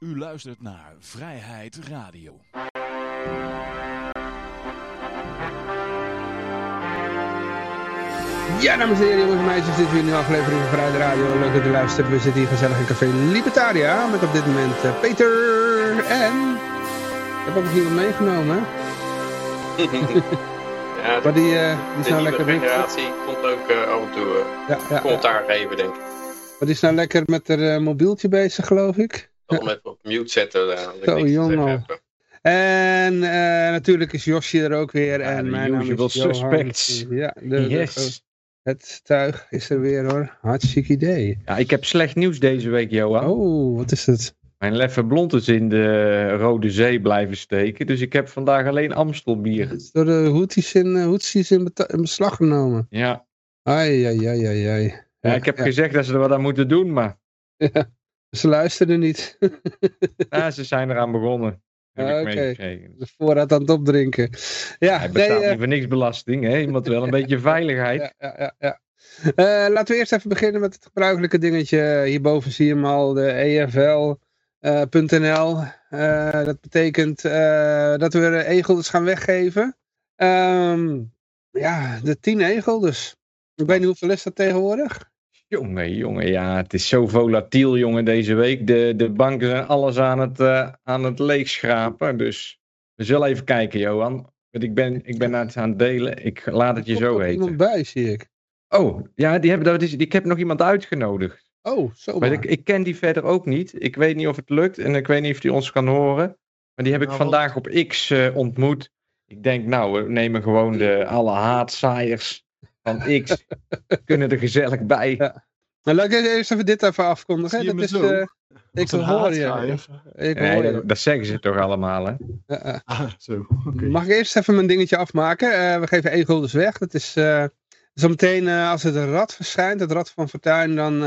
U luistert naar Vrijheid Radio. Ja, dames en heren, jongens en meisjes, dit is weer een nieuwe aflevering van Vrijheid Radio. Leuk dat u luistert. We zitten hier gezellig in Café Libertaria met op dit moment eh, Peter en... Ik heb ook nog iemand meegenomen? Ja, Maar die, eh, die is de nou nieuwe lekker... generatie komt ook eh, af en toe Ja, ja, ja. commentaar geven, denk ik. Maar die is nou lekker met haar mobieltje bezig, geloof ik. Ik zal hem even op mute zetten. ik Zo, jongen. En eh, natuurlijk is Josje er ook weer. Ja, en mijn naam usual is Johan. suspects. Ja, de, de- Yes. het tuig is er weer hoor. Hartstikke idee. Ja, ik heb slecht nieuws deze week, Johan. Oh, wat is het? Mijn leffe blond is in de Rode Zee blijven steken. Dus ik heb vandaag alleen Amstelbier. Het is door de Houthis in, eh, Houthis in, in beslag genomen. Ja. Ai, ai, ai, ai, ai. ja, ik heb gezegd dat ze er wat aan moeten doen, maar Ze luisterden niet. ja, ze zijn eraan begonnen. Heb Ah, ik oké. meegekregen. De voorraad aan het opdrinken. Ja, Hij nee, bestaat eh, niet voor niks belasting, hè? Je moet wel een beetje veiligheid. ja, ja, ja, ja. Eh, laten we eerst even beginnen met het gebruikelijke dingetje. Hierboven zie je hem al, de EFL.nl. Eh, dat betekent dat we de egels gaan weggeven. Ehm, ja, de 10 egels. Ik weet niet hoeveel is dat tegenwoordig. Jongen, jongen, ja, het is zo volatiel, jongen, deze week. De, de banken zijn alles aan het, eh, aan het leegschrapen. Dus we zullen even kijken, Johan. Want ik ben, ik ben het aan het delen. Ik laat het je zo ook iemand weten. bij, zie ik. Oh, ja, die hebben, dat is, ik heb nog iemand uitgenodigd. Oh, zo Maar ik, ik ken die verder ook niet. Ik weet niet of het lukt en ik weet niet of die ons kan horen. Maar die heb ik Nou, wat- vandaag op X eh, ontmoet. Ik denk, nou, we nemen gewoon de, alle haatzaaiers van X. kunnen er gezellig bij. Ja. Nou, laat ik eerst even dit even afkondigen. Dat is, eh, ik hoor je. Ik Nee, hoor je. dat, dat zeggen ze toch allemaal, hè? Ja. Ah, zo. Oké. Mag ik eerst even mijn dingetje afmaken? Eh, we geven één guldens weg. Dat is eh, zometeen eh, als het rad verschijnt, het rad van Fortuin, dan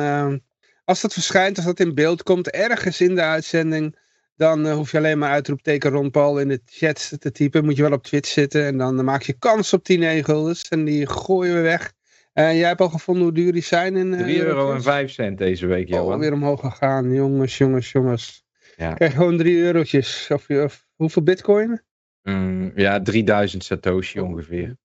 als dat verschijnt, als dat in beeld komt, ergens in de uitzending, dan eh, hoef je alleen maar uitroepteken Ron Paul in de chat te typen. Moet je wel op Twitch zitten en dan maak je kans op 10 egels en die gooien we weg. En jij hebt al gevonden hoe duur die zijn in eh, 3 euro en eurotjes? 5 cent deze week, Oh, Johan. weer omhoog gegaan. Jongens, jongens, jongens. Ja. Krijg gewoon 3 eurotjes. Of, of hoeveel bitcoin? Mm, ja, 3000 Satoshi ongeveer.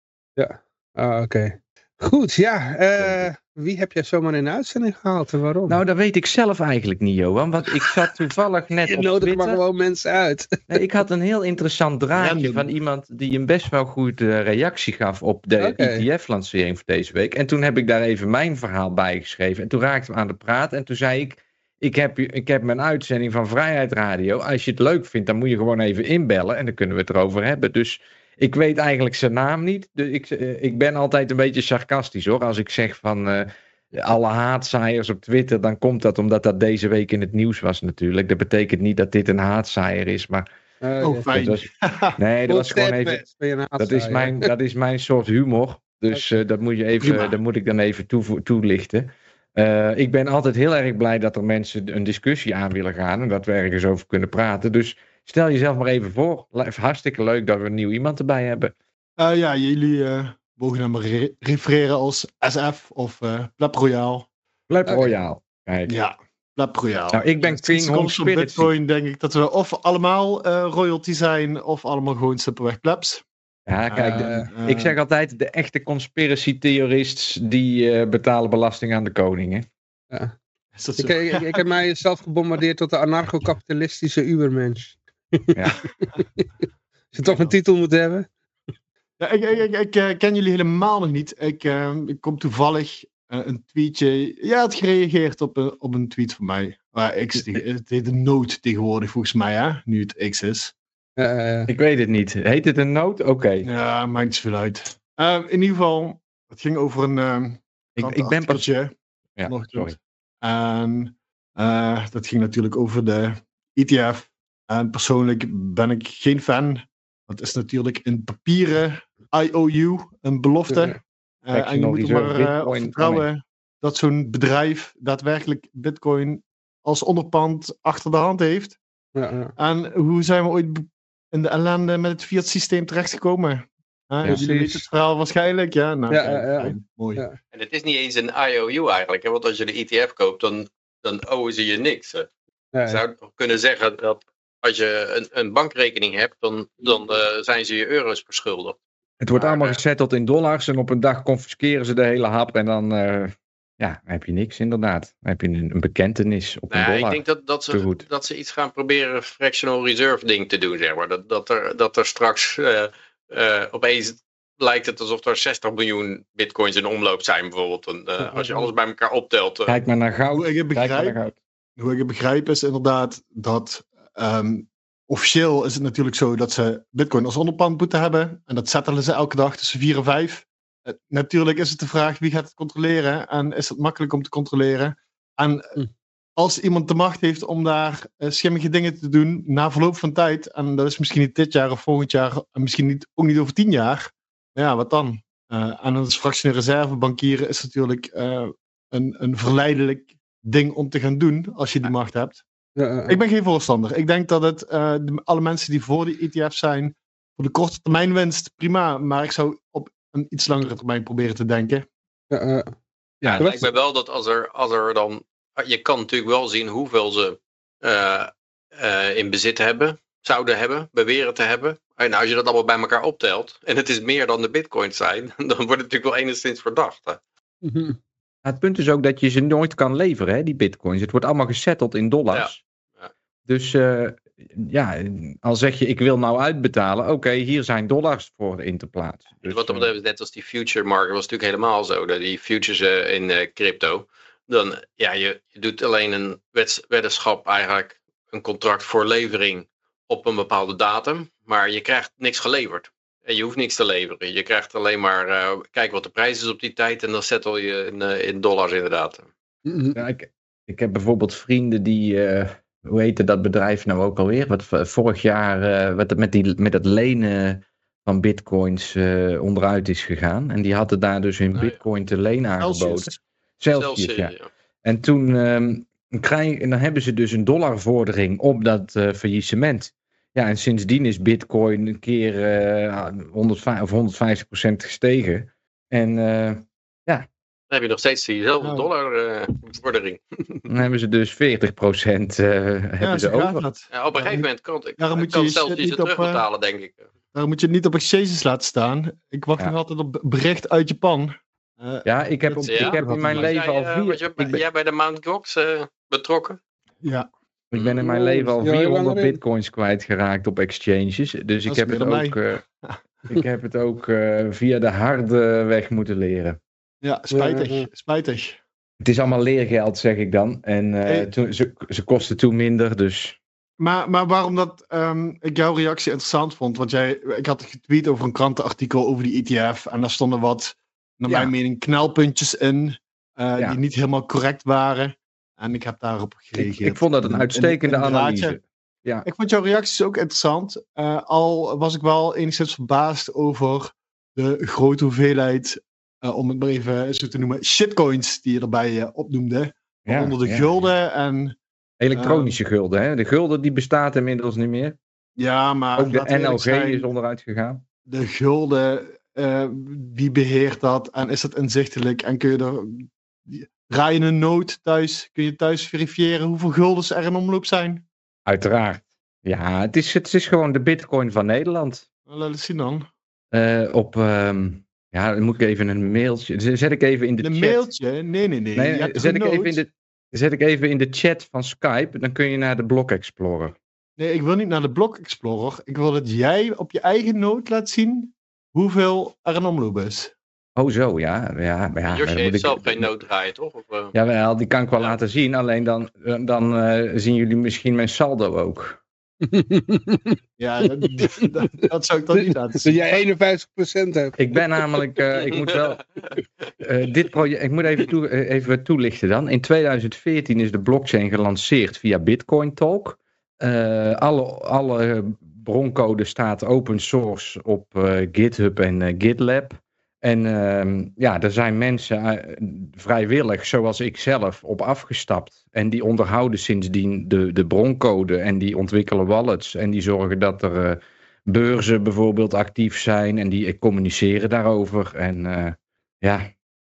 Ah, oké. Goed, ja. eh, wie heb jij zomaar in de uitzending gehaald en waarom? Nou, dat weet ik zelf eigenlijk niet, Johan. Want ik zat toevallig net je op nodigt maar gewoon mensen uit. Nee, ik had een heel interessant draadje van iemand die een best wel goed eh, reactie gaf op de. ETF-lancering voor deze week. En toen heb ik daar even mijn verhaal bij geschreven. En toen raakten we aan de praat. En toen zei ik, ik heb, ik heb mijn uitzending van Vrijheid Radio. Als je het leuk vindt, dan moet je gewoon even inbellen. En dan kunnen we het erover hebben. Dus ik weet eigenlijk zijn naam niet. Dus ik, eh, ik ben altijd een beetje sarcastisch hoor. Als ik zeg van... eh, alle haatzaaiers op Twitter, dan komt dat omdat dat deze week in het nieuws was natuurlijk. Dat betekent niet dat dit een haatzaaier is, maar Uh, Oh, fijn. dat was- nee, dat was gewoon even, dat is mijn, dat is mijn soort humor. Dus eh, dat moet je even, Prima. dat moet ik dan even toelichten. Eh, ik ben altijd heel erg blij dat er mensen een discussie aan willen gaan en dat we ergens over kunnen praten. Dus stel jezelf maar even voor. Hartstikke leuk dat we een nieuw iemand erbij hebben. Eh, ja, jullie eh, mogen dan maar re- refereren als SF of eh Royale. Pleb Oké. Royale. Kijk. Ja, Pleb Royale. Nou, ik ben King de Hong Spirits. Bitcoin denk ik dat we of allemaal eh, royalty zijn of allemaal gewoon simpelweg plebs. Ja, kijk, de- ik zeg altijd, de echte conspiracy theorists die eh, betalen belasting aan de koning. Hè? zo? Ik, ik, ik heb mijzelf gebombardeerd tot de anarcho-kapitalistische ubermensch. Ja. Ze toch een titel moeten hebben? Ja, ik, ik, ik, ik, eh, ken jullie helemaal nog niet. Ik, ik kom toevallig eh, een tweetje. Ja, het gereageerd op een, op een tweet van mij. Maar X, het heet een nood tegenwoordig volgens mij, hè? Nu het X is. Eh, Ik weet het niet. Heet het een nood? Oké. Ja, maakt niet zoveel uit. In ieder geval, het ging over een. Ik, ik ben pas... Ja, vanochtend. sorry. En eh, dat ging natuurlijk over de ETF. En persoonlijk ben ik geen fan. Het is natuurlijk een papieren IOU, een belofte. Ja. Eh, en je moet er maar Bitcoin. vertrouwen dat zo'n bedrijf daadwerkelijk Bitcoin als onderpand achter de hand heeft. ja, ja. En hoe zijn we ooit in de ellende met het fiat systeem terechtgekomen? Huh? Jullie precies. weten het verhaal waarschijnlijk, ja? Nou, Ja, ja, ja. fijn, mooi. Ja. En het is niet eens een IOU eigenlijk. Hè? Want als je de ETF koopt, dan, dan owen ze je niks. Hè? Je zou kunnen zeggen dat als je een, een bankrekening hebt, dan, dan eh, zijn ze je euro's verschuldigd. Het wordt Maar, allemaal gesetteld in dollars en op een dag confisceren ze de hele hap en dan eh, ja, heb je niks inderdaad. Dan heb je een, een bekentenis op Nou een ik dollar. denk dat, dat, ze, dat ze iets gaan proberen fractional reserve ding te doen, zeg maar. Dat, dat, er, dat er straks eh, eh, opeens lijkt het alsof er 60 miljoen bitcoins in omloop zijn, bijvoorbeeld. En, eh, als je alles bij elkaar optelt. Kijk maar naar goud. Hoe ik het Kijk maar naar begrijp, goud. hoe ik het begrijp is inderdaad dat ehm, officieel is het natuurlijk zo dat ze bitcoin als onderpand moeten hebben. En dat settelen ze elke dag tussen 4 en 5. Eh, natuurlijk is het de vraag wie gaat het controleren en is het makkelijk om te controleren. En eh, Hm. als iemand de macht heeft om daar eh, schimmige dingen te doen na verloop van tijd, en dat is misschien niet dit jaar of volgend jaar, en misschien niet, ook niet over 10 jaar, ja, wat dan? En als fractionele reservebankieren is natuurlijk een, een verleidelijk ding om te gaan doen als je die macht hebt. Ja, Ik ben geen voorstander. Ik denk dat het eh, de- alle mensen die voor die ETF zijn, voor de korte termijn winst, prima. Maar ik zou op een iets langere termijn proberen te denken. ja, eh, Ja, het lijkt wel dat als er, als er dan. Je kan natuurlijk wel zien hoeveel ze eh, eh, in bezit hebben, zouden hebben, beweren te hebben. En als je dat allemaal bij elkaar optelt, en het is meer dan de bitcoins zijn, dan wordt het natuurlijk wel enigszins verdacht. hè. mhm. Het punt is ook dat je ze nooit kan leveren, hè, die bitcoins. Het wordt allemaal gesetteld in dollars. Ja, ja. Dus eh, ja, al zeg je ik wil nou uitbetalen, oké, hier zijn dollars voor in te plaatsen. Dus, wat dat eh, betreft, net als die future market, was natuurlijk helemaal zo. Dat die futures eh, in crypto. Dan, ja, je, je doet alleen een weddenschap, eigenlijk een contract voor levering op een bepaalde datum. Maar je krijgt niks geleverd. En je hoeft niks te leveren. Je krijgt alleen maar, eh kijk wat de prijs is op die tijd. En dan settle je in, eh, in dollars inderdaad. Mhm. Ja, ik, ik heb bijvoorbeeld vrienden die, eh, hoe heette dat bedrijf nou ook alweer? Wat vorig jaar eh, wat met, die, met het lenen van bitcoins eh, onderuit is gegaan. En die hadden daar dus hun Ah, ja. bitcoin te leen aangeboden. Celsius. Zelfs, ja. ja. En toen ehm, krijg, en dan hebben ze dus een dollarvordering op dat eh faillissement. Ja, en sindsdien is bitcoin een keer eh 105 of 150% gestegen. En eh, Dan heb je nog steeds diezelfde Nou. dollarvordering. dan hebben ze dus 40 procent eh Ja, hebben ze over. ja, op een gegeven moment kan, Daarom moet je kan je zelfs die ze op, eh, terugbetalen, denk ik. Daar moet je het niet op exchanges laten staan. Ik wacht Ja. nog altijd op bericht uit Japan. Eh, Ja, ik heb, op, Ja, ik heb in mijn leven jij, al eh, vier... je- ik, ben, jij bij de Mount Gox eh, betrokken? ja, ik ben in mijn leven al ja, heel lang 400 erin. bitcoins kwijtgeraakt op exchanges. Dus ik heb, ook, eh, ik heb het ook eh, via de harde weg moeten leren. ja, spijtig. Spijtig. Het is allemaal leergeld, zeg ik dan. En eh, Hey. toen, ze, ze kosten toen minder, dus... Maar, maar waarom dat ehm, ik jouw reactie interessant vond? Want jij, ik had getweet over een krantenartikel over die ETF. En daar stonden wat, naar Ja. mijn mening, knelpuntjes in. eh, Ja. Die niet helemaal correct waren. En ik heb daarop gereageerd. ik vond dat een in- in- uitstekende in analyse. Ja. Ik vond jouw reacties ook interessant. eh, al was ik wel enigszins verbaasd over de grote hoeveelheid, eh, om het maar even zo te noemen, shitcoins die je erbij eh, opnoemde. Ja, Onder de ja. gulden en Elektronische gulden, hè? De gulden die bestaat inmiddels niet meer. ja, maar Ook de NLG zijn, is onderuit gegaan. de gulden, wie beheert dat en is dat inzichtelijk en kun je er, draai je een nood thuis, kun je thuis verifiëren hoeveel guldens er in omloop zijn? Uiteraard. Ja, het is, het is gewoon de bitcoin van Nederland. Laat het zien dan. Eh, op, ehm, ja, dan moet ik even een mailtje... Zet ik even in de Een chat. mailtje? Nee, nee, nee. Zet, ik een even in nood. de, zet ik even in de chat van Skype. Dan kun je naar de Block Explorer. Nee, ik wil niet naar de Block Explorer. Ik wil dat jij op je eigen noot laat zien hoeveel er in omloop is. Oh, zo, ja. ja, maar ja Josje dan heeft moet ik- zelf geen nood draaien, toch? Of, eh? Jawel, die kan ik wel Ja. laten zien. Alleen dan, dan eh, zien jullie misschien mijn saldo ook. Ja, dat, dat, dat zou ik dan niet laten Dat zien. jij 51% hebt. Ik ben namelijk, eh, ik moet wel, eh, dit project, ik moet even, toe, eh, even toelichten dan. In 2014 is de blockchain gelanceerd via Bitcoin Talk. Eh, alle, alle broncode staat open source op eh, GitHub en eh, GitLab. En ehm, ja, er zijn mensen eh, vrijwillig, zoals ik zelf, op afgestapt. En die onderhouden sindsdien de, de broncode en die ontwikkelen wallets. En die zorgen dat er eh, beurzen bijvoorbeeld actief zijn en die communiceren daarover. En eh, ja,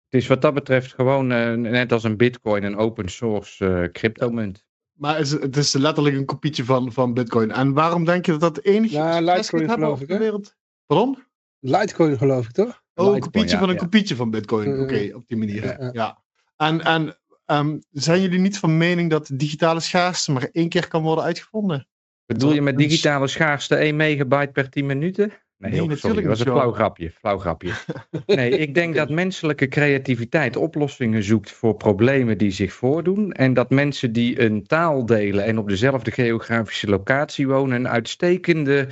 het is wat dat betreft gewoon eh, net als een bitcoin een open source eh cryptomunt. maar is, het is letterlijk een kopietje van, van Bitcoin. En waarom denk je dat dat enige Ja, succes Litecoin gaat hebben geloof op ik, de hè? wereld? Pardon? Litecoin geloof ik toch? Oh, een kopietje ja, van een ja. kopietje van Bitcoin. Oké, op die manier. Ja. En, en ehm, zijn jullie niet van mening dat digitale schaarste maar één keer kan worden uitgevonden? Bedoel je met digitale schaarste 1 megabyte per 10 minuten? Nee, Nee, natuurlijk sorry, dat was een flauw grapje. Flauw grapje. Nee, ik denk dat menselijke creativiteit oplossingen zoekt voor problemen die zich voordoen. En dat mensen die een taal delen en op dezelfde geografische locatie wonen, een uitstekende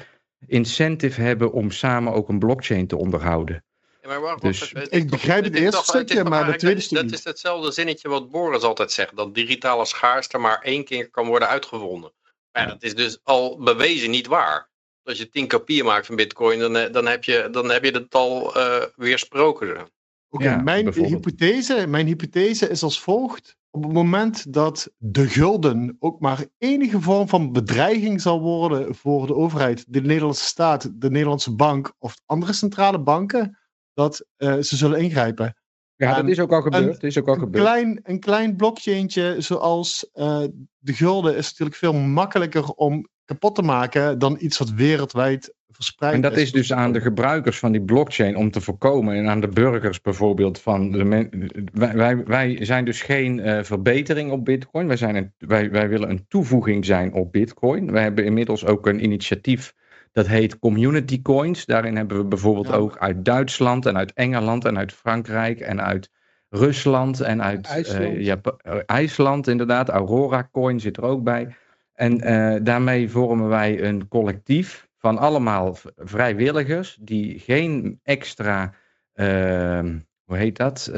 incentive hebben om samen ook een blockchain te onderhouden. Ja, maar wacht, Dus-. Het Ik begrijp het eerste toch- stukje, maar de eigenlijk tweede dat- stuk Dat is hetzelfde zinnetje wat Boris altijd zegt. Dat digitale schaarste maar één keer kan worden uitgevonden. Maar ja, dat is dus al bewezen niet waar. Als je tien kopieën maakt van bitcoin, dan, eh, dan, heb, je, dan heb je het al eh weersproken. Oké, Ja, mijn, hypothese, mijn hypothese is als volgt. Op het moment dat de gulden ook maar enige vorm van bedreiging zal worden voor de overheid, de Nederlandse staat, de Nederlandse bank of andere centrale banken, dat eh, ze zullen ingrijpen. Ja, dat is ook al gebeurd. een- Dat is ook al gebeurd. klein, een klein blockchaintje zoals eh, de gulden is natuurlijk veel makkelijker om kapot te maken dan iets wat wereldwijd verspreid En dat is. is dus aan de gebruikers van die blockchain om te voorkomen. En aan de burgers bijvoorbeeld van. De men, wij, wij, wij zijn dus geen eh, verbetering op Bitcoin. Wij, zijn een, wij, wij willen een toevoeging zijn op Bitcoin. Wij hebben inmiddels ook een initiatief. Dat heet Community Coins. Daarin hebben we bijvoorbeeld Ja. ook uit Duitsland en uit Engeland en uit Frankrijk en uit Rusland en uit eh, IJsland. Eh, IJsland inderdaad. Aurora Coin zit er ook bij. En eh, daarmee vormen wij een collectief van allemaal vrijwilligers die geen extra, ehm, hoe heet dat,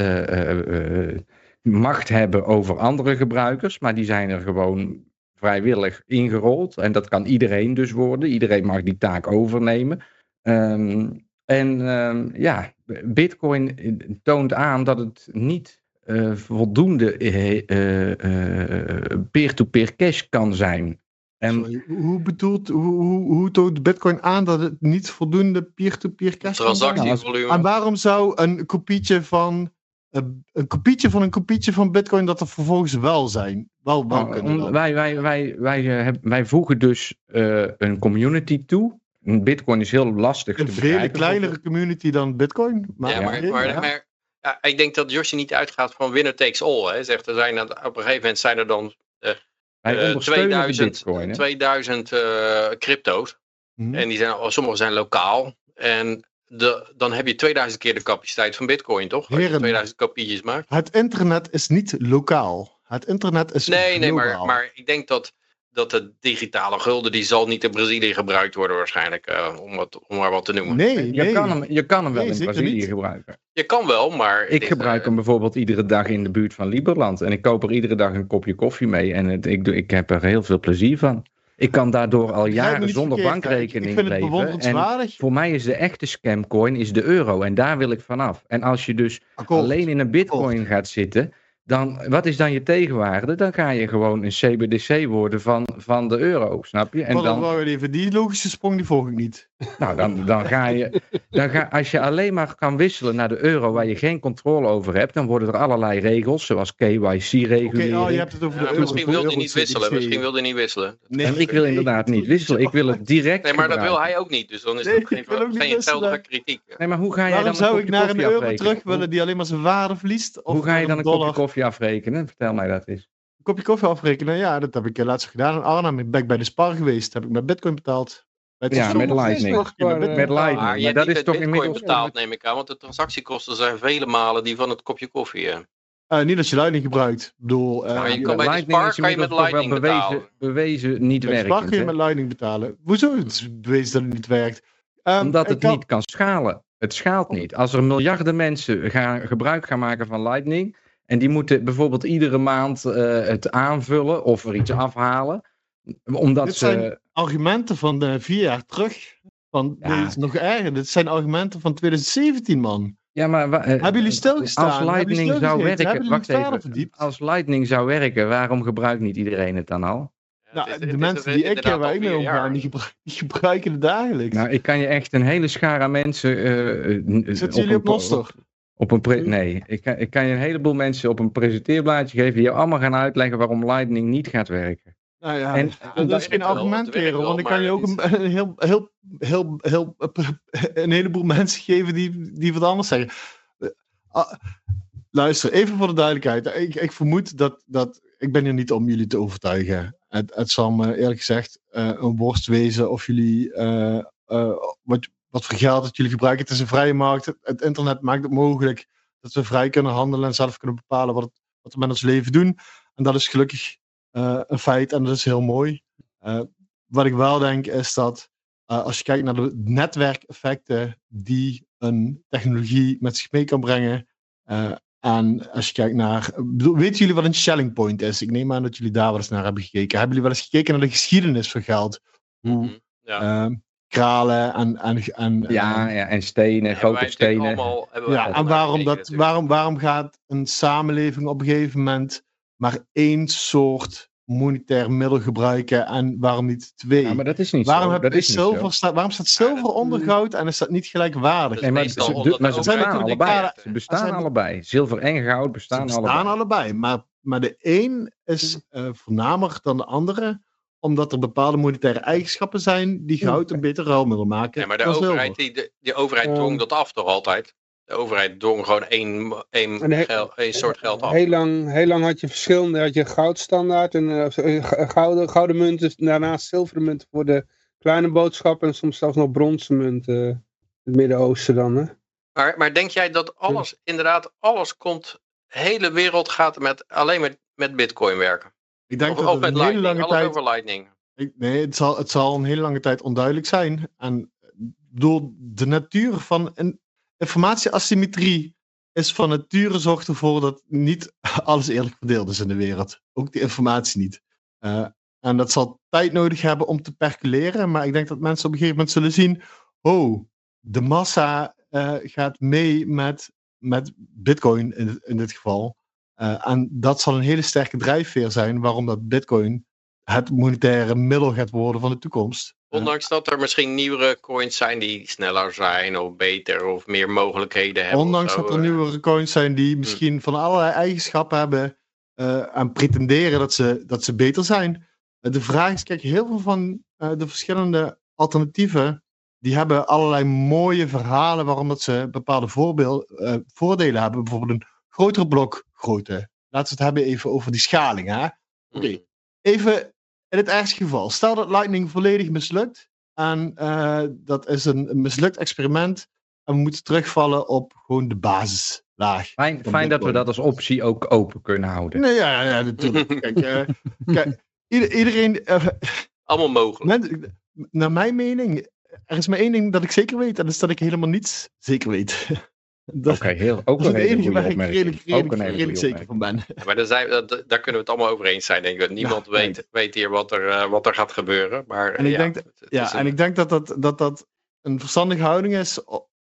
macht hebben over andere gebruikers, maar die zijn er gewoon vrijwillig ingerold. En dat kan iedereen dus worden. Iedereen mag die taak overnemen. Ehm, en ehm, ja, Bitcoin toont aan dat het niet eh, voldoende eh, eh, peer-to-peer cash kan zijn. En Sorry, hoe bedoelt, hoe, hoe, hoe toont Bitcoin aan dat het niet voldoende peer-to-peer cash kan zijn? Transactievolume. En waarom zou een kopietje van een, een kopietje van een kopietje van Bitcoin dat er vervolgens wel zijn? Wel, wel Nou, wij, wij, wij, wij, eh, heb- wij voegen dus eh, een community toe. Een Bitcoin is heel lastig Een te veel begrijpen. kleinere community dan Bitcoin. Maar, ja, maar, ja, maar, ja. maar ja, ik denk dat Yoshi niet uitgaat van winner takes all. Hè. Zegt, er zijn, op een gegeven moment zijn er dan Wij eh, ondersteunen 2000, de Bitcoin. Hè? 2000 eh, crypto's. Hm. En die zijn, al- sommige zijn lokaal. En de, dan heb je 2000 keer de capaciteit van Bitcoin, toch? Als je Heren. 2000 kopietjes maakt. Het internet is niet lokaal. Het internet is Nee, nee, maar, maar ik denk dat, dat de digitale gulden, die zal niet in Brazilië gebruikt worden waarschijnlijk. eh, om, wat, om maar wat te noemen. Nee, Je, nee. kan hem, je kan hem wel Nee, in Brazilië niet. gebruiken. Je kan wel, maar... Ik gebruik eh, hem bijvoorbeeld iedere dag in de buurt van Liberland. En ik koop er iedere dag een kopje koffie mee. En het, ik, doe- ik heb er heel veel plezier van. Ik kan daardoor al jaren zonder verkeerd, bankrekening Ik, het leven. En voor mij is de echte scamcoin is de euro. En daar wil ik vanaf. En als je dus Akkoord. alleen in een bitcoin gaat zitten, dan, wat is dan je tegenwaarde? Dan ga je gewoon een CBDC worden van, van de euro, snap je? En dan, even, die logische sprong die volg ik niet. Nou, dan, dan ga je, dan ga, als je alleen maar kan wisselen naar de euro waar je geen controle over hebt, dan worden er allerlei regels, zoals Oké, KYC-regulering. oh, je hebt het over ja, de euro. misschien wil hij niet wisselen. Misschien wil hij niet wisselen. Nee, En ik wil inderdaad niet wisselen, ik wil het direct Nee, maar dat wil hij ook niet. Dus dan is Nee, dat geen, geen geldige kritiek. Nee, maar hoe ga jij Waarom dan een zou ik naar een euro afrekenen? terug willen die alleen maar zijn waarde verliest? Of Hoe ga je dan een kopje koffie afrekenen? Vertel mij dat eens. Een kopje koffie afrekenen? Ja, dat heb ik eh, laatst gedaan in Arnhem. Ik ben bij de Spar geweest. Heb ik met bitcoin betaald. Het Ja, met Lightning. Met Bitcoin. Met Met Lightning. Maar Maar dat is met toch bitcoin inmiddels... betaald, neem ik aan. Want de transactiekosten zijn vele malen die van het kopje koffie. eh. Eh, niet als je Lightning gebruikt. Ik bedoel, eh, Maar je kan bij de Lightning Spar is kan je met toch wel Lightning bewezen, bewezen niet bij de Spar werkend. kun je met Lightning betalen. Hoezo? Het is bewezen dat het niet werkt. Ehm, Omdat het kan- niet kan schalen. Het schaalt niet. Als er miljarden mensen gaan, gebruik gaan maken van Lightning. En die moeten bijvoorbeeld iedere maand eh, het aanvullen of er iets afhalen. Omdat Dit ze. zijn- Argumenten van eh, vier jaar terug. Van, Ja. Dit is nog erger. Dit zijn argumenten van 2017, man. Ja, maar wa- eh, Hebben jullie stilgestaan? Als Lightning zou werken. Wacht even. verdiept? Als Lightning zou werken, waarom gebruikt niet iedereen het dan al? Nou, de mensen die ik ken, waar ik mee vier omga, jaar. die, gebru- die gebruiken het dagelijks. Nou, ik kan je echt een hele schare mensen. eh, eh, n- Zitten op jullie een op Noster? Op een pre- Hm. nee, ik kan, ik kan je een heleboel mensen op een presenteerblaadje geven die je allemaal gaan uitleggen waarom Lightning niet gaat werken. Nou ja, En- dat dat is geen argument, kerel. Want ik kan je ook een, heel, heel, heel, heel, een heleboel mensen geven die, die wat anders zeggen. Eh, ah, luister, even voor de duidelijkheid. Ik, ik vermoed dat, dat. Ik ben hier niet om jullie te overtuigen. Het, het zal me eerlijk gezegd eh, een worst wezen of jullie. eh, wat, wat voor geld dat jullie gebruiken. Het is een vrije markt. Het, het internet maakt het mogelijk dat we vrij kunnen handelen en zelf kunnen bepalen wat, het, wat we met ons leven doen. En dat is gelukkig een feit en dat is heel mooi. Eh, wat ik wel denk is dat eh, als je kijkt naar de netwerkeffecten die een technologie met zich mee kan brengen. eh, en als je kijkt naar. weten jullie wat een Shelling Point is? Ik neem aan dat jullie daar wel eens naar hebben gekeken. Hebben jullie wel eens gekeken naar de geschiedenis van geld? Hoe Mhm. Ja. ehm, kralen en. en, en Ja, ja en stenen, grote stenen. allemaal- ja, en waarom, gekeken dat, waarom, waarom gaat een samenleving op een gegeven moment maar één soort monetair middel gebruiken en waarom niet twee? Ja, maar dat is niet waarom, zo. heb, Dat is is niet zilver zo. sta- waarom staat zilver onder goud en is dat niet gelijkwaardig? Nee, maar ze, maar ze bestaan allebei. Ze bestaan zijn- allebei. Zilver en goud Ze bestaan, bestaan allebei. allebei, maar, maar de een is uh, voornamer dan de andere omdat er bepaalde monetaire eigenschappen zijn die goud een beter ruilmiddel maken. Ja, maar de overheid, die, de, die overheid dwong dat af toch altijd? De overheid dwong gewoon één, één, En he- gel- één soort geld af. Heel lang, heel lang had je verschillende, had je goudstandaard en eh, gouden, gouden munten, daarnaast zilveren munten voor de kleine boodschappen en soms zelfs nog bronzen munten. in Het Midden-Oosten dan, hè? Maar, maar denk jij dat alles, inderdaad, alles komt, de hele wereld gaat met, alleen met, met bitcoin werken? Ik denk Of, dat of het met een hele lightning, lange alles tijd... over lightning. Ik- nee, het zal, het zal een hele lange tijd onduidelijk zijn. En door de natuur van een informatieasymmetrie is van nature zorgt ervoor dat niet alles eerlijk verdeeld is in de wereld. Ook de informatie niet. Eh, en dat zal tijd nodig hebben om te perculeren. Maar ik denk dat mensen op een gegeven moment zullen zien: oh, de massa eh, gaat mee met, met Bitcoin in, in dit geval. Eh, en dat zal een hele sterke drijfveer zijn waarom dat Bitcoin het monetaire middel gaat worden van de toekomst. Ondanks dat er misschien nieuwere coins zijn die sneller zijn of beter of meer mogelijkheden hebben. Ondanks dat er eh. nieuwere coins zijn die misschien van allerlei eigenschappen hebben eh, en pretenderen dat ze, dat ze beter zijn. Eh, de vraag is, kijk, heel veel van de verschillende alternatieven, die hebben allerlei mooie verhalen waarom dat ze bepaalde voorbeeld, voordelen hebben. Bijvoorbeeld een grotere blokgrootte. Laten we het hebben even over die schaling. Hè? Oké. Mhm. Even in het ergste geval. Stel dat Lightning volledig mislukt. En eh, dat is een, een mislukt experiment. En we moeten terugvallen op gewoon de basislaag. Fijn, dat we dat als optie ook open kunnen houden. Nee, ja, ja, natuurlijk. Kijk, eh, kijk ieder- iedereen. eh, Allemaal mogelijk. men- naar mijn mening. Er is maar één ding dat ik zeker weet. En dat is dat ik helemaal niets zeker weet. Dat, Oké, heel, ook dat is een hele goede waar ik redelijk, Ook een zeker van ben. Maar daar, zijn, daar kunnen we het allemaal over eens zijn, denk ik. Niemand Ja, weet, weet hier wat er, eh, wat er gaat gebeuren. Maar, En ik ja, denk Ja, een- en ik denk dat dat, dat, dat een verstandige houding is.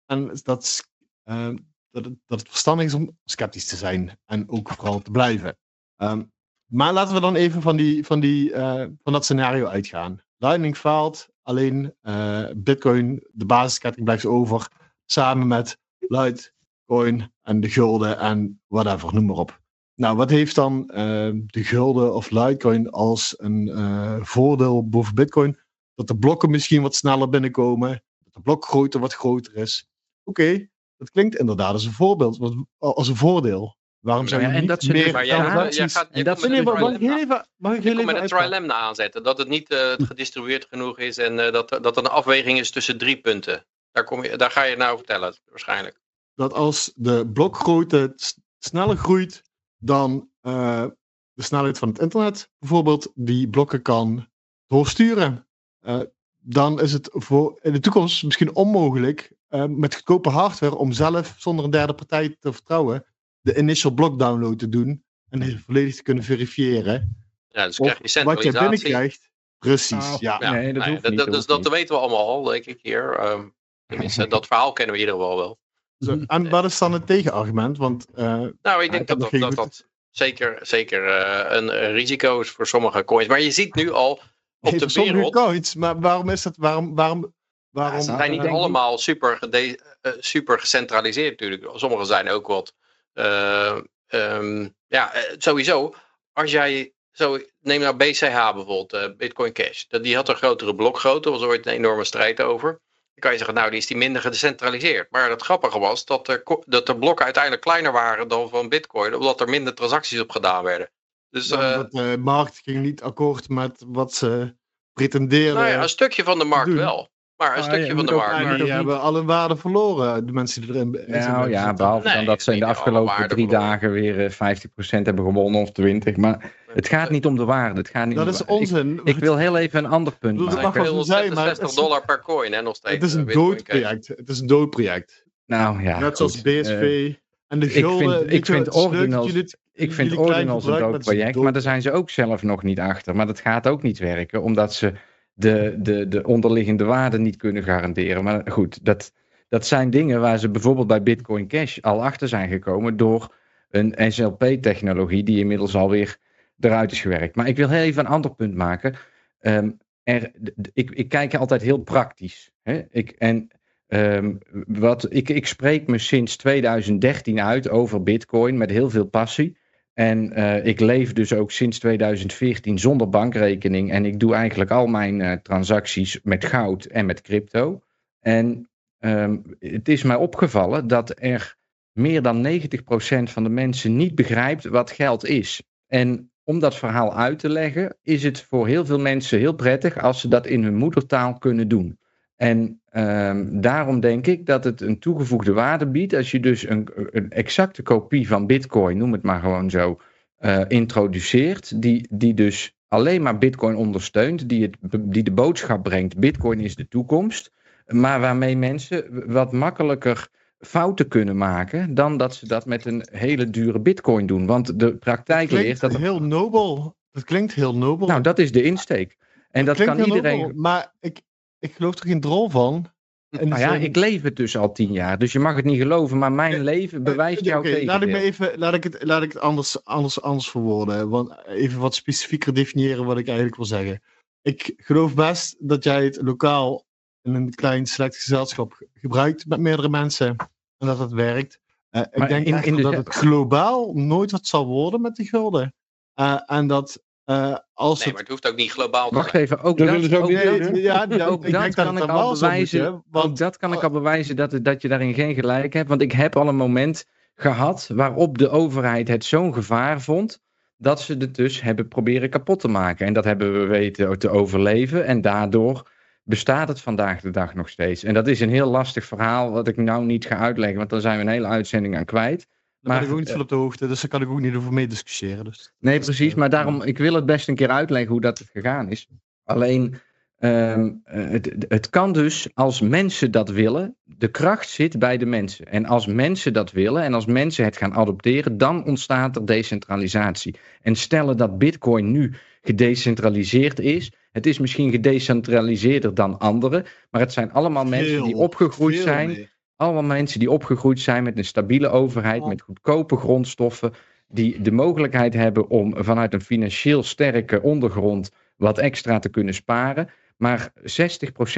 En dat, eh, dat, het, dat het verstandig is om sceptisch te zijn. En ook vooral te blijven. Ehm, maar laten we dan even van, die, van, die, eh, van dat scenario uitgaan. Lightning faalt, alleen eh, Bitcoin, de basisketting blijft over. Samen met Litecoin en de gulden en whatever, noem maar op. Nou, wat heeft dan eh, de gulden of Litecoin als een eh, voordeel boven Bitcoin? Dat de blokken misschien wat sneller binnenkomen. Dat de blokgrootte wat groter is. Oké, dat klinkt inderdaad als een voorbeeld, als een voordeel. Waarom zou je Ja, en niet dat meer Maar jij, gaat, je dat Nee, mag ik heel even, mag ik heel even met een trilemma aanzetten. Dat het niet eh, het gedistribueerd genoeg is en eh, dat, dat er een afweging is tussen drie punten. Daar, kom je, daar ga je het nou vertellen, waarschijnlijk. dat als de blokgrootte sneller groeit dan eh, de snelheid van het internet, bijvoorbeeld die blokken kan doorsturen, eh, dan is het voor in de toekomst misschien onmogelijk eh, met goedkope hardware om zelf zonder een derde partij te vertrouwen de initial block download te doen en volledig te kunnen verifiëren. Ja, dus krijg je wat je centralisatie. binnenkrijgt. Precies, Nou, ja. Ja, Nee, dat nou niet, dat, dat dat weten we allemaal al, denk ik hier. Ehm, tenminste, dat verhaal kennen we in ieder geval wel. Zo, en wat is dan het tegenargument? Want eh, Nou, ik denk dat dat, geen dat, goed- dat zeker, zeker eh, een risico is voor sommige coins. Maar je ziet nu al op Even de sommige wereld. coins, maar waarom is dat? Waarom, waarom, Waarom? ze zijn niet allemaal super, gede- eh, super gecentraliseerd natuurlijk. Sommige zijn ook wat. eh, ehm, ja, sowieso. Als jij. Zo, neem nou BCH bijvoorbeeld, eh, Bitcoin Cash. Dat- Die had een grotere blokgrootte, er was ooit een enorme strijd over. Dan kan je zeggen, nou, die is die minder gedecentraliseerd. Maar het grappige was dat, ko- dat de blokken uiteindelijk kleiner waren dan van Bitcoin, omdat er minder transacties op gedaan werden. Dus Ja, eh, omdat de markt ging niet akkoord met wat ze pretendeerden. nou ja, een stukje van de markt doen. wel. Maar een Ah, stukje je van de markt. maar- die ook hebben alle waarde verloren, de mensen die erin Nou ja, behalve Nee, dan dat ze in de afgelopen drie verloren. dagen weer eh, 50% hebben gewonnen of 20%. Maar het gaat niet om de waarde. Het gaat niet Dat om is waarde. onzin. Ik, ik wil heel even een ander punt Dat mag maken. wel zo zijn, maar het 260 is- dollar per coin, hè, nog steeds. het is een eh, Bitcoin dood Cash. project. Het is een dood project. Nou ja, Net zoals. BSV. Eh, en de ik gulden. vind- ik vind dat ordinals- ik vind Ordinals een dood project, maar daar zijn ze ook zelf nog niet achter. Maar dat gaat ook niet werken, omdat ze de, de, de onderliggende waarde niet kunnen garanderen. Maar goed, dat, dat zijn dingen waar ze bijvoorbeeld bij Bitcoin Cash al achter zijn gekomen door een SLP-technologie die inmiddels alweer eruit is gewerkt. Maar ik wil heel even een ander punt maken. Ehm, er, ik, ik kijk altijd heel praktisch. Hè? Ik, en ehm, wat, ik, ik spreek me sinds 2013 uit over Bitcoin met heel veel passie. En eh, ik leef dus ook sinds 2014 zonder bankrekening. En ik doe eigenlijk al mijn eh, transacties met goud en met crypto. En ehm, het is mij opgevallen dat er meer dan 90% van de mensen niet begrijpt wat geld is. En om dat verhaal uit te leggen, is het voor heel veel mensen heel prettig als ze dat in hun moedertaal kunnen doen. En ehm, daarom denk ik dat het een toegevoegde waarde biedt als je dus een, een exacte kopie van Bitcoin, noem het maar gewoon zo, eh, introduceert, die, die dus alleen maar Bitcoin ondersteunt, die, het, die de boodschap brengt: Bitcoin is de toekomst, maar waarmee mensen wat makkelijker fouten kunnen maken dan dat ze dat met een hele dure Bitcoin doen. Want de praktijk leert klinkt dat. heel nobel. Dat klinkt heel nobel. Nou, dat is de insteek. En dat kan iedereen. nobel, maar ik, ik geloof er geen drol van. De Nou ja, ik leef het dus al tien jaar, dus je mag het niet geloven, maar mijn leven bewijst Eh, jou oké, tegen. laat ik me even, laat ik het, laat ik het anders, anders, anders verwoorden. Want even wat specifieker definiëren wat ik eigenlijk wil zeggen. Ik geloof best dat jij het lokaal in een klein select gezelschap ge- gebruikt met meerdere mensen en dat het werkt. Eh, ik denk in- echt in de- dat het globaal nooit wat zal worden met de gulden. Eh, en dat eh, als Nee, het maar het hoeft ook niet globaal te Wacht even, ook Dat ook ook niet dat- ja, ja, ook ik dat denk dat kan ik al bewijzen. ook want dat kan ik al bewijzen dat, dat je daarin geen gelijk hebt. Want ik heb al een moment gehad waarop de overheid het zo'n gevaar vond. dat ze het dus hebben proberen kapot te maken. En dat hebben we weten te overleven. En daardoor bestaat het vandaag de dag nog steeds. En dat is een heel lastig verhaal. wat ik nou niet ga uitleggen. want dan zijn we een hele uitzending aan kwijt. Daar maar- ben ik ook niet veel op de hoogte, dus daar kan ik ook niet over mee discussiëren. Dus. Nee, precies. eh, Maar daarom, ik wil het best een keer uitleggen hoe dat gegaan is. Alleen, ehm, eh, het, het kan dus als mensen dat willen, de kracht zit bij de mensen. En als mensen dat willen en als mensen het gaan adopteren, dan ontstaat er decentralisatie. En stellen dat Bitcoin nu gedecentraliseerd is, het is misschien gedecentraliseerder dan anderen, maar het zijn allemaal mensen die opgegroeid zijn meer. Allemaal mensen die opgegroeid zijn met een stabiele overheid, met goedkope grondstoffen, die de mogelijkheid hebben om vanuit een financieel sterke ondergrond wat extra te kunnen sparen. Maar 60%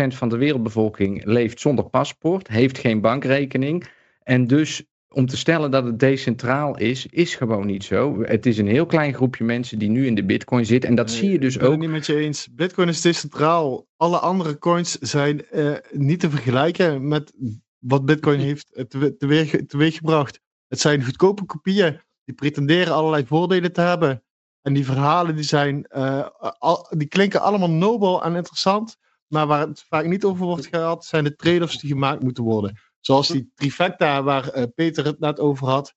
van de wereldbevolking leeft zonder paspoort, heeft geen bankrekening. En dus om te stellen dat het decentraal is, is gewoon niet zo. Het is een heel klein groepje mensen die nu in de bitcoin zit. En dat Nee, zie je dus Ik ben het ook. niet met je eens. Bitcoin is decentraal. Alle andere coins zijn eh, niet te vergelijken met wat Bitcoin heeft eh, tewe- teweeg, teweeggebracht. Het zijn goedkope kopieën. Die pretenderen allerlei voordelen te hebben. En die verhalen die zijn, eh, al, die klinken allemaal nobel en interessant. Maar waar het vaak niet over wordt gehad, zijn de trade-offs die gemaakt moeten worden. Zoals die trifecta waar eh, Peter het net over had.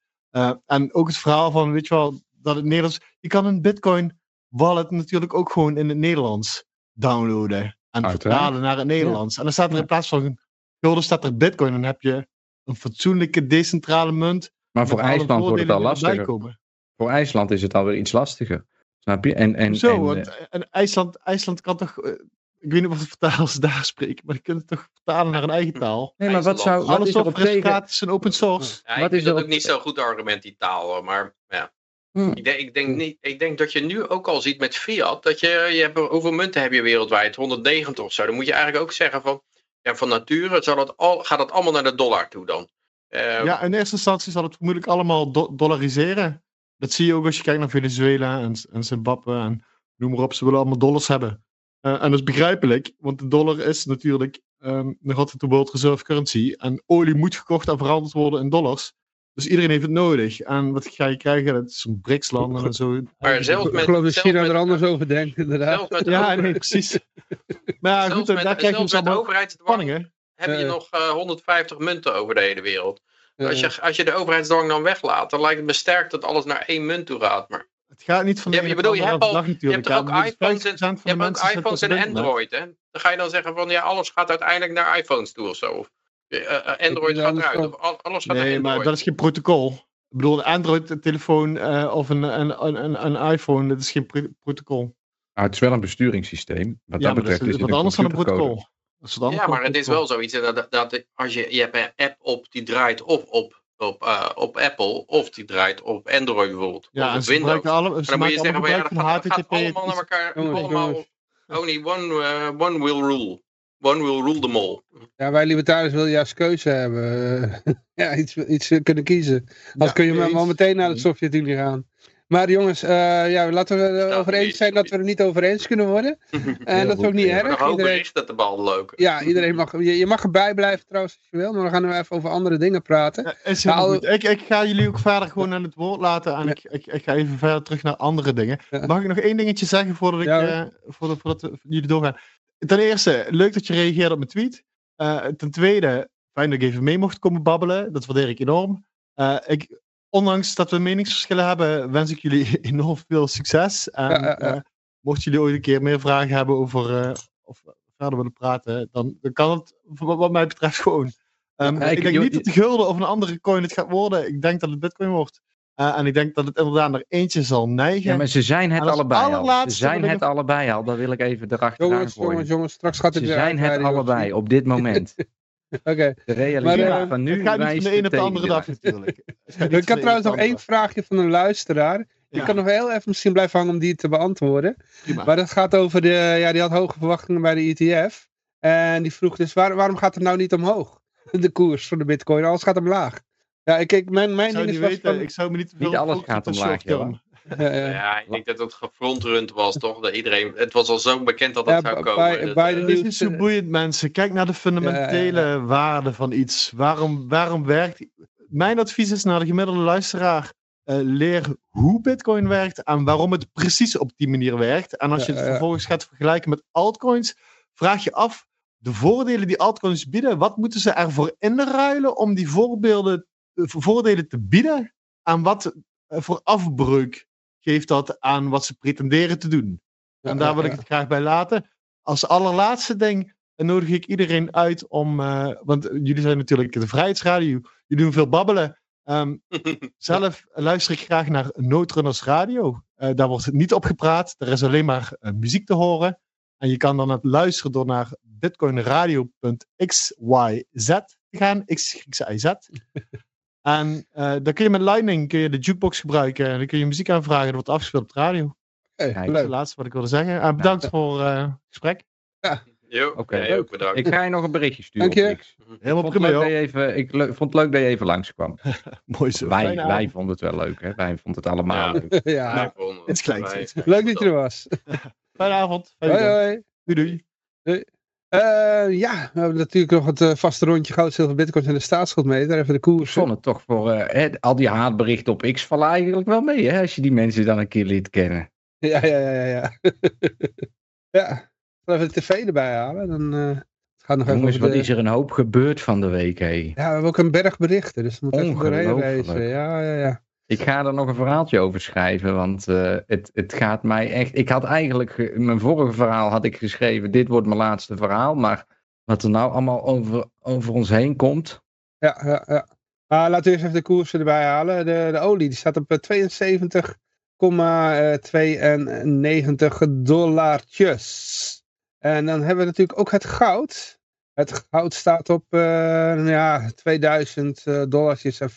En ook het verhaal van, weet je wel, dat het Nederlands... Je kan een Bitcoin wallet natuurlijk ook gewoon in het Nederlands downloaden. En vertalen naar het Nederlands. En dan staat er in plaats van gulden staat er Bitcoin. Dan heb je een fatsoenlijke decentrale munt. Maar voor IJsland wordt het al lastiger. Voor IJsland is het alweer iets lastiger. Snap je? En, en, Zo, en, want eh, en IJsland, IJsland kan toch... eh, ik weet niet of de vertalers daar spreken, maar die kunnen het toch vertalen naar een eigen taal. Nee, maar wat, zou, wat Alle is is tegen? gratis en open source. Ja, Wat is dat ook niet zo'n goed argument, die taal. Maar ja. Hm. Ik, denk, ik, denk niet, ik denk dat je nu ook al ziet met fiat. Dat je, je hebt, hoeveel munten heb je wereldwijd? 190 of zo. Dan moet je eigenlijk ook zeggen van. Ja, van nature zal het al, gaat het allemaal naar de dollar toe dan. Eh, Ja, in eerste instantie zal het vermoedelijk allemaal do- dollariseren. Dat zie je ook als je kijkt naar Venezuela en, en Zimbabwe en noem maar op. Ze willen allemaal dollars hebben. Eh, en dat is begrijpelijk, want de dollar is natuurlijk ehm, nog altijd de world reserve currency. En olie moet gekocht en veranderd worden in dollars. Dus iedereen heeft het nodig. En wat ga je krijgen? Dat is een BRICS-landen en zo. Maar zelfs Ik met- geloof dat China met- er anders over denkt, inderdaad. met, Ja, nee, precies. Maar ja, zelfs goed, met, daar krijg je zelfs dus met allemaal overheidsdwang heb je Eh. nog eh, 150 munten over de hele wereld. Eh, Als je, als je de overheidsdwang dan weglaat, dan lijkt het me sterk dat alles naar één munt toe gaat. Maar Het gaat niet van de Ja, je bedoel, je hebt al- dag je hebt ook iPhones 50% van je hebt ook iPhones en. Android. Hè? Dan ga je dan zeggen van ja, alles gaat uiteindelijk naar iPhones toe of zo. Of, eh, eh, Android Ja, gaat dat is eruit. Of alles gaat Nee, naar maar Android. dat is geen protocol. Ik bedoel, een Android-telefoon eh, of een, een, een, een, iPhone, dat is geen pro- protocol. Maar het is wel een besturingssysteem. Wat ja, dat maar betreft dat is is het wat anders dan een protocol. Dat is wat anders Ja, maar het is wel zoiets dat, dat, als je, je hebt een app op die draait of op, op, eh, op Apple of die draait op Android bijvoorbeeld. Ja, of en op Windows. alle, dan moet je zeggen, ja, dat gaat, gaat HTTP. allemaal naar elkaar. Jongens, allemaal, jongens. only one, eh, one will rule. One will rule them all. Ja, wij libertariërs willen juist keuze hebben. ja, iets, iets kunnen kiezen. Anders kun je maar wel meteen naar de Sovjet-Unie gaan. Maar jongens, eh, ja, laten we erover niet. eens zijn dat we er niet over eens kunnen worden. En dat is ook niet. Maar erg. ook Iedereen, berichten te behandelen. ja, iedereen mag, je, je mag erbij blijven trouwens als je wil. Maar we gaan nu even over andere dingen praten. Ja, is Nou, goed. Ik, ik ga jullie ook verder gewoon aan het woord laten en Ja. ik, ik, ik ga even verder terug naar andere dingen. Mag ik nog één dingetje zeggen voordat, ik, Ja, eh, voordat, voordat we- jullie doorgaan? Ten eerste, leuk dat je reageerde op mijn tweet. Eh, ten tweede, fijn dat ik even mee mocht komen babbelen. Dat waardeer ik enorm. Eh, ik, ondanks dat we meningsverschillen hebben, wens ik jullie enorm veel succes. En Ja, eh, mochten jullie ooit een keer meer vragen hebben over of we verder willen praten, dan, dan kan het wat, mij betreft gewoon. Ehm, Ja, ik, ik- denk niet dat de gulden of een andere coin het gaat worden. Ik denk dat het bitcoin wordt. Eh, en ik denk dat het inderdaad naar eentje zal neigen. Ja, maar ze zijn het allebei al. Ze zijn wil ik het allebei al. Dat wil ik even erachteraan Jongens, gooien. jongens, jongens, straks gaat het Ze weer zijn het allebei op dit moment. Oké. De realiteit Maar, eh, van nu het gaat niet van de ene op de het andere dag natuurlijk. Ik had trouwens nog één vraagje van een luisteraar. Ik Ja, kan nog heel even misschien blijven hangen om die te beantwoorden. prima. Maar dat gaat over de, ja, die had hoge verwachtingen bij de ETF. En die vroeg dus, waar, waarom gaat het nou niet omhoog? De koers van de bitcoin, alles gaat omlaag. Ja, ik, ik, mijn, mijn zou ding niet is weten, van- ik zou me niet, te Niet alles gaat omlaag. Ja, ja. Ja, ik denk dat het gefrontrund was, toch? Dat iedereen, het was al zo bekend dat Ja, dat zou komen. Bij de eh, Het is niet zo boeiend, mensen. Kijk naar de fundamentele waarde van iets. Waarom, waarom werkt... Mijn advies is naar de gemiddelde luisteraar. eh, leer hoe Bitcoin werkt en waarom het precies op die manier werkt. En als je het ja. vervolgens gaat vergelijken met altcoins, vraag je af de voordelen die altcoins bieden. Wat moeten ze ervoor inruilen om die voorbeelden, voordelen te bieden? En wat eh, voor afbreuk geeft dat aan wat ze pretenderen te doen? En daar wil ik het graag bij laten. Als allerlaatste ding eh, nodig ik iedereen uit om. eh, want jullie zijn natuurlijk de Vrijheidsradio. Jullie doen veel babbelen. Ehm, zelf luister ik graag naar Noodrunners Radio. Daar wordt het niet op gepraat. Er is alleen maar muziek te horen. En je kan dan het luisteren door naar bitcoinradio.xyz te gaan. X, Griekse IZ. en eh, dan kun je met Lightning kun je de jukebox gebruiken. En dan kun je muziek aanvragen. Dat wordt afgespeeld op de radio. Hey, Dat is leuk. het laatste wat ik wilde zeggen. En bedankt voor eh, het gesprek. Jo, Oké. ook bedankt. Ik ga je nog een berichtje sturen. Dank je. op X. Helemaal Ik vond, het prima, leuk dat joh. je even, ik vond het leuk dat je even langskwam. Mooi zo. Wij, Fijne wij avond. vonden het wel leuk. Hè? Wij vonden het allemaal Ja. leuk. ja, het is gelijk. leuk dat je er was. Fijne avond. Fijne Hoi, dag. hoi. Doei doei. Eh, ja, we hebben natuurlijk nog het eh, vaste rondje goud, zilver, bitcoins en de staatsschuldmeter. Even de Ik koers. vond het toch voor eh, al die haatberichten op X vallen eigenlijk wel mee. Hè? Als je die mensen dan een keer liet kennen. Ja, ja, ja, ja. Ja, even de tv erbij halen. Dan het gaat nog even Jongens, over wat de... is er een hoop gebeurd van de week. Hé. Ja, we hebben ook een berg berichten, dus we moeten even doorheen reizen. Ja, ja, ja. Ik ga er nog een verhaaltje over schrijven, want eh, het, het gaat mij echt... Ik had eigenlijk, mijn vorige verhaal had ik geschreven, dit wordt mijn laatste verhaal, maar wat er nou allemaal over, over ons heen komt... Ja, ja, ja. Laten we eerst even de koersen erbij halen. De, de olie die staat op eh, 72,92 dollartjes. En dan hebben we natuurlijk ook het goud. Het goud staat op eh, ja, 2000 eh, dollartjes en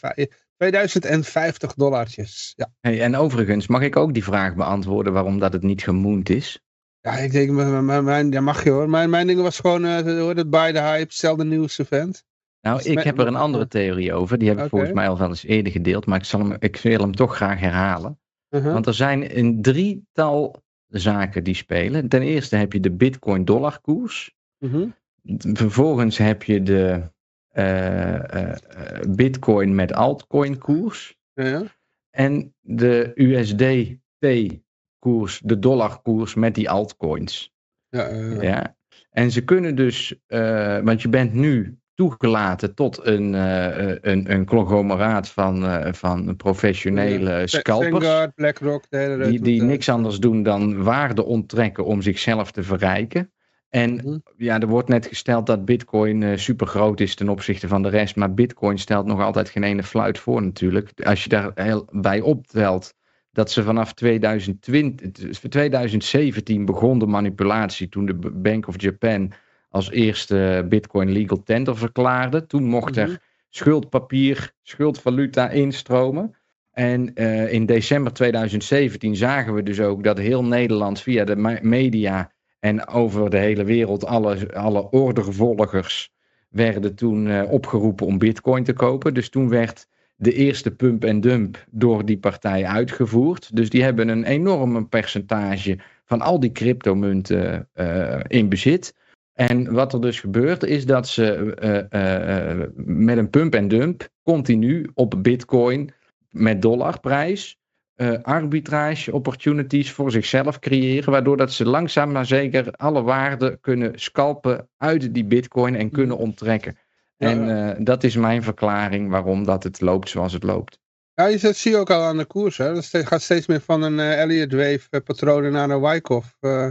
2050 dollartjes. Ja. Hey, en overigens, mag ik ook die vraag beantwoorden waarom dat het niet gemoend is? Ja, ik denk, mijn, mijn, ja, mag je hoor. Mijn, mijn ding was gewoon, uh, hoor, het buy the hype, sell the news event. Nou, Dus ik heb er een andere theorie over. Die heb ik volgens mij al wel eens eerder gedeeld. Maar ik, zal hem, ik wil hem toch graag herhalen. Uh-huh. Want er zijn een drietal zaken die spelen. Ten eerste heb je de Bitcoin-dollar koers. Mhm. Vervolgens heb je de eh, eh, eh, Bitcoin met altcoin koers. Ja. En de USDT-koers, de dollarkoers met die altcoins. Ja, eh, Ja. En ze kunnen dus, eh, want je bent nu toegelaten tot een, eh, een, een conglomeraat van, eh, van professionele scalpers. Vanguard, BlackRock, de hele Die, die niks anders doen dan waarde onttrekken om zichzelf te verrijken. En Mhm. ja, er wordt net gesteld dat Bitcoin eh super groot is ten opzichte van de rest. Maar Bitcoin stelt nog altijd geen ene fluit voor, natuurlijk. Als je daar heel bij optelt dat ze vanaf 2020, 2017 begon de manipulatie. Toen de Bank of Japan als eerste Bitcoin legal tender verklaarde. Toen mocht Mhm. er schuldpapier, schuldvaluta instromen. En eh, in december 2017 zagen we dus ook dat heel Nederland via de me- media en over de hele wereld alle, alle ordervolgers werden toen eh, opgeroepen om bitcoin te kopen. Dus toen werd de eerste pump en dump door die partij uitgevoerd. Dus die hebben een enorme percentage van al die cryptomunten eh, in bezit. En wat er dus gebeurt is dat ze eh, met een pump en dump continu op bitcoin met dollarprijs eh, arbitrage opportunities voor zichzelf creëren, waardoor dat ze langzaam maar zeker alle waarde kunnen scalpen uit die bitcoin en kunnen onttrekken. Ja, En eh, dat is mijn verklaring waarom dat het loopt zoals het loopt. Ja, je dat zie je ook al aan de koers. Hè. Dat gaat steeds meer van een eh, Elliott Wave patroon naar een Wyckoff. Hm.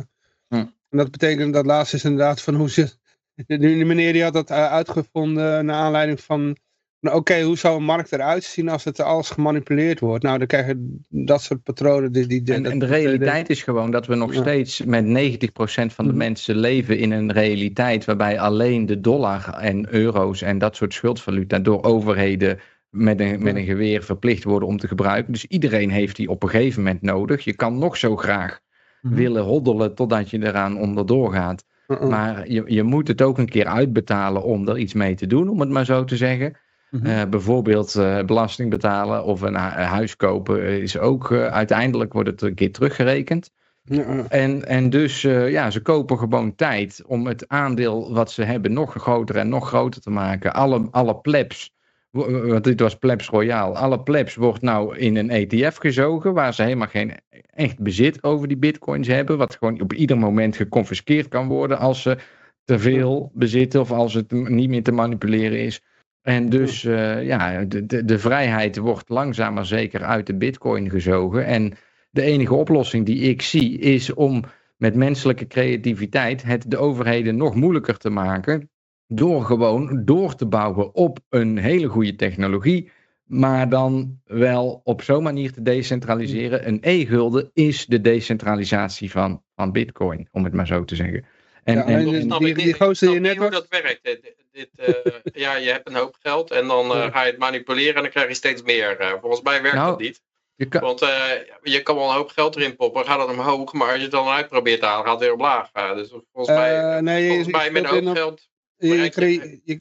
En dat betekent dat laatste is inderdaad van hoe ze... De, de meneer die had dat uitgevonden naar aanleiding van... Nou, Oké, hoe zou een markt eruit zien als het alles gemanipuleerd wordt? Nou, dan krijg je dat soort patronen. Die, die, En, dat- en de realiteit is gewoon dat we nog Ja. steeds met 90% van de Mhm. mensen leven in een realiteit waarbij alleen de dollar en euro's en dat soort schuldvaluta door overheden met een, met een geweer verplicht worden om te gebruiken. Dus iedereen heeft die op een gegeven moment nodig. Je kan nog zo graag Mhm. willen hoddelen totdat je eraan onderdoor gaat. Uh-uh. Maar je, je moet het ook een keer uitbetalen om er iets mee te doen, om het maar zo te zeggen. Mhm. Eh, bijvoorbeeld eh, belasting betalen of een hu- huis kopen eh, is ook eh, uiteindelijk wordt het een keer teruggerekend. Ja. En, en dus eh, ja, ze kopen gewoon tijd om het aandeel wat ze hebben nog groter en nog groter te maken. Alle, alle plebs, want dit was plebs royaal, alle plebs wordt nou in een ETF gezogen waar ze helemaal geen echt bezit over die bitcoins hebben. Wat gewoon op ieder moment geconfiskeerd kan worden als ze te veel bezitten of als het niet meer te manipuleren is. En dus eh, ja, de, de, de vrijheid wordt langzaam maar zeker uit de bitcoin gezogen. En de enige oplossing die ik zie is om met menselijke creativiteit het de overheden nog moeilijker te maken. Door gewoon door te bouwen op een hele goede technologie. Maar dan wel op zo'n manier te decentraliseren. Een e-gulden is de decentralisatie van, van bitcoin, om het maar zo te zeggen. En, Ja, en, en- Dat snap die- ik die niet. Ik gozer snap die je niet net hoe dat werkt. Dit, dit, eh, ja, je hebt een hoop geld en dan eh, ga je het manipuleren en dan krijg je steeds meer. Eh, volgens mij werkt Nou, dat niet. je kan, Want eh, je kan wel een hoop geld erin poppen, gaat het omhoog, maar als je het dan uit probeert te halen, gaat het weer omlaag. Dus volgens mij, Eh, nee, je- volgens je mij met een in hoop op- geld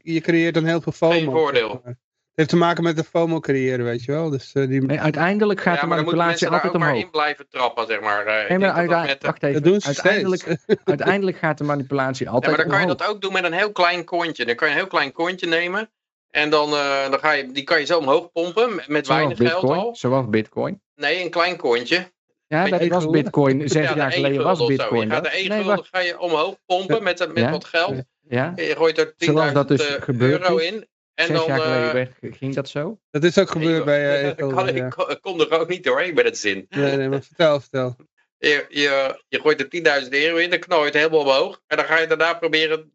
Je, creëert dan heel veel FOMO. geen voordeel. zeg maar. Het heeft te maken met de FOMO creëren, weet je wel. Dus eh, die, nee, uiteindelijk gaat ja, de manipulatie altijd ook maar omhoog. in blijven trappen, zeg maar. Eh, ik Nee, maar uiteindelijk, met, wacht even. dat doen ze uiteindelijk, gaat de manipulatie ja, altijd maar dan kan je omhoog. dat ook doen met een heel klein kontje. Dan kan je een heel klein kontje nemen en dan, eh, dan ga je, die kan je zo omhoog pompen met, Zoals weinig geld bitcoin, al. zoals bitcoin. Nee, een klein kontje. Ja, dat was bitcoin. Zes ja, jaar de geleden was bitcoin. Je gaat dat. de Nee, e-gulden wacht. ga je omhoog pompen met, met Ja. wat geld. Ja, Je gooit er 10.000 Zoals dat dus euro in. En zes dan, jaar geleden eh, werd, ging dat zo. dat is ook gebeurd ik, bij eh ik, kan- Egelden, ja. ik kom- ik kom er ook niet doorheen met het zin. Nee, nee, maar vertel, vertel. Je, je, je gooit er 10.000 euro in, dan knal je het helemaal omhoog. En dan ga je daarna proberen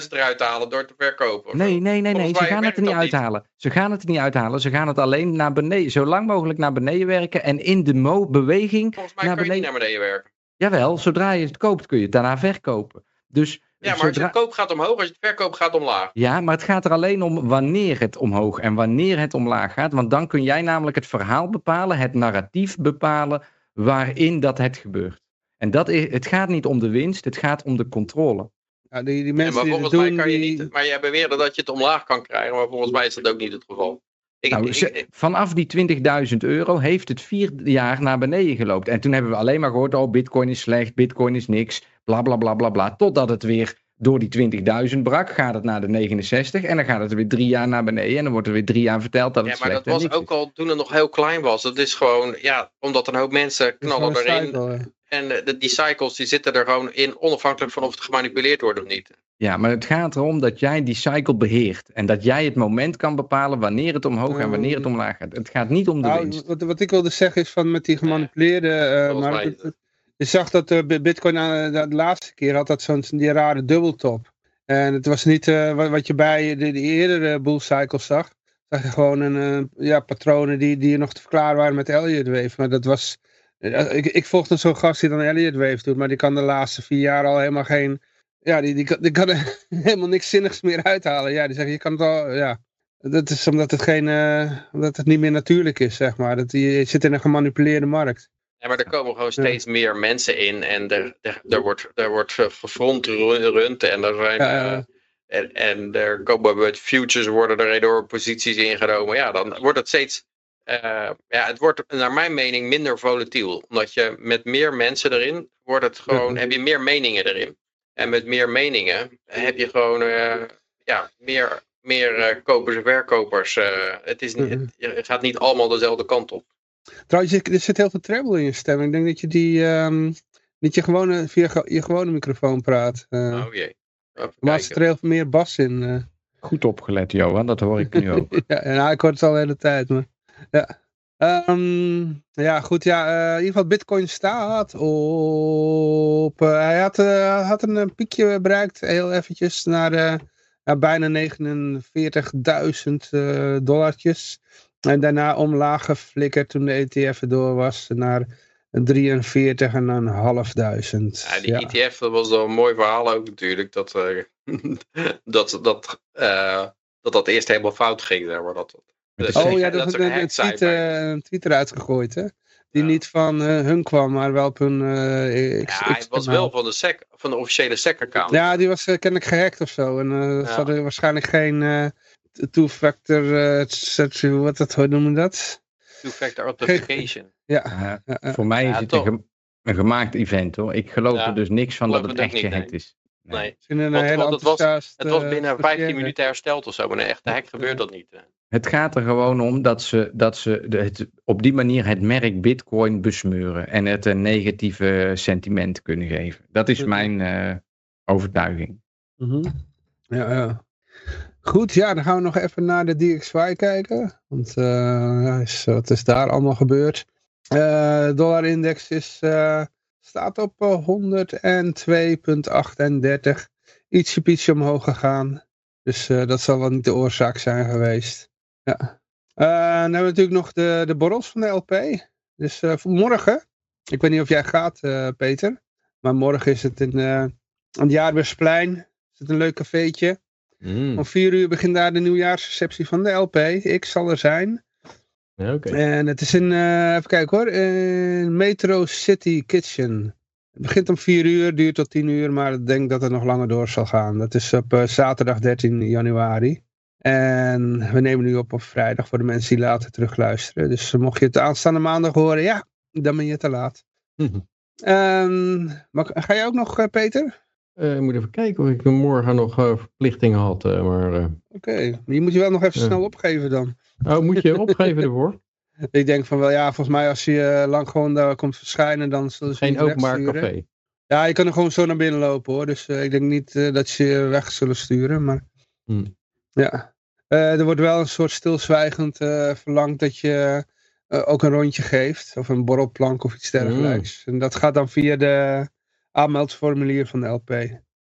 30.000 eruit te halen door te verkopen. Nee, nee, nee, nee. Ze gaan het er niet uithalen. Ze gaan het er niet uithalen. Ze gaan het alleen naar beneden, zo lang mogelijk naar beneden werken. En in de mo-beweging Volgens mij naar kan je niet beneden. naar beneden werken. Jawel, zodra je het koopt kun je het daarna verkopen. Dus Ja, maar als zodra... het koopt gaat omhoog, als je het verkoopt gaat omlaag. Ja, maar het gaat er alleen om wanneer het omhoog en wanneer het omlaag gaat. Want dan kun jij namelijk het verhaal bepalen, het narratief bepalen waarin dat het gebeurt. En dat is, het gaat niet om de winst, het gaat om de controle. Ja, die, die Ja, mensen maar die het volgens mij doen, kan je die- niet, maar jij beweerde dat je het omlaag kan krijgen, maar volgens mij is dat ook niet het geval. Ik, Nou, ik- ze- ik- vanaf die 20.000 euro heeft het vier jaar naar beneden gelopen. En toen hebben we alleen maar gehoord, oh, bitcoin is slecht, bitcoin is niks, bla bla bla bla bla. Totdat het weer door die 20.000 brak, gaat het naar de 69 en dan gaat het weer drie jaar naar beneden. En dan wordt er weer drie jaar verteld dat het ja, maar dat was ook is. al toen het nog heel klein was. Dat is gewoon, ja, omdat een hoop mensen knallen erin. cycle. En eh, de, die cycles die zitten er gewoon in, onafhankelijk van of het gemanipuleerd wordt of niet. Ja, maar het gaat erom dat jij die cycle beheert. En dat jij het moment kan bepalen wanneer het omhoog en wanneer het omlaag gaat. Het gaat niet om de Nou, winst. wat, wat ik wilde zeggen is van met die gemanipuleerde... eh, maar mij- het- het- je zag dat de bitcoin aan de, laatste keer had dat zo'n die rare dubbeltop. En het was niet eh, wat, je bij de, de eerdere bull cycles zag. Zag je gewoon een, eh, ja, patronen die, die nog te verklaren waren met Elliott Wave. Maar dat was... eh, ik, ik volg dan zo'n gast die dan Elliott Wave doet. Maar die kan de laatste vier jaar al helemaal geen... Ja, die, die, kan, die kan er helemaal niks zinnigs meer uithalen. Ja, die zeggen je kan het al... Ja, dat is omdat het, geen, eh, omdat het niet meer natuurlijk is, zeg maar. Dat je zit in een gemanipuleerde markt. Ja, maar er komen gewoon steeds meer mensen in en er, er, er wordt, er wordt en er zijn... Eh, en, en er komen met futures worden er enorm posities ingenomen. Ja, dan wordt het steeds... eh, ja, het wordt naar mijn mening minder volatiel. Omdat je met meer mensen erin, wordt het gewoon, Ja. heb je meer meningen erin. En met meer meningen heb je gewoon eh, ja, meer, meer kopers en verkopers. het, is het gaat niet allemaal dezelfde kant op. Trouwens, je- er zit heel veel treble in je stem. Ik denk dat je die ehm, niet je gewone, via je gewone microfoon praat. Eh Oh jee. Maar er er heel veel meer bas in. eh. Goed opgelet, Johan, dat hoor ik nu ook. ja, nou, ik hoor het al de hele tijd. Maar, ja. Ehm, ja, goed. Ja, eh, in ieder geval Bitcoin staat op... hij had, eh, had een, piekje bereikt, heel eventjes, naar, eh, naar bijna 49.000 eh dollartjes. En daarna omlaag geflikkerd toen de ETF erdoor was naar 43.500. Ja, die ETF, dat was wel een mooi verhaal ook natuurlijk. Dat eh, dat, dat, eh, dat dat eerst helemaal fout ging. Zeg maar, dat, Oh ja, dat is een, een, tweet, bij- een tweet eruit gegooid, hè? Die Ja. niet van eh, hun kwam, maar wel op hun eh, X, Ja, hij was wel van de, sec, van de officiële SEC-account. Ja, die was kennelijk gehackt of zo. En eh, ze hadden waarschijnlijk geen eh, two-factor, eh, wat dat, hoe noemen dat? Two-factor authentication. Ja, voor mij is het een, gem- een gemaakt event hoor. Ik geloof Ja, er dus niks van dat het het echt gehackt is. Nee. Misschien een Want- hele want het was- enthousiast, Het was eh, binnen 15 stagiair. minuten hersteld of zo. Maar een echte hack gebeurt dat niet. eh. Het gaat er gewoon om dat ze, dat ze het, op die manier het merk Bitcoin besmeuren en het een negatieve sentiment kunnen geven. Dat is mijn eh, overtuiging. Mhm. Ja, ja. Goed, ja, dan gaan we nog even naar de DXY kijken. Want eh, is, wat is daar allemaal gebeurd? Eh, De dollarindex is, eh, staat op eh, 102,38. Ietsje pietje omhoog gegaan. Dus eh, dat zal wel niet de oorzaak zijn geweest. Ja. Eh, dan hebben we natuurlijk nog de, de borrels van de LP. Dus eh, voor morgen. Ik weet niet of jij gaat, eh, Peter. Maar morgen is het in, eh aan het Jaarbeursplein. Is het een leuk cafeetje. Mm. Om vier uur begint daar de nieuwjaarsreceptie van de LP. Ik zal er zijn. Ja. En het is in, eh, even kijken hoor, in Metro City Kitchen. Het begint om vier uur, duurt tot tien uur, maar ik denk dat het nog langer door zal gaan. Dat is op eh, zaterdag 13 januari. En we nemen nu op op vrijdag voor de mensen die later terugluisteren. Dus mocht je het aanstaande maandag horen, ja, dan ben je te laat. Maar ga jij ook nog, eh, Peter? Eh, ik moet even kijken of ik morgen nog eh, verplichtingen had. eh, maar, Oké, maar je moet je wel nog even snel opgeven dan. oh, moet je opgeven ervoor? Ik denk van wel, ja, volgens mij als je lang gewoon daar komt verschijnen, dan zullen ze Geen openbaar café. Ja, je kan er gewoon zo naar binnen lopen hoor. Dus ik denk niet dat ze je weg zullen sturen. Maar Hmm. ja. Er wordt wel een soort stilzwijgend verlangd dat je ook een rondje geeft. Of een borrelplank of iets dergelijks. En dat gaat dan via de aanmeldformulier van de LP.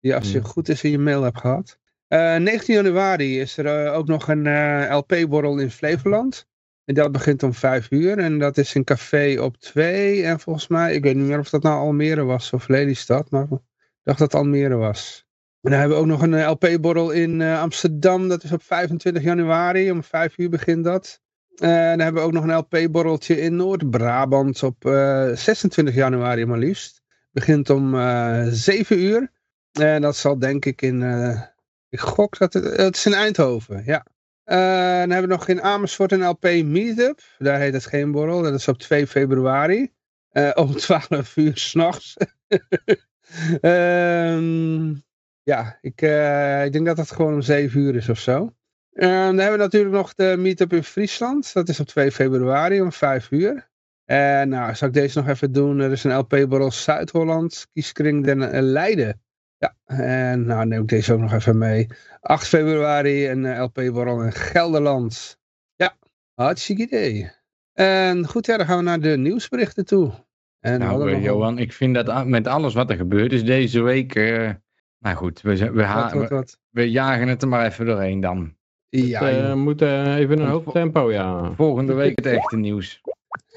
Die als je Hmm. goed is in je mail hebt gehad. Eh 19 januari is er eh, ook nog een eh, LP-borrel in Flevoland. En dat begint om 5 uur. En dat is een café op 2. En volgens mij, ik weet niet meer of dat nou Almere was of Lelystad. Maar ik dacht dat het Almere was. En dan hebben we ook nog een eh, LP-borrel in eh, Amsterdam. Dat is op 25 januari. Om 5 uur begint dat. En dan hebben we ook nog een LP-borreltje in Noord-Brabant op eh, 26 januari maar liefst. Begint om eh 7 uur. En dat zal denk ik in... eh, ik gok dat het... Het is in Eindhoven, ja. Eh, dan hebben we nog in Amersfoort een LP Meetup. Daar heet het geen borrel. Dat is op 2 februari. Eh, om 12 uur s'nachts. Ehm ja, ik, eh, ik denk dat het gewoon om 7 uur is of zo. En dan hebben we natuurlijk nog de meetup in Friesland. Dat is op 2 februari om 5 uur. En nou, zal ik deze nog even doen. Er is een LP-borrel Zuid-Holland, Kieskring den eh, Leiden. Ja, en nou neem ik deze ook nog even mee. 8 februari een eh, LP-borrel in Gelderland. Ja, hartstikke idee. En goed, ja, dan gaan we naar de nieuwsberichten toe. En Nou, eh, een- Johan, ik vind dat met alles wat er gebeurd is deze week. eh, nou goed, we, we, ha- Wat, wat, we, jagen het er maar even doorheen dan. Ja, Eh, we moeten even een hoog vo- tempo, ja. Volgende week het echte nieuws.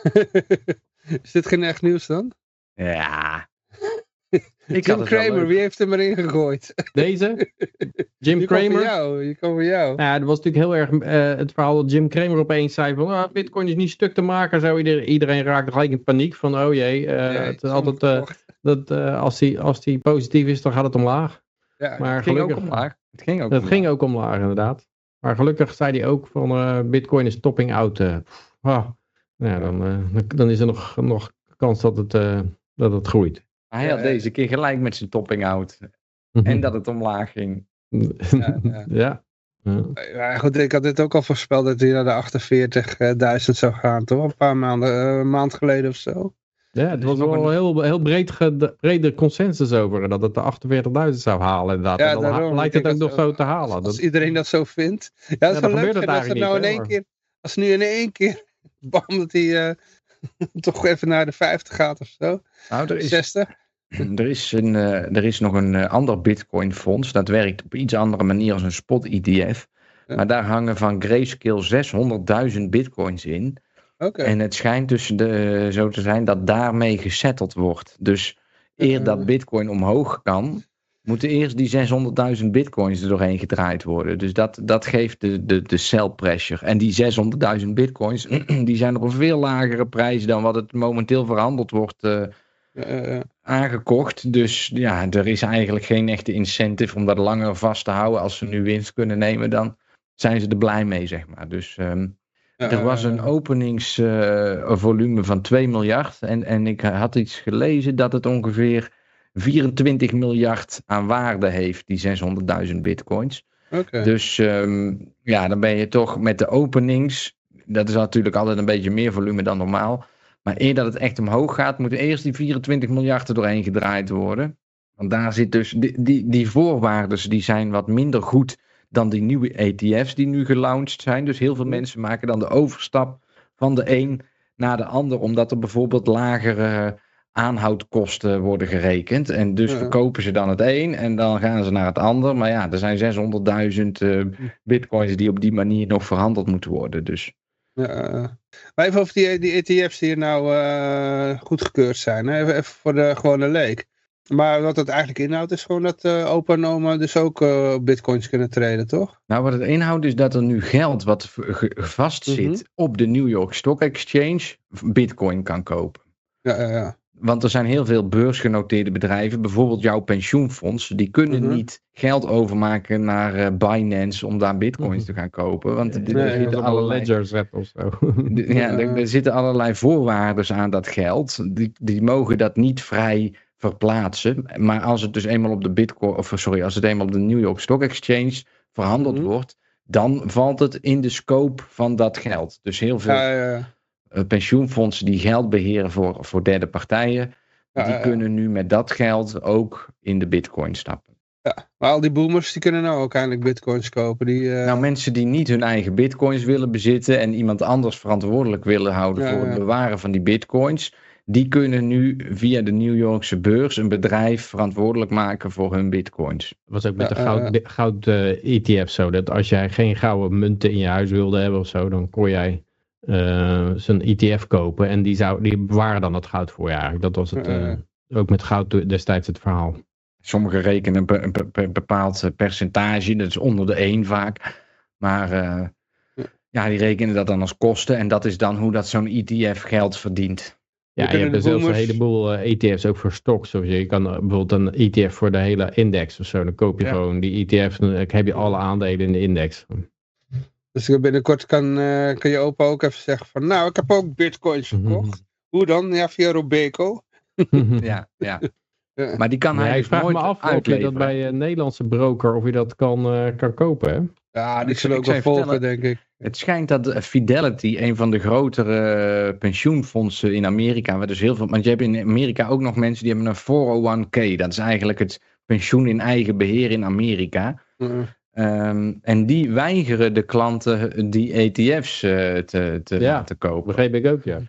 is dit geen echt nieuws dan? Ja. Ik Jim Kramer, wie heeft hem erin gegooid? Deze? Jim jou, die kwam voor jou. Nou ja, dat was natuurlijk heel erg eh, het verhaal dat Jim Cramer opeens zei van ah, Bitcoin is niet stuk te maken. Zo iedereen, iedereen raakte gelijk in paniek van oh jee, eh, Nee, het is altijd, eh, dat, als, die, als die positief is, dan gaat het omlaag. ja, Maar Het ging ook gelukkig, omlaag. Het ging ook het omlaag. ging ook omlaag inderdaad. Maar gelukkig zei hij ook van Bitcoin is topping out. eh. Nou ja, dan, eh, dan- dan is er nog, nog kans dat het, eh, dat het groeit. Hij had Ja, deze keer gelijk met zijn topping out. Mhm. En dat het omlaag ging. Ja, ja. ja. Ja. Ja, goed, ik had dit ook al voorspeld dat hij naar de 48.000 zou gaan, toch? Een paar maanden, eh, een maand geleden of zo. Ja, het is was wel een- heel, heel breed ge- brede consensus over dat het de 48.000 zou halen inderdaad. Ja, en dan daarom. lijkt het ook nog dat- zo te halen. Als Dat, iedereen dat zo vindt. Ja, dat is dan wel leuk gebeurt het als nou in één keer, als nu in één keer, bam, dat hij eh, toch even naar de 50 gaat of zo. Nou, er is, 60. er is, een, eh, er is nog een eh, ander Bitcoin fonds. Dat werkt op iets andere manier als een spot ETF. Ja. Maar daar hangen van Grayscale 600.000 bitcoins in. Oké. En het schijnt dus de, zo te zijn dat daarmee gesetteld wordt. Dus eer dat bitcoin omhoog kan, moeten eerst die 600.000 bitcoins er doorheen gedraaid worden. Dus dat, dat geeft de, de, de sell pressure. En die 600.000 bitcoins, die zijn op een veel lagere prijs dan wat het momenteel verhandeld wordt eh, aangekocht. Dus ja, er is eigenlijk geen echte incentive om dat langer vast te houden. Als ze nu winst kunnen nemen, dan zijn ze er blij mee, zeg maar. Dus ehm, eh, er was een openingsvolume van 2 miljard. En, en ik had iets gelezen dat het ongeveer 24 miljard aan waarde heeft, die 600.000 bitcoins. Dus ehm, ja, dan ben je toch met de openings. Dat is natuurlijk altijd een beetje meer volume dan normaal. Maar eer dat het echt omhoog gaat, moeten eerst die 24 miljard er doorheen gedraaid worden. Want daar zit dus, die, die, die voorwaarden die zijn wat minder goed dan die nieuwe ETF's die nu gelaunched zijn. Dus heel veel mensen maken dan de overstap van de een naar de ander, omdat er bijvoorbeeld lagere aanhoudkosten worden gerekend. En dus Ja. verkopen ze dan het een en dan gaan ze naar het ander. Maar ja, er zijn 600.000 eh, bitcoins die op die manier nog verhandeld moeten worden. Dus Ja, eh, maar even over die, die ETF's die hier nou eh, goedgekeurd zijn. Hè? Even, even voor de gewone leek. Maar wat het eigenlijk inhoudt is gewoon dat eh opa en oma dus ook eh, bitcoins kunnen traden, toch? Nou, wat het inhoudt is dat er nu geld wat vastzit Mhm. op de New York Stock Exchange Bitcoin kan kopen. Ja, ja, ja. Want er zijn heel veel beursgenoteerde bedrijven, bijvoorbeeld jouw pensioenfonds, die kunnen Mhm. niet geld overmaken naar eh, Binance om daar bitcoins Mhm. te gaan kopen. Want er- er Nee, dat zitten allerlei, ledger zet of zo. de- ja, er, er zitten allerlei voorwaarden aan dat geld. Die, die mogen dat niet vrij verplaatsen. Maar als het dus eenmaal op de Bitcoin, of sorry, als het eenmaal op de New York Stock Exchange verhandeld Mhm. wordt, dan valt het in de scope van dat geld. Dus heel veel Ja, ja, pensioenfondsen die geld beheren voor, voor derde partijen, Ja, die ja, ja. kunnen nu met dat geld ook in de bitcoin stappen. Maar al die boomers die kunnen nou ook eindelijk bitcoins kopen. Die, eh, Nou, mensen die niet hun eigen bitcoins willen bezitten en iemand anders verantwoordelijk willen houden Ja, voor het ja. bewaren van die bitcoins, die kunnen nu via de New Yorkse beurs een bedrijf verantwoordelijk maken voor hun bitcoins. Dat was ook met Ja, de goud, de goud eh, ETF zo. Dat als jij geen gouden munten in je huis wilde hebben of zo, dan kon jij eh zo'n ETF kopen. En die, zou, die bewaren dan het goud voor je eigenlijk. Dat was het, eh, ook met goud destijds het verhaal. Sommigen rekenen een, be- een be- be- bepaald eh, percentage, dat is onder de 1 vaak. Maar eh, Ja. ja, die rekenen dat dan als kosten en dat is dan hoe dat zo'n ETF geld verdient. Ja, je hebt er zelfs een heleboel eh, ETF's ook voor stocks. Of je kan eh, bijvoorbeeld een ETF voor de hele index of zo. Dan koop je Ja. gewoon die ETF. Dan eh, heb je alle aandelen in de index. Dus binnenkort kan, eh, kan je opa ook even zeggen van, nou, ik heb ook bitcoins Mhm. gekocht. Hoe dan? Ja, via Robeco. Ja, ja. Ja. Maar die kan Ja, hij ik dus vraag nooit me af of je dat bij een Nederlandse broker of je dat kan, eh, kan kopen. Hè? Ja, die zullen ook wel volgen, denk ik. Het schijnt dat eh, Fidelity, een van de grotere pensioenfondsen in Amerika, waar dus heel veel, want je hebt in Amerika ook nog mensen die hebben een 401k. Dat is eigenlijk het pensioen in eigen beheer in Amerika. Uh, Ehm, en die weigeren de klanten die ETF's eh, te, te Ja. laten kopen. Begreep ik ook, ja.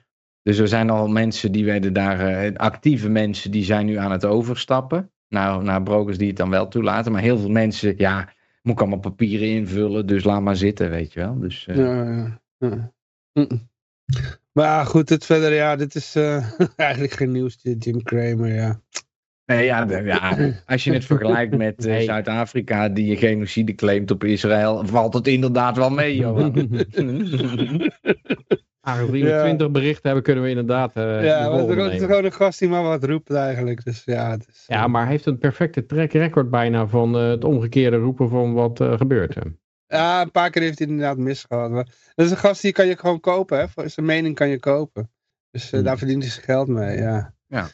Dus er zijn al mensen die werden daar, eh, actieve mensen die zijn nu aan het overstappen. Nou, naar brokers die het dan wel toelaten. Maar heel veel mensen, ja, moet ik allemaal papieren invullen, dus laat maar zitten, weet je wel. Dus, eh, ja, ja, ja. Mm. Maar goed, het verder, ja, dit is eh, eigenlijk geen nieuws, Jim Cramer, ja. Nee, ja, ja, als je het vergelijkt met eh. Zuid-Afrika die een genocide claimt op Israël, valt het inderdaad wel mee, Johan. Aangezien we Ja. 20 berichten hebben, kunnen we inderdaad. eh, de ja, maar het is gewoon een gast die maar wat roept eigenlijk, dus ja. Is, Ja, maar hij heeft een perfecte track record bijna van eh, het omgekeerde roepen van wat eh, gebeurt. Hè. Ja, een paar keer heeft hij inderdaad misgehad. Maar dat is een gast die kan je gewoon kopen, hè. Voor zijn mening kan je kopen. Dus eh, Hmm. daar verdient hij zijn geld mee, ja. Ja.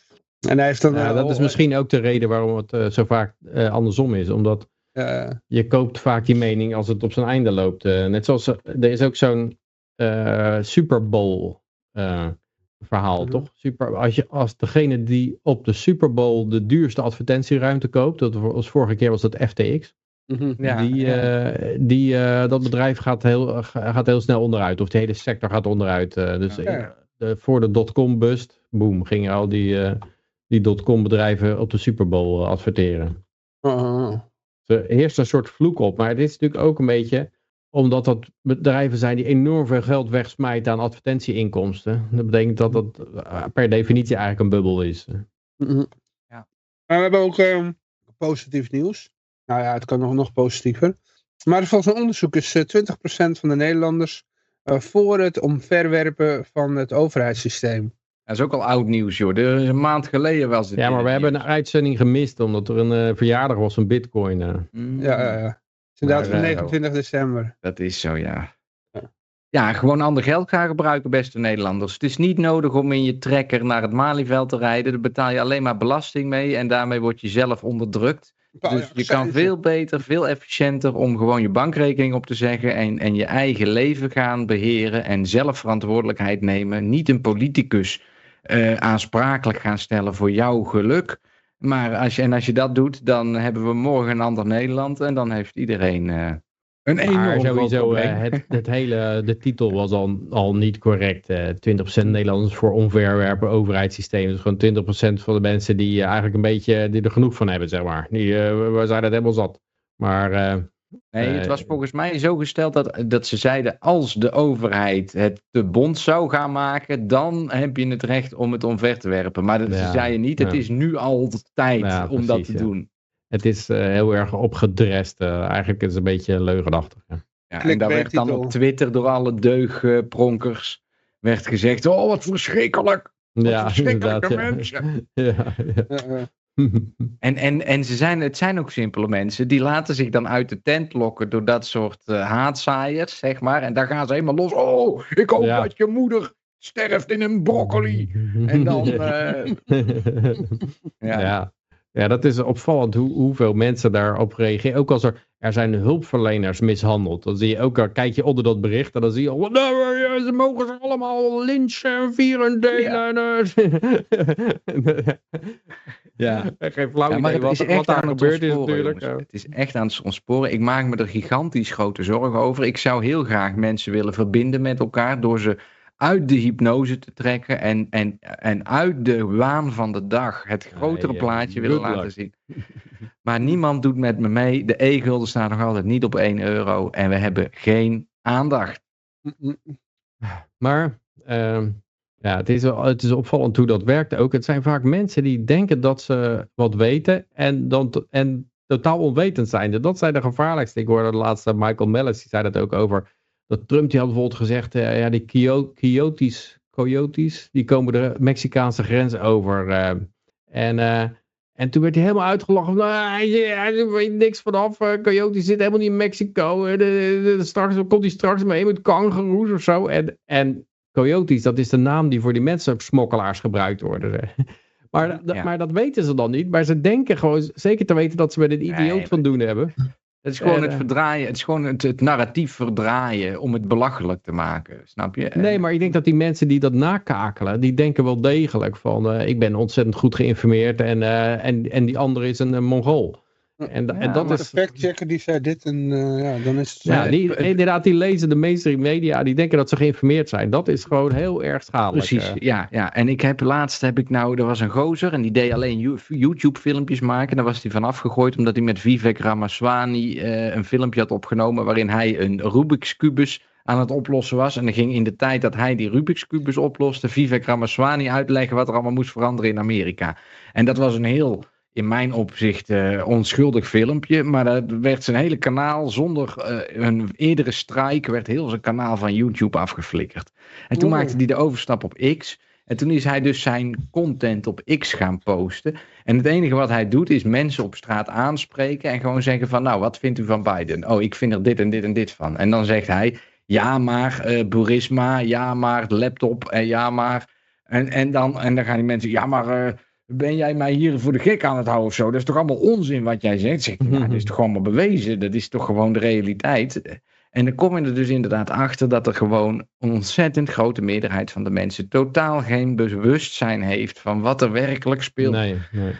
En hij heeft dan... Ja, eh, dat is misschien ook de reden waarom het eh, zo vaak eh, andersom is. Omdat je koopt vaak die mening als het op zijn einde loopt. Net zoals er is ook zo'n eh, Super Bowl eh, verhaal, Mhm. toch? Super, als, je, als degene die op de Super Bowl de duurste advertentieruimte koopt, dat was vorige keer was dat FTX, mhm. Ja, die, ja. eh, die, eh, dat bedrijf gaat heel, gaat heel snel onderuit. Of de hele sector gaat onderuit. eh, dus Ja. de, voor de dotcom bust, boom, gingen al die, eh, die dotcom bedrijven op de Super Bowl eh, adverteren. Oh, oh. Er heerst een soort vloek op. Maar dit is natuurlijk ook een beetje omdat dat bedrijven zijn die enorm veel geld wegsmijten aan advertentieinkomsten. Dat betekent dat dat eh, per definitie eigenlijk een bubbel is. Mhm. Ja. Maar we hebben ook ehm, positief nieuws. Nou ja, het kan nog, nog positiever. Maar volgens een onderzoek is eh, 20% van de Nederlanders eh, voor het omverwerpen van het overheidssysteem. Dat is ook al oud nieuws, joh. Er is een maand geleden was het. Ja, maar we hebben een uitzending gemist omdat er een eh, verjaardag was van Bitcoin. eh. Mm, Ja, ja, ja. Het is inderdaad Maar, van eh, 29 december. Dat is zo, ja. Ja. Ja, gewoon ander geld gaan gebruiken, beste Nederlanders. Het is niet nodig om in je trekker naar het Malieveld te rijden. Daar betaal je alleen maar belasting mee en daarmee word je zelf onderdrukt. Dus je kan veel beter, veel efficiënter om gewoon je bankrekening op te zeggen en, en je eigen leven gaan beheren en zelf verantwoordelijkheid nemen. Niet een politicus eh, aansprakelijk gaan stellen voor jouw geluk. Maar als je, en als je dat doet, dan hebben we morgen een ander Nederland en dan heeft iedereen eh, een enorm sowieso, eh, het, het hele, de titel was al, al niet correct. eh 20% Nederlanders voor onverwerpen overheidssysteem. Dus gewoon 20% van de mensen die eigenlijk een beetje die er genoeg van hebben, zeg maar. Die, we zijn het helemaal zat. Maar Nee, het Eh, was volgens mij zo gesteld dat, dat ze zeiden: als de overheid het te bond zou gaan maken, dan heb je het recht om het omver te werpen. Maar dat, ze Ja, zeiden niet: het ja. is nu al tijd Ja, om dat te ja. doen. het is eh, heel erg opgedrest. eh, eigenlijk is het een beetje leugenachtig. Ja. Ja, en daar werd dan op Twitter door alle deugpronkers werd gezegd: oh, wat verschrikkelijk. Ja, verschrikkelijke inderdaad. Ja. mensen. Ja, ja. En, en, en ze zijn, het zijn ook simpele mensen, die laten zich dan uit de tent lokken door dat soort eh, haatzaaiers, zeg maar. En daar gaan ze helemaal los. Oh, ik hoop Ja. dat je moeder sterft in een broccoli. En dan, eh, ja. Ja. Ja. dat is opvallend hoe, hoeveel mensen daarop reageren. Ook als er, er zijn hulpverleners mishandeld. Dan zie je ook, al kijk je onder dat bericht en dan zie je al, nou, eh, ze mogen ze allemaal lynchen en vieren delen. Ja. Geen flauw Ja, maar idee het wat, is wat echt daar aan het gebeurd is natuurlijk. jongens. Het is echt aan het ontsporen. Ik maak me er gigantisch grote zorgen over. Ik zou heel graag mensen willen verbinden met elkaar door ze uit de hypnose te trekken en, en, en uit de waan van de dag het grotere ja, plaatje willen laten luck. zien. Maar niemand doet met me mee. De e-gulden staat nog altijd niet op 1 euro en we hebben geen aandacht. Mm, Maar ehm, ja, het, is, het is opvallend hoe dat werkt ook. Het zijn vaak mensen die denken dat ze wat weten en, dan en totaal onwetend zijn. Dat zijn de gevaarlijkste. Ik hoorde de laatste Michael Mellis, die zei dat ook over. Dat Trump die had bijvoorbeeld gezegd, eh, ja, die Kyotisch coyotes, die komen de Mexicaanse grens over. eh, en, eh, en toen werd hij helemaal uitgelachen. "Ah, hij, hij weet niks vanaf. coyotes zitten helemaal niet in Mexico. straks komt hij straks mee met kangoeroes of zo. En, en coyotes, dat is de naam die voor die mensensmokkelaars gebruikt worden. Maar, Ja. maar dat weten ze dan niet. Maar ze denken gewoon zeker te weten dat ze met een idioot Nee, van doen hebben. Het is gewoon En, het eh, verdraaien, het is gewoon het, het narratief verdraaien om het belachelijk te maken, snap je? Nee, maar ik denk dat die mensen die dat nakakelen, die denken wel degelijk van eh, ik ben ontzettend goed geïnformeerd en, eh, en, en die andere is een, eh, Mongool. En, en dat Maar is... de factchecker die zei dit en eh, ja, dan is het... Ja, die, inderdaad, die lezen de mainstream media, die denken dat ze geïnformeerd zijn. Dat is gewoon heel erg schadelijk. Precies, eh. ja, ja. En ik heb laatst heb ik nou, er was een gozer en die deed alleen You- YouTube filmpjes maken. Daar was hij van afgegooid omdat hij met Vivek Ramaswamy eh, een filmpje had opgenomen waarin hij een Rubik's kubus aan het oplossen was. En dan ging in de tijd dat hij die Rubik's kubus oploste, Vivek Ramaswamy uitleggen wat er allemaal moest veranderen in Amerika. En dat was een heel in mijn opzicht eh, onschuldig filmpje. Maar dat werd zijn hele kanaal zonder eh, een eerdere strike, werd heel zijn kanaal van YouTube afgeflikkerd. En toen maakte hij de overstap op X. En toen is hij dus zijn content op X gaan posten. En het enige wat hij doet is mensen op straat aanspreken en gewoon zeggen van nou, wat vindt u van Biden? Oh, ik vind er dit en dit en dit van. En dan zegt hij, ja maar eh Burisma, ja maar laptop en ja maar... En, en, dan, en dan gaan die mensen, ja maar... ben jij mij hier voor de gek aan het houden of zo? Dat is toch allemaal onzin wat jij zegt? Zeg dat is toch allemaal bewezen? Dat is toch gewoon de realiteit? En dan kom je er dus inderdaad achter dat er gewoon een ontzettend grote meerderheid van de mensen totaal geen bewustzijn heeft van wat er werkelijk speelt. Nee, nee.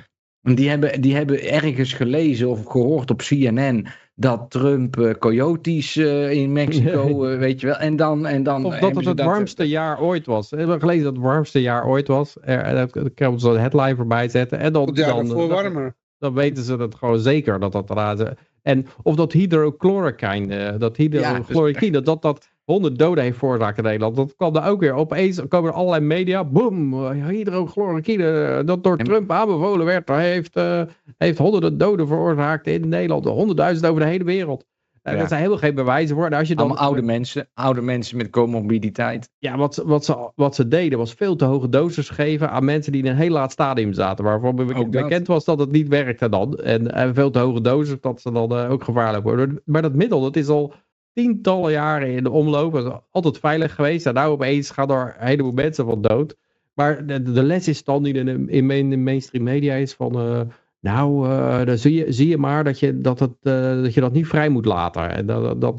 Die hebben, die hebben ergens gelezen of gehoord op CNN dat Trump eh, coyotes eh, in Mexico, eh, weet je wel. En dan, en dan Of dat het het warmste jaar ooit was. We hebben gelezen dat het warmste jaar ooit was. Er, kan ze een headline voorbij zetten. En dan, dan, dan, warmer. dan weten ze dat gewoon zeker. Dat dat raad, en of dat hydrochloroquine, dat hydrochloroquine, dat dat 100 doden heeft veroorzaakt in Nederland. Dat kwam daar ook weer. Opeens komen er allerlei media. Boom, hydrochloroquine, eh, dat door En- Trump aanbevolen werd. Hij heeft, eh, heeft honderden doden veroorzaakt in Nederland. Honderdduizend over de hele wereld. Eh, Ja. Dat zijn helemaal geen bewijzen voor. En als je dan, allemaal oude mensen, oude mensen met comorbiditeit. ja, wat, ze- wat, ze, wat ze deden was veel te hoge doses geven aan mensen die in een heel laat stadium zaten. Waarvan bekend was dat het niet werkte dan. En, en veel te hoge doses, dat ze dan eh, ook gevaarlijk worden. Maar dat middel, dat is al tientallen jaren in de omloop. Altijd veilig geweest. En nou opeens gaan er een heleboel mensen van dood. Maar de, de les is dan die in in de mainstream media is van... eh, nou, eh, dan zie je, zie je maar dat je dat, het, eh, dat je dat niet vrij moet laten. En dat, dat,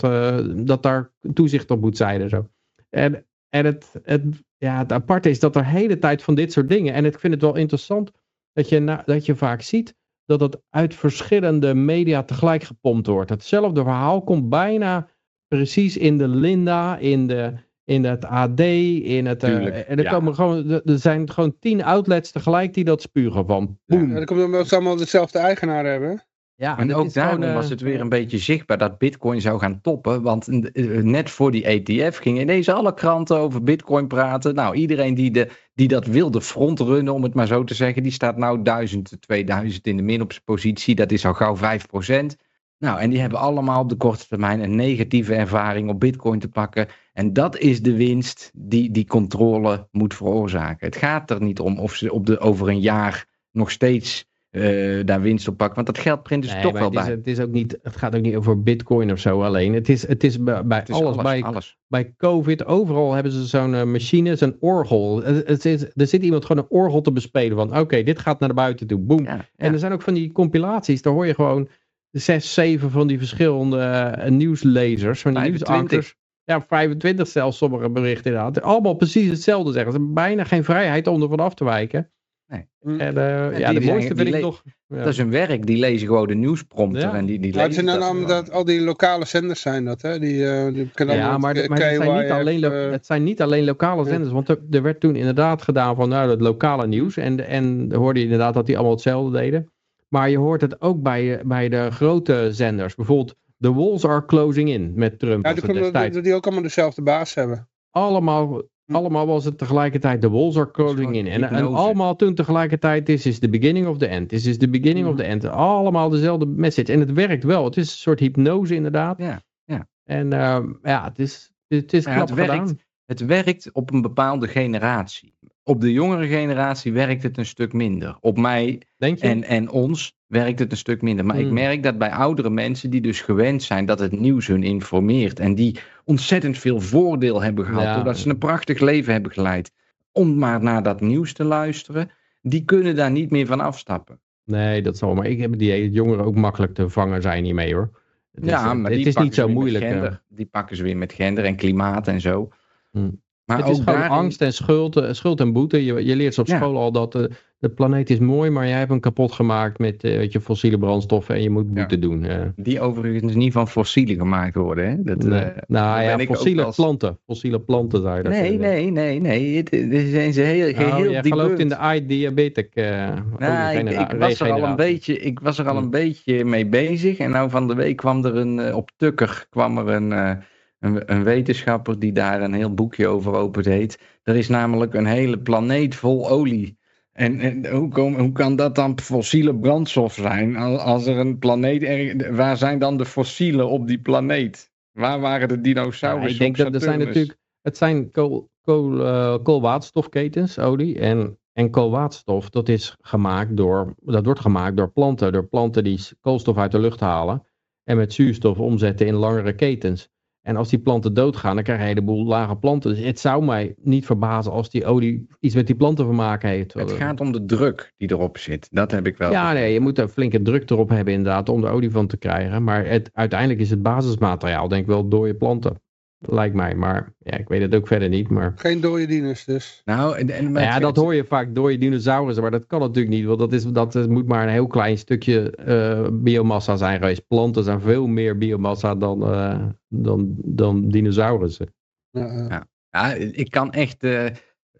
dat daar toezicht op moet zijn en zo. En, en het, het, ja, het aparte is dat er hele tijd van dit soort dingen. En ik vind het wel interessant dat je, na, dat je vaak ziet dat het uit verschillende media tegelijk gepompt wordt. Hetzelfde verhaal komt bijna precies in de Linda, in, de, in het AD, in het. eh, Tuurlijk, en er, ja. komen gewoon, er zijn gewoon tien outlets tegelijk die dat spugen van. Boom. Ja, dat komt omdat ze allemaal dezelfde eigenaar hebben. Ja, En ook daarom gewoon, eh, was het weer een beetje zichtbaar dat Bitcoin zou gaan toppen. Want eh, net voor die ETF gingen ineens alle kranten over Bitcoin praten. Nou, iedereen die, de, die dat wilde frontrunnen, om het maar zo te zeggen, die staat nou 1000, 2000 in de minopspositie. Dat is al gauw 5%. Nou, en die hebben allemaal op de korte termijn een negatieve ervaring op Bitcoin te pakken. En dat is de winst die die controle moet veroorzaken. Het gaat er niet om of ze op de, over een jaar nog steeds eh, daar winst op pakken. Want dat geld printen ze Nee, toch wel het, is, bij. het, is ook niet, het gaat ook niet over bitcoin of zo alleen. Het is, het is bij, bij Het is alles, alles, bij, alles. bij COVID, overal hebben ze zo'n eh, machine, zo'n orgel. Het, is, er zit iemand gewoon een orgel te bespelen van oké, dit gaat naar de buiten toe, boem. Ja, En er zijn ook van die compilaties, daar hoor je gewoon zes, zeven van die verschillende eh, nieuwslezers, van die 25. nieuwsankers. Ja, 25 zelfs sommige berichten inderdaad. Allemaal precies hetzelfde zeggen. Ze hebben bijna geen vrijheid om er van af te wijken. Nee. En eh, ja, de zijn- mooiste vind ik nog... Ja. Dat is hun werk. Die lezen gewoon de nieuwsprompter. Ja. En die, die Ja, het lezen zijn dan dat al die lokale zenders zijn dat, hè? Die, eh die Ja, maar, het de- maar het, zijn niet alleen, het zijn niet alleen lokale ja. zenders. Want er, er werd toen inderdaad gedaan van nou, het lokale nieuws. En, en dan hoorde je inderdaad dat die allemaal hetzelfde deden. Maar je hoort het ook bij, bij de grote zenders. Bijvoorbeeld The Walls are closing in met Trump. ja, komen- destijds. die, ook allemaal dezelfde baas hebben. allemaal, allemaal was het tegelijkertijd The Walls are closing in. En, allemaal toen tegelijkertijd This is the beginning of the end. This is the beginning of the end. Allemaal dezelfde message. En het werkt wel. Het is een soort hypnose inderdaad. Ja, ja. En ehm, ja, het is, het is Ja, knap het werkt. gedaan. het werkt op een bepaalde generatie. Op de jongere generatie werkt het een stuk minder. Op mij Denk je? en, en ons werkt het een stuk minder. Maar ik Hmm. merk dat bij oudere mensen die dus gewend zijn dat het nieuws hun informeert. En die ontzettend veel voordeel hebben gehad. Ja. Doordat ze een prachtig leven hebben geleid. Om maar naar dat nieuws te luisteren. Die kunnen daar niet meer van afstappen. Nee, dat zal. Maar ik heb die dat jongeren ook makkelijk te vangen zijn hiermee hoor. Het ja, eh, maar het die is pakken niet ze zo weer met moeilijk. eh. Gender. Die pakken ze weer met gender en klimaat en zo. Hmm. Maar het is gewoon daarin- angst en schuld, eh, schuld en boete. Je, je leert ze op Ja. school al dat de, de planeet is mooi, maar jij hebt hem kapot gemaakt met eh, weet je, fossiele brandstoffen en je moet boete doen. eh. Die overigens niet van fossielen gemaakt worden. Hè? Dat, Nee. eh, nou ja, fossiele als- planten. Fossiele planten je dat Nee, nee, nee, nee. Het, zijn ze heel, Nou, jij gelooft in de eye-diabetic eh Nou, ik, was er al een beetje, ik was er al een beetje mee bezig. En nou van de week kwam er een, eh, op Tukker kwam er een, eh, een, een wetenschapper die daar een heel boekje over opent Er is namelijk een hele planeet vol olie. En, en hoe, kom, hoe kan dat dan fossiele brandstof zijn? Als, er een planeet, er, waar zijn dan de fossielen op die planeet? Waar waren de Ja, dinosaurussen? ik denk dat er zijn natuurlijk, het zijn kool, kool, eh, koolwaterstofketens, olie. En, en koolwaterstof, dat, is gemaakt door, dat wordt gemaakt door planten. Door planten die koolstof uit de lucht halen en met zuurstof omzetten in langere ketens. En als die planten doodgaan, dan krijg je een heleboel lage planten. Dus het zou mij niet verbazen als die olie iets met die planten te maken heeft. Het gaat om de druk die erop zit. Dat heb ik wel. Ja, nee, je moet een flinke druk erop hebben inderdaad om de olie van te krijgen. Maar het, uiteindelijk is het basismateriaal denk ik wel dode planten. Lijkt mij, maar ja, ik weet het ook verder niet. Maar Geen dode dieners dus. Nou, en, en ja, dat hoor je vaak door je dinosaurussen, maar dat kan natuurlijk niet. Want dat, is, dat moet maar een heel klein stukje eh, biomassa zijn geweest. Planten zijn veel meer biomassa dan, eh, dan, dan dinosaurussen. Ja, Ja, ik kan echt. eh,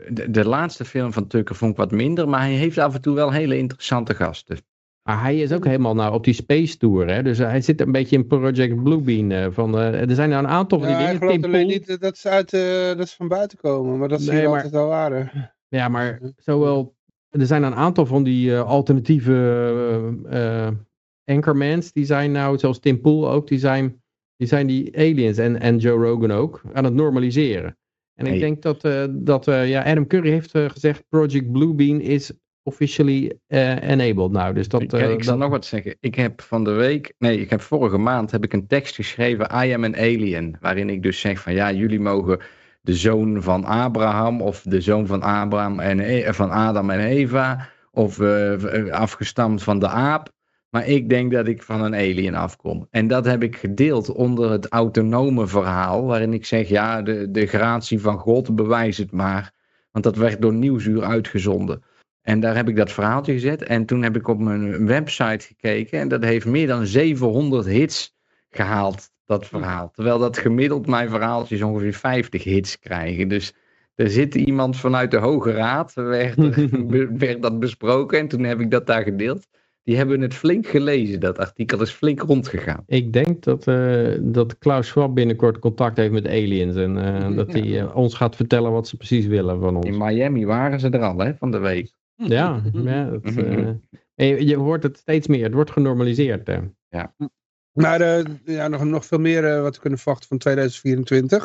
de, de laatste film van Tucker vond ik wat minder, maar hij heeft af en toe wel hele interessante gasten. Maar hij is ook helemaal nou op die space tour. Hè? Dus hij zit een beetje in Project Bluebeam. eh, van, eh, er zijn nou een aantal van die Ja, dingen. gelooft Tim alleen niet dat ze, uit, eh, dat ze van buiten komen, maar dat ze Nee, hier maar- altijd al waren. Ja, maar zowel. Er zijn een aantal van die eh, alternatieve eh eh, anchormans. Die zijn nou, zoals Tim Pool ook, die zijn die, zijn die aliens en, en Joe Rogan ook aan het normaliseren. En ik denk dat, eh, dat eh, ja, Adam Curry heeft eh, gezegd: Project Bluebeam is officially eh, enabled. Nou, dus dat. ik, eh, ik zal dat- nog wat zeggen. Ik heb van de week, nee, ik heb vorige maand heb ik een tekst geschreven, I am an alien, waarin ik dus zeg van ja, jullie mogen de zoon van Abraham of de zoon van Abraham en E- van Adam en Eva of eh, afgestamd van de aap. Maar ik denk dat ik van een alien afkom. En dat heb ik gedeeld onder het autonome verhaal, waarin ik zeg, ja, de, de gratie van God, bewijs het maar. Want dat werd door Nieuwsuur uitgezonden. En daar heb ik dat verhaaltje gezet. En toen heb ik op mijn website gekeken. En dat heeft meer dan 700 hits gehaald, dat verhaal. Terwijl dat gemiddeld mijn verhaaltjes ongeveer 50 hits krijgen. Dus er zit iemand vanuit de Hoge Raad, werd, er- werd dat besproken. En toen heb ik dat daar gedeeld. Die hebben het flink gelezen. Dat artikel is flink rondgegaan. Ik denk dat, eh, dat Klaus Schwab binnenkort contact heeft met aliens. En eh, dat hij eh, ons gaat vertellen wat ze precies willen van ons. In Miami waren ze er al, hè, van de week. Ja, ja dat, eh, en je, hoort het steeds meer. Het wordt genormaliseerd. Hè. Maar eh, ja, nog, nog veel meer eh, wat we kunnen verwachten van 2024.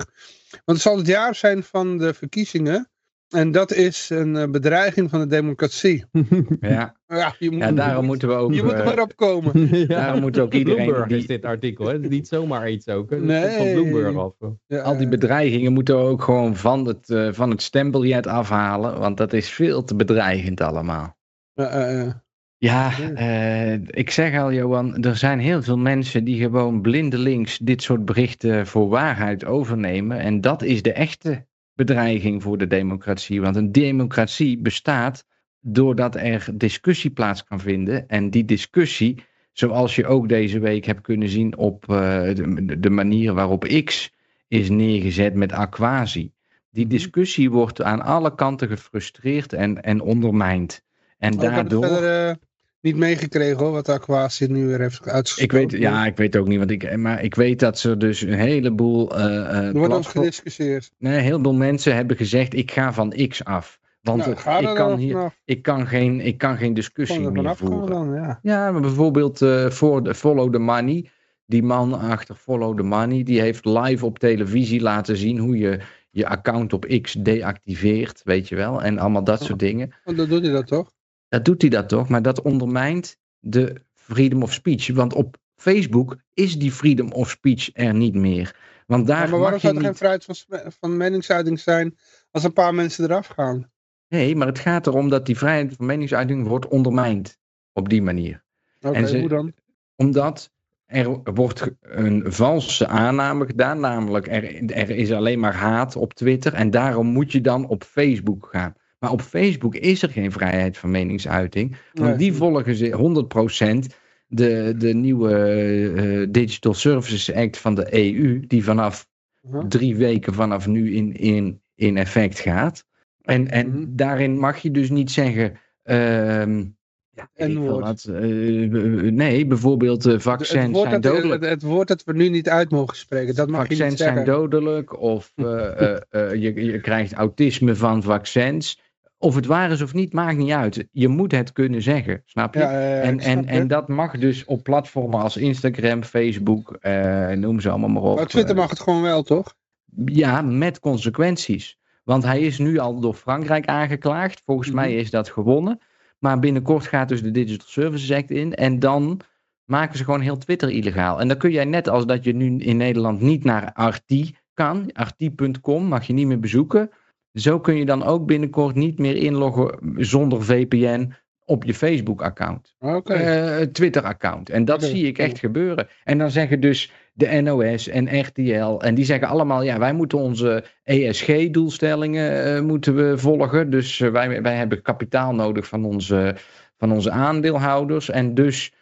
Want het zal het jaar zijn van de verkiezingen. En dat is een eh, bedreiging van de democratie. Ja, Ja, je moet, ja daarom moeten we ook... je moet eh, er maar op komen. ja. Daarom moet ook iedereen Bloomberg die- is dit artikel. Hè. Het is niet zomaar iets ook. Hè. Nee. van Bloomberg af. Ja, Al die bedreigingen moeten we ook gewoon van het, eh, van het stembiljet afhalen. Want dat is veel te bedreigend allemaal. eh, eh, eh. Ja, eh, ik zeg al, Johan, er zijn heel veel mensen die gewoon blindelings dit soort berichten voor waarheid overnemen. En dat is de echte bedreiging voor de democratie. Want een democratie bestaat doordat er discussie plaats kan vinden. En die discussie, zoals je ook deze week hebt kunnen zien op eh, de, de manier waarop X is neergezet met Aquasi. Die discussie wordt aan alle kanten gefrustreerd en, en ondermijnd. En Oh, daardoor. Eh, niet meegekregen hoor, wat Aquasi nu weer heeft Ik uitgesproken. weet, ja, ik weet ook niet, want ik, maar ik weet dat ze dus een heleboel, eh eh, Er wordt over platform- gediscussieerd. nee, heel veel mensen hebben gezegd, ik ga van X af. Want Nou, het- ik, kan hier, ik, kan geen, ik kan geen discussie er meer voeren. dan, ja. Ja, maar bijvoorbeeld eh, voor de Follow the Money. Die man achter Follow the Money, die heeft live op televisie laten zien hoe je je account op X deactiveert, weet je wel. En allemaal dat soort dingen. Want dan doet hij dat toch? Dat doet hij dat toch, maar dat ondermijnt de freedom of speech. Want op Facebook is die freedom of speech er niet meer. Want daar Ja, maar waarom zou er geen vrijheid van, van meningsuiting zijn als een paar mensen eraf gaan? Nee, maar het gaat erom dat die vrijheid van meningsuiting wordt ondermijnd. Op die manier. Oké, ze- hoe dan? Omdat er wordt een valse aanname gedaan, namelijk er, er is alleen maar haat op Twitter en daarom moet je dan op Facebook gaan. Maar op Facebook is er geen vrijheid van meningsuiting, want Nee. die volgen ze 100% de, de nieuwe eh, Digital Services Act van de EU, die vanaf Huh? drie weken vanaf nu in, in, in effect gaat. En, en Mhm. daarin mag je dus niet zeggen. ehm ja, wat, eh, nee, bijvoorbeeld eh, vaccins zijn dat, dodelijk. het, het woord dat we nu niet uit mogen spreken, dat mag je niet Vaccins zijn zeggen. dodelijk, of je, je krijgt autisme van vaccins. Of het waar is of niet, maakt niet uit. Je moet het kunnen zeggen, snap je? Ja, en, snap en, je. en dat mag dus op platformen als Instagram, Facebook, eh, noem ze allemaal maar op. Maar Twitter eh, mag het gewoon wel, toch? ja, met consequenties. Want hij is nu al door Frankrijk aangeklaagd. Volgens Mhm. mij is dat gewonnen. Maar binnenkort gaat dus de Digital Services Act in. En dan maken ze gewoon heel Twitter illegaal. En dan kun jij net als dat je nu in Nederland niet naar Arti kan. Arti.com mag je niet meer bezoeken. Zo kun je dan ook binnenkort niet meer inloggen zonder VPN op je Facebook-account. Oké. Eh, Twitter-account. En dat zie ik echt gebeuren. En dan zeggen dus de NOS en RTL, en die zeggen allemaal, ja, wij moeten onze ESG-doelstellingen eh, moeten we volgen. Dus eh, wij, wij hebben kapitaal nodig van onze, van onze aandeelhouders. En dus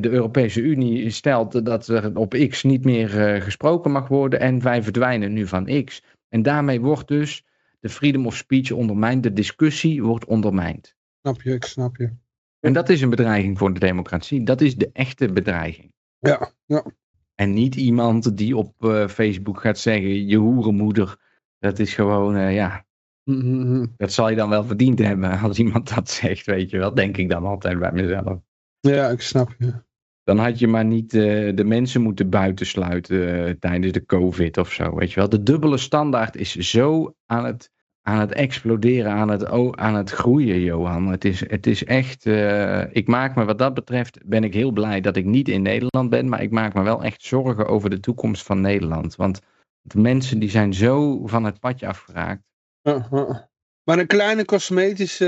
de Europese Unie stelt dat er op X niet meer gesproken mag worden. En wij verdwijnen nu van X. En daarmee wordt dus de freedom of speech ondermijnd. De discussie wordt ondermijnd. Snap je, ik snap je. En dat is een bedreiging voor de democratie. Dat is de echte bedreiging. Ja, ja. En niet iemand die op eh, Facebook gaat zeggen: je hoerenmoeder. Dat is gewoon, eh, ja, Mhm. dat zal je dan wel verdiend hebben als iemand dat zegt, weet je wel. Denk ik dan altijd bij mezelf. Ja, ik snap je. Dan had je maar niet eh, de mensen moeten buitensluiten eh, tijdens de COVID of zo, weet je wel. De dubbele standaard is zo aan het, aan het exploderen, aan het, o- aan het groeien, Johan. Het is, het is echt, eh, ik maak me wat dat betreft, ben ik heel blij dat ik niet in Nederland ben, maar ik maak me wel echt zorgen over de toekomst van Nederland. Want de mensen die zijn zo van het padje afgeraakt. Ja. Maar een kleine cosmetische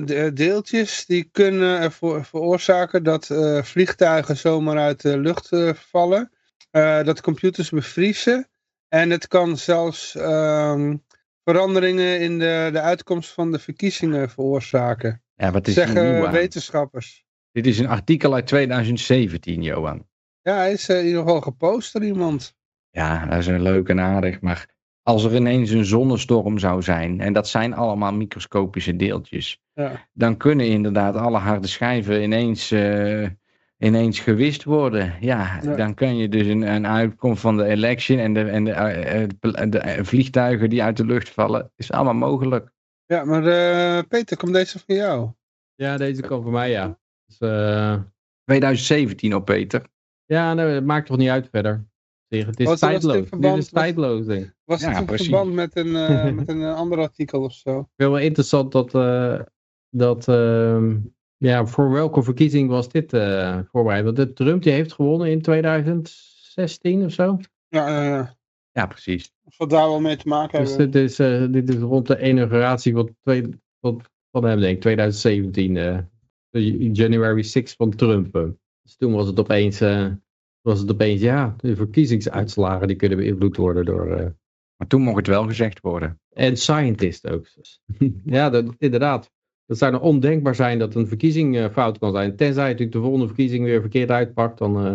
eh, de- deeltjes, die kunnen ervoor veroorzaken dat eh, vliegtuigen zomaar uit de lucht eh, vallen. Eh, dat computers bevriezen. En het kan zelfs ehm, veranderingen in de, de uitkomst van de verkiezingen veroorzaken. Ja, wat is Zeggen wetenschappers. Dit is een artikel uit 2017, Johan. Ja, hij is eh, in ieder geval gepost door iemand. Ja, dat is een leuk en aardig, maar als er ineens een zonnestorm zou zijn, en dat zijn allemaal microscopische deeltjes, Ja. dan kunnen inderdaad alle harde schijven ineens, eh, ineens gewist worden. Ja, Ja. dan kun je dus een, een uitkomst van de election en, de, en de, eh, eh, de, vliegtuigen die uit de lucht vallen, is allemaal mogelijk. Ja, maar eh, Peter, komt deze van jou? Ja, deze kan voor mij, ja. Dus, eh, 2017 op Peter. ja, nee, het maakt toch niet uit verder. Zeg, Het is Was- dit tijdloos. Dit verband is met- tijdloos, denk ik. Was Ja, het in precies. verband met een, eh, met een eh, ander artikel of zo? Ik vind wel interessant dat, eh, dat ehm, ja, voor welke verkiezing was dit eh, voorbereid? Want de Trump die heeft gewonnen in 2016 of zo. Ja, ja, ja. Ja, precies. We daar wel mee te maken Dus hebben. dit is, eh, dit is rond de inauguratie van, twee, van, van hem, denk ik, 2017. eh, de January 6 van Trump. Dus toen was het opeens, eh, was het opeens ja, de verkiezingsuitslagen die kunnen beïnvloed worden door... eh, Maar toen mocht het wel gezegd worden. en scientist ook. ja, dat, inderdaad. Dat zou nog ondenkbaar zijn dat een verkiezing eh, fout kan zijn. Tenzij natuurlijk de volgende verkiezing weer verkeerd uitpakt. Dan, eh,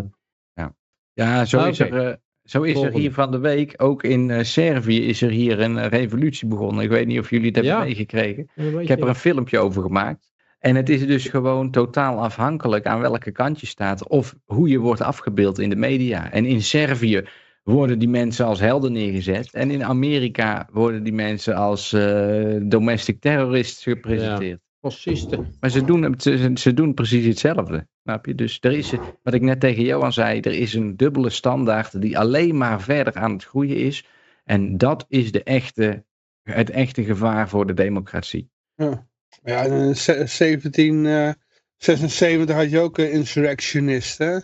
Ja, zo Ah, is, er, zo is er hier van de week, ook in Servië is er hier een revolutie begonnen. Ik weet niet of jullie het hebben Ja. meegekregen. Ik heb er een filmpje over gemaakt. En het is dus gewoon totaal afhankelijk aan welke kant je staat. Of hoe je wordt afgebeeld in de media. En in Servië worden die mensen als helden neergezet. En in Amerika worden die mensen als eh, domestic terrorists gepresenteerd. Fascisten. Maar ze doen, ze, ze doen precies hetzelfde. Snap je? Dus er is, wat ik net tegen Johan zei, er is een dubbele standaard die alleen maar verder aan het groeien is. En dat is de echte, het echte gevaar voor de democratie. Ja, in ze- 1776 had je ook een insurrectionist, hè?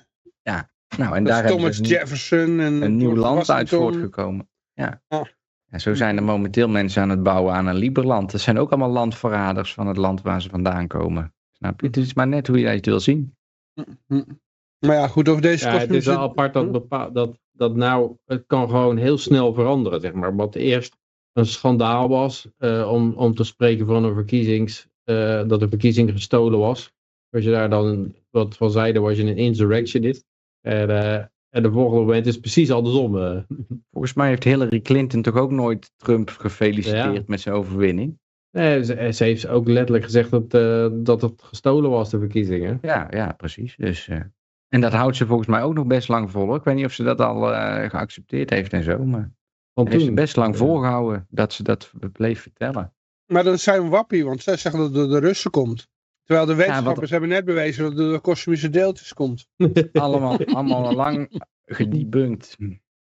Nou, en Dat daar is hebben Thomas Jefferson en een nieuw George land uit voortgekomen. Ja. Ah. ja. Zo zijn er momenteel mensen aan het bouwen aan een Liberland. Dat zijn ook allemaal landverraders van het land waar ze vandaan komen. Snap je? Het is maar net hoe je het wil zien. Hm. Maar ja, goed, over deze Ja, het is wel apart dat, bepaal, dat, dat nou, het kan gewoon heel snel veranderen, zeg maar. Wat eerst een schandaal was, eh, om, om te spreken van een verkiezings, eh, dat de verkiezing gestolen was. Als je daar dan wat van zeiden, was je een insurrectionist. En, eh, en de volgende moment is precies andersom. Volgens mij heeft Hillary Clinton toch ook nooit Trump gefeliciteerd Ja. met zijn overwinning. Nee, ze, ze heeft ook letterlijk gezegd dat, dat het gestolen was, de verkiezingen. Ja, ja, precies. Dus, en dat houdt ze volgens mij ook nog best lang vol. Ik weet niet of ze dat al geaccepteerd heeft en zo. Maar Heeft ze toen. best lang Ja. volgehouden dat ze dat bleef vertellen. Maar dat zijn we wappie, want zij zeggen dat het door de Russen komt. Terwijl de wetenschappers hebben net bewezen dat het door de kosmische deeltjes komt. Allemaal, allemaal lang gedebunked.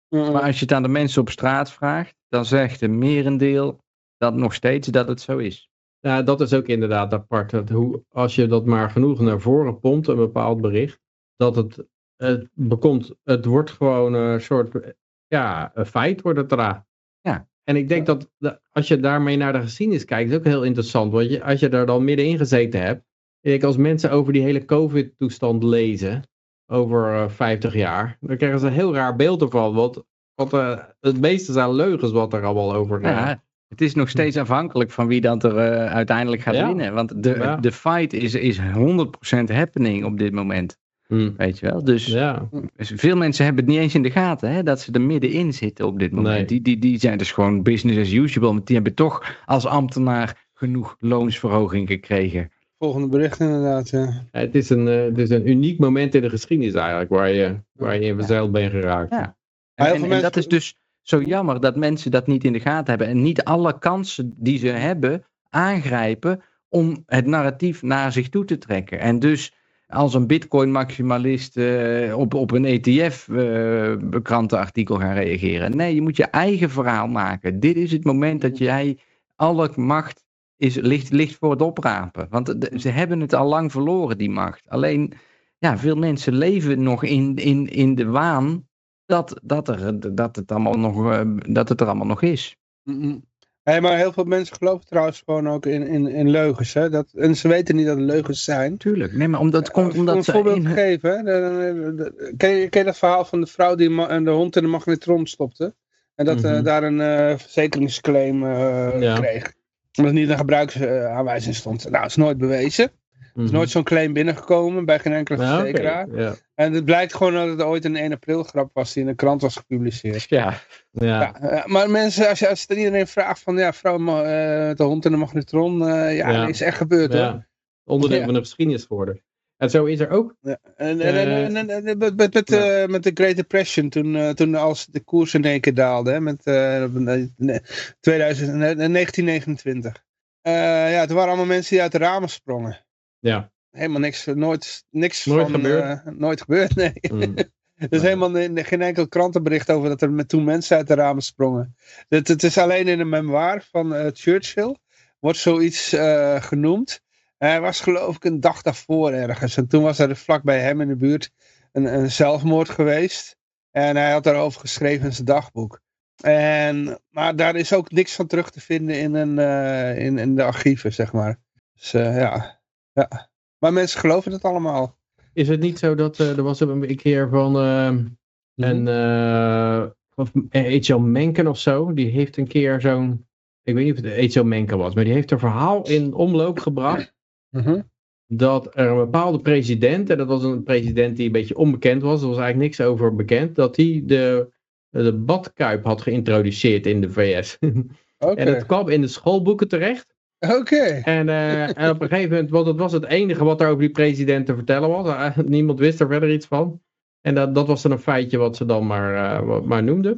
Maar als je het aan de mensen op straat vraagt, dan zegt de merendeel dat nog steeds dat het zo is. Ja, dat is ook inderdaad apart. Dat hoe, als je dat maar genoeg naar voren pompt, een bepaald bericht, dat het, het bekomt, het wordt gewoon een soort, ja, een feit wordt het eraan. Ja. En ik denk dat de- als je daarmee naar de geschiedenis kijkt, is ook heel interessant. Want je, als je daar dan middenin gezeten hebt, ik als mensen over die hele COVID-toestand lezen, over eh, 50 jaar, dan krijgen ze een heel raar beeld ervan. Want, want eh, het meeste zijn leugens wat er allemaal over gaat. Ja, het is nog steeds afhankelijk van wie dat er eh, uiteindelijk gaat Ja. winnen. Want de, Ja. de fight is, is 100% happening op dit moment. Hm. Weet je wel? Dus Ja. veel mensen hebben het niet eens in de gaten hè, dat ze er middenin zitten op dit moment. Nee. Die, die, die zijn dus gewoon business as usual. Want die hebben toch als ambtenaar genoeg loonsverhoging gekregen. Volgende bericht inderdaad, ja. Het is, een, eh, het is een uniek moment in de geschiedenis eigenlijk, waar je, waar je in verzeild bent geraakt. Ja. En, dat is dus zo jammer dat mensen dat niet in de gaten hebben. En niet alle kansen die ze hebben aangrijpen om het narratief naar zich toe te trekken. En dus als een bitcoin-maximalist eh, op, op een ETF-krantenartikel gaan reageren. Nee, je moet je eigen verhaal maken. Dit is het moment dat jij alle macht is, ligt, ligt voor het oprapen. Want de- ze hebben het al lang verloren, die macht. Alleen, ja, veel mensen leven nog in, in, in de waan dat, dat, er, dat, het allemaal nog, eh, dat het er allemaal nog is. Mm-mm. Hey, maar heel veel mensen geloven trouwens gewoon ook in, in, in leugens. Hè? Dat, en ze weten niet dat het leugens zijn. Tuurlijk. Nee, maar omdat, komt Om omdat een ze voorbeeld te geven. de- ken, je, ken je dat verhaal van de vrouw die de hond in de magnetron stopte? En dat eh, Mhm. daar een eh, verzekeringsclaim eh, Ja. kreeg. Omdat niet een gebruiksaanwijzing stond. Nou, dat is nooit bewezen. Er is Mhm. nooit zo'n claim binnengekomen bij geen enkele oké. verzekeraar. Ja. En het blijkt gewoon dat het ooit een 1 april grap was die in de krant was gepubliceerd. Ja, Ja. Ja, eh, maar mensen, als je, als je iedereen vraagt van ja, vrouw eh, de hond en de magnetron, eh, ja, is echt gebeurd hoor. Onderdeel van de geschiedenis geworden. En zo is er ook. Ja, En, en, en, en, en- en met, met, met, ja. met de Great Depression, toen, toen als de koers in één keer daalde, hè, met ne- 2000, eh, 1929. Eh, ja, toen waren allemaal mensen die uit de ramen sprongen. Ja. Helemaal niks, nooit, niks Nooit van, gebeurd? eh, nooit gebeurd, nee. Mm. Er is helemaal geen enkel krantenbericht over dat er met toen mensen uit de ramen sprongen. Het, het is alleen in een memoir van eh, Churchill, wordt zoiets eh, genoemd. Hij was geloof ik een dag daarvoor ergens. En toen was er vlak bij hem in de buurt een, een zelfmoord geweest. En hij had daarover geschreven in zijn dagboek. En, maar daar is ook niks van terug te vinden in, een, in, in de archieven, zeg maar. Dus ja. Ja. Maar mensen geloven het allemaal. Is het niet zo dat eh, er was een keer van ehm een eh, of H.L. Mencken of zo, die heeft een keer zo'n, ik weet niet of het H.L. Mencken was, maar die heeft een verhaal in omloop gebracht Mhm. dat er een bepaalde president, en dat was een president die een beetje onbekend was, er was eigenlijk niks over bekend, dat hij de, de badkuip had geïntroduceerd in de VS. En dat kwam in de schoolboeken terecht. Oké. En, eh, en op een gegeven moment, want het was het enige wat er over die president te vertellen was. Eh, niemand wist er verder iets van. En dat, dat was dan een feitje wat ze dan maar, wat- maar noemden.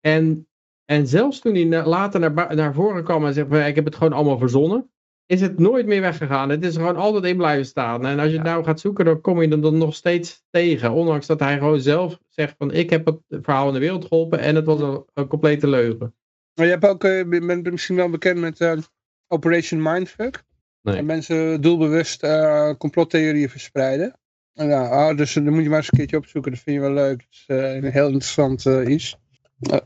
En, en zelfs toen hij later naar, naar voren kwam en van, Ik heb het gewoon allemaal verzonnen. Is het nooit meer weggegaan. Het is er gewoon altijd in blijven staan. En als je het nou gaat zoeken, dan kom je er dan nog steeds tegen. Ondanks dat hij gewoon zelf zegt: van Ik heb het verhaal in de wereld geholpen en het was een, een complete leugen. Maar je hebt ook, je bent misschien wel bekend met Operation Mindfuck. Nee. En mensen doelbewust eh, complottheorieën verspreiden. En ja, ah, dus dan moet je maar eens een keertje opzoeken. Dat vind je wel leuk. Dat is eh, een heel interessant eh, iets. Eh,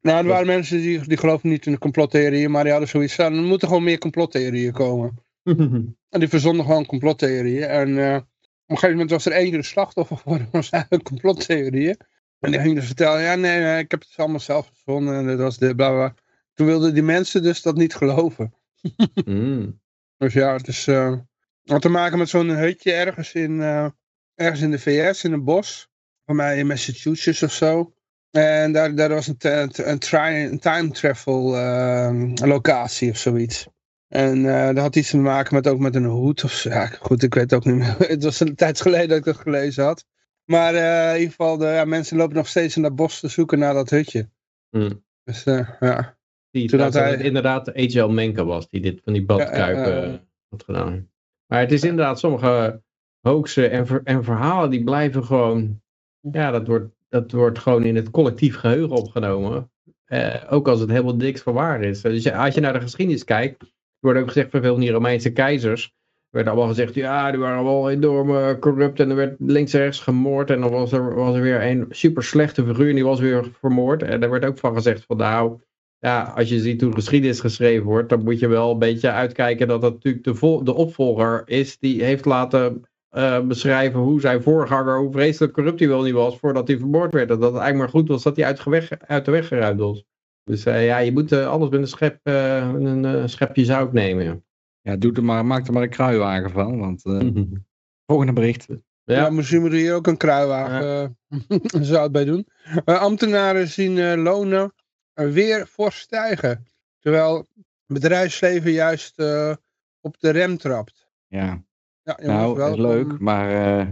nou, er waren mensen die, die geloofden niet in de complottheorieën. Maar die hadden zoiets van, er moeten gewoon meer complottheorieën komen. En die verzonden gewoon complottheorieën. En eh, op een gegeven moment was er één keer een slachtoffer geworden van zijn complottheorieën. En die ging dus vertellen, ja nee, nee, ik heb het allemaal zelf verzonnen. En dat was de bla bla. Toen wilden die mensen dus dat niet geloven. Mm. Dus ja, het is eh, had te maken met zo'n hutje ergens in, eh, ergens in de VS, in een bos. Voor mij in Massachusetts of zo. En daar, daar was een, een, time travel eh, locatie of zoiets. En dat had iets te maken met ook met een hoed of zo. Ja, goed, ik weet het ook niet meer. Het was een tijd geleden dat ik dat gelezen had. Maar in ieder geval, de, ja, mensen lopen nog steeds in dat bos te zoeken naar dat hutje. Mm. Dus ja. Die, Toen dat hij- het inderdaad H.L. Menke was die dit van die badkuipen Ja, had gedaan. Maar het is inderdaad sommige hoaxen en, ver- en verhalen die blijven gewoon, ja, dat wordt, dat wordt gewoon in het collectief geheugen opgenomen. Eh, ook als het helemaal niks van waar is. Dus ja, als je naar de geschiedenis kijkt, er wordt ook gezegd van veel van die Romeinse keizers, er werd allemaal gezegd, ja, die waren wel enorm eh, corrupt en er werd links en rechts gemoord en dan was er, was er weer een super slechte figuur en die was weer vermoord. En daar werd ook van gezegd van nou, ja, als je ziet hoe geschiedenis geschreven wordt, dan moet je wel een beetje uitkijken dat dat natuurlijk de, vol- de opvolger is die heeft laten eh, beschrijven hoe zijn voorganger, hoe vreselijk corrupt hij wel niet was voordat hij vermoord werd. En dat het eigenlijk maar goed was dat hij uit, de weg- uit de weg geruimd was. Dus eh, ja, je moet eh, alles met een, schep, eh, een eh, schepje zout nemen. Ja. Ja, doe er maar, maak er maar een kruiwagen van. Want eh, volgende bericht. Ja, Ja. misschien moeten we hier ook een kruiwagen eh, zout bij doen. Eh, ambtenaren zien eh, lonen weer fors stijgen. Terwijl bedrijfsleven juist eh, op de rem trapt. Ja, Ja, nou, welkom. leuk. Maar eh,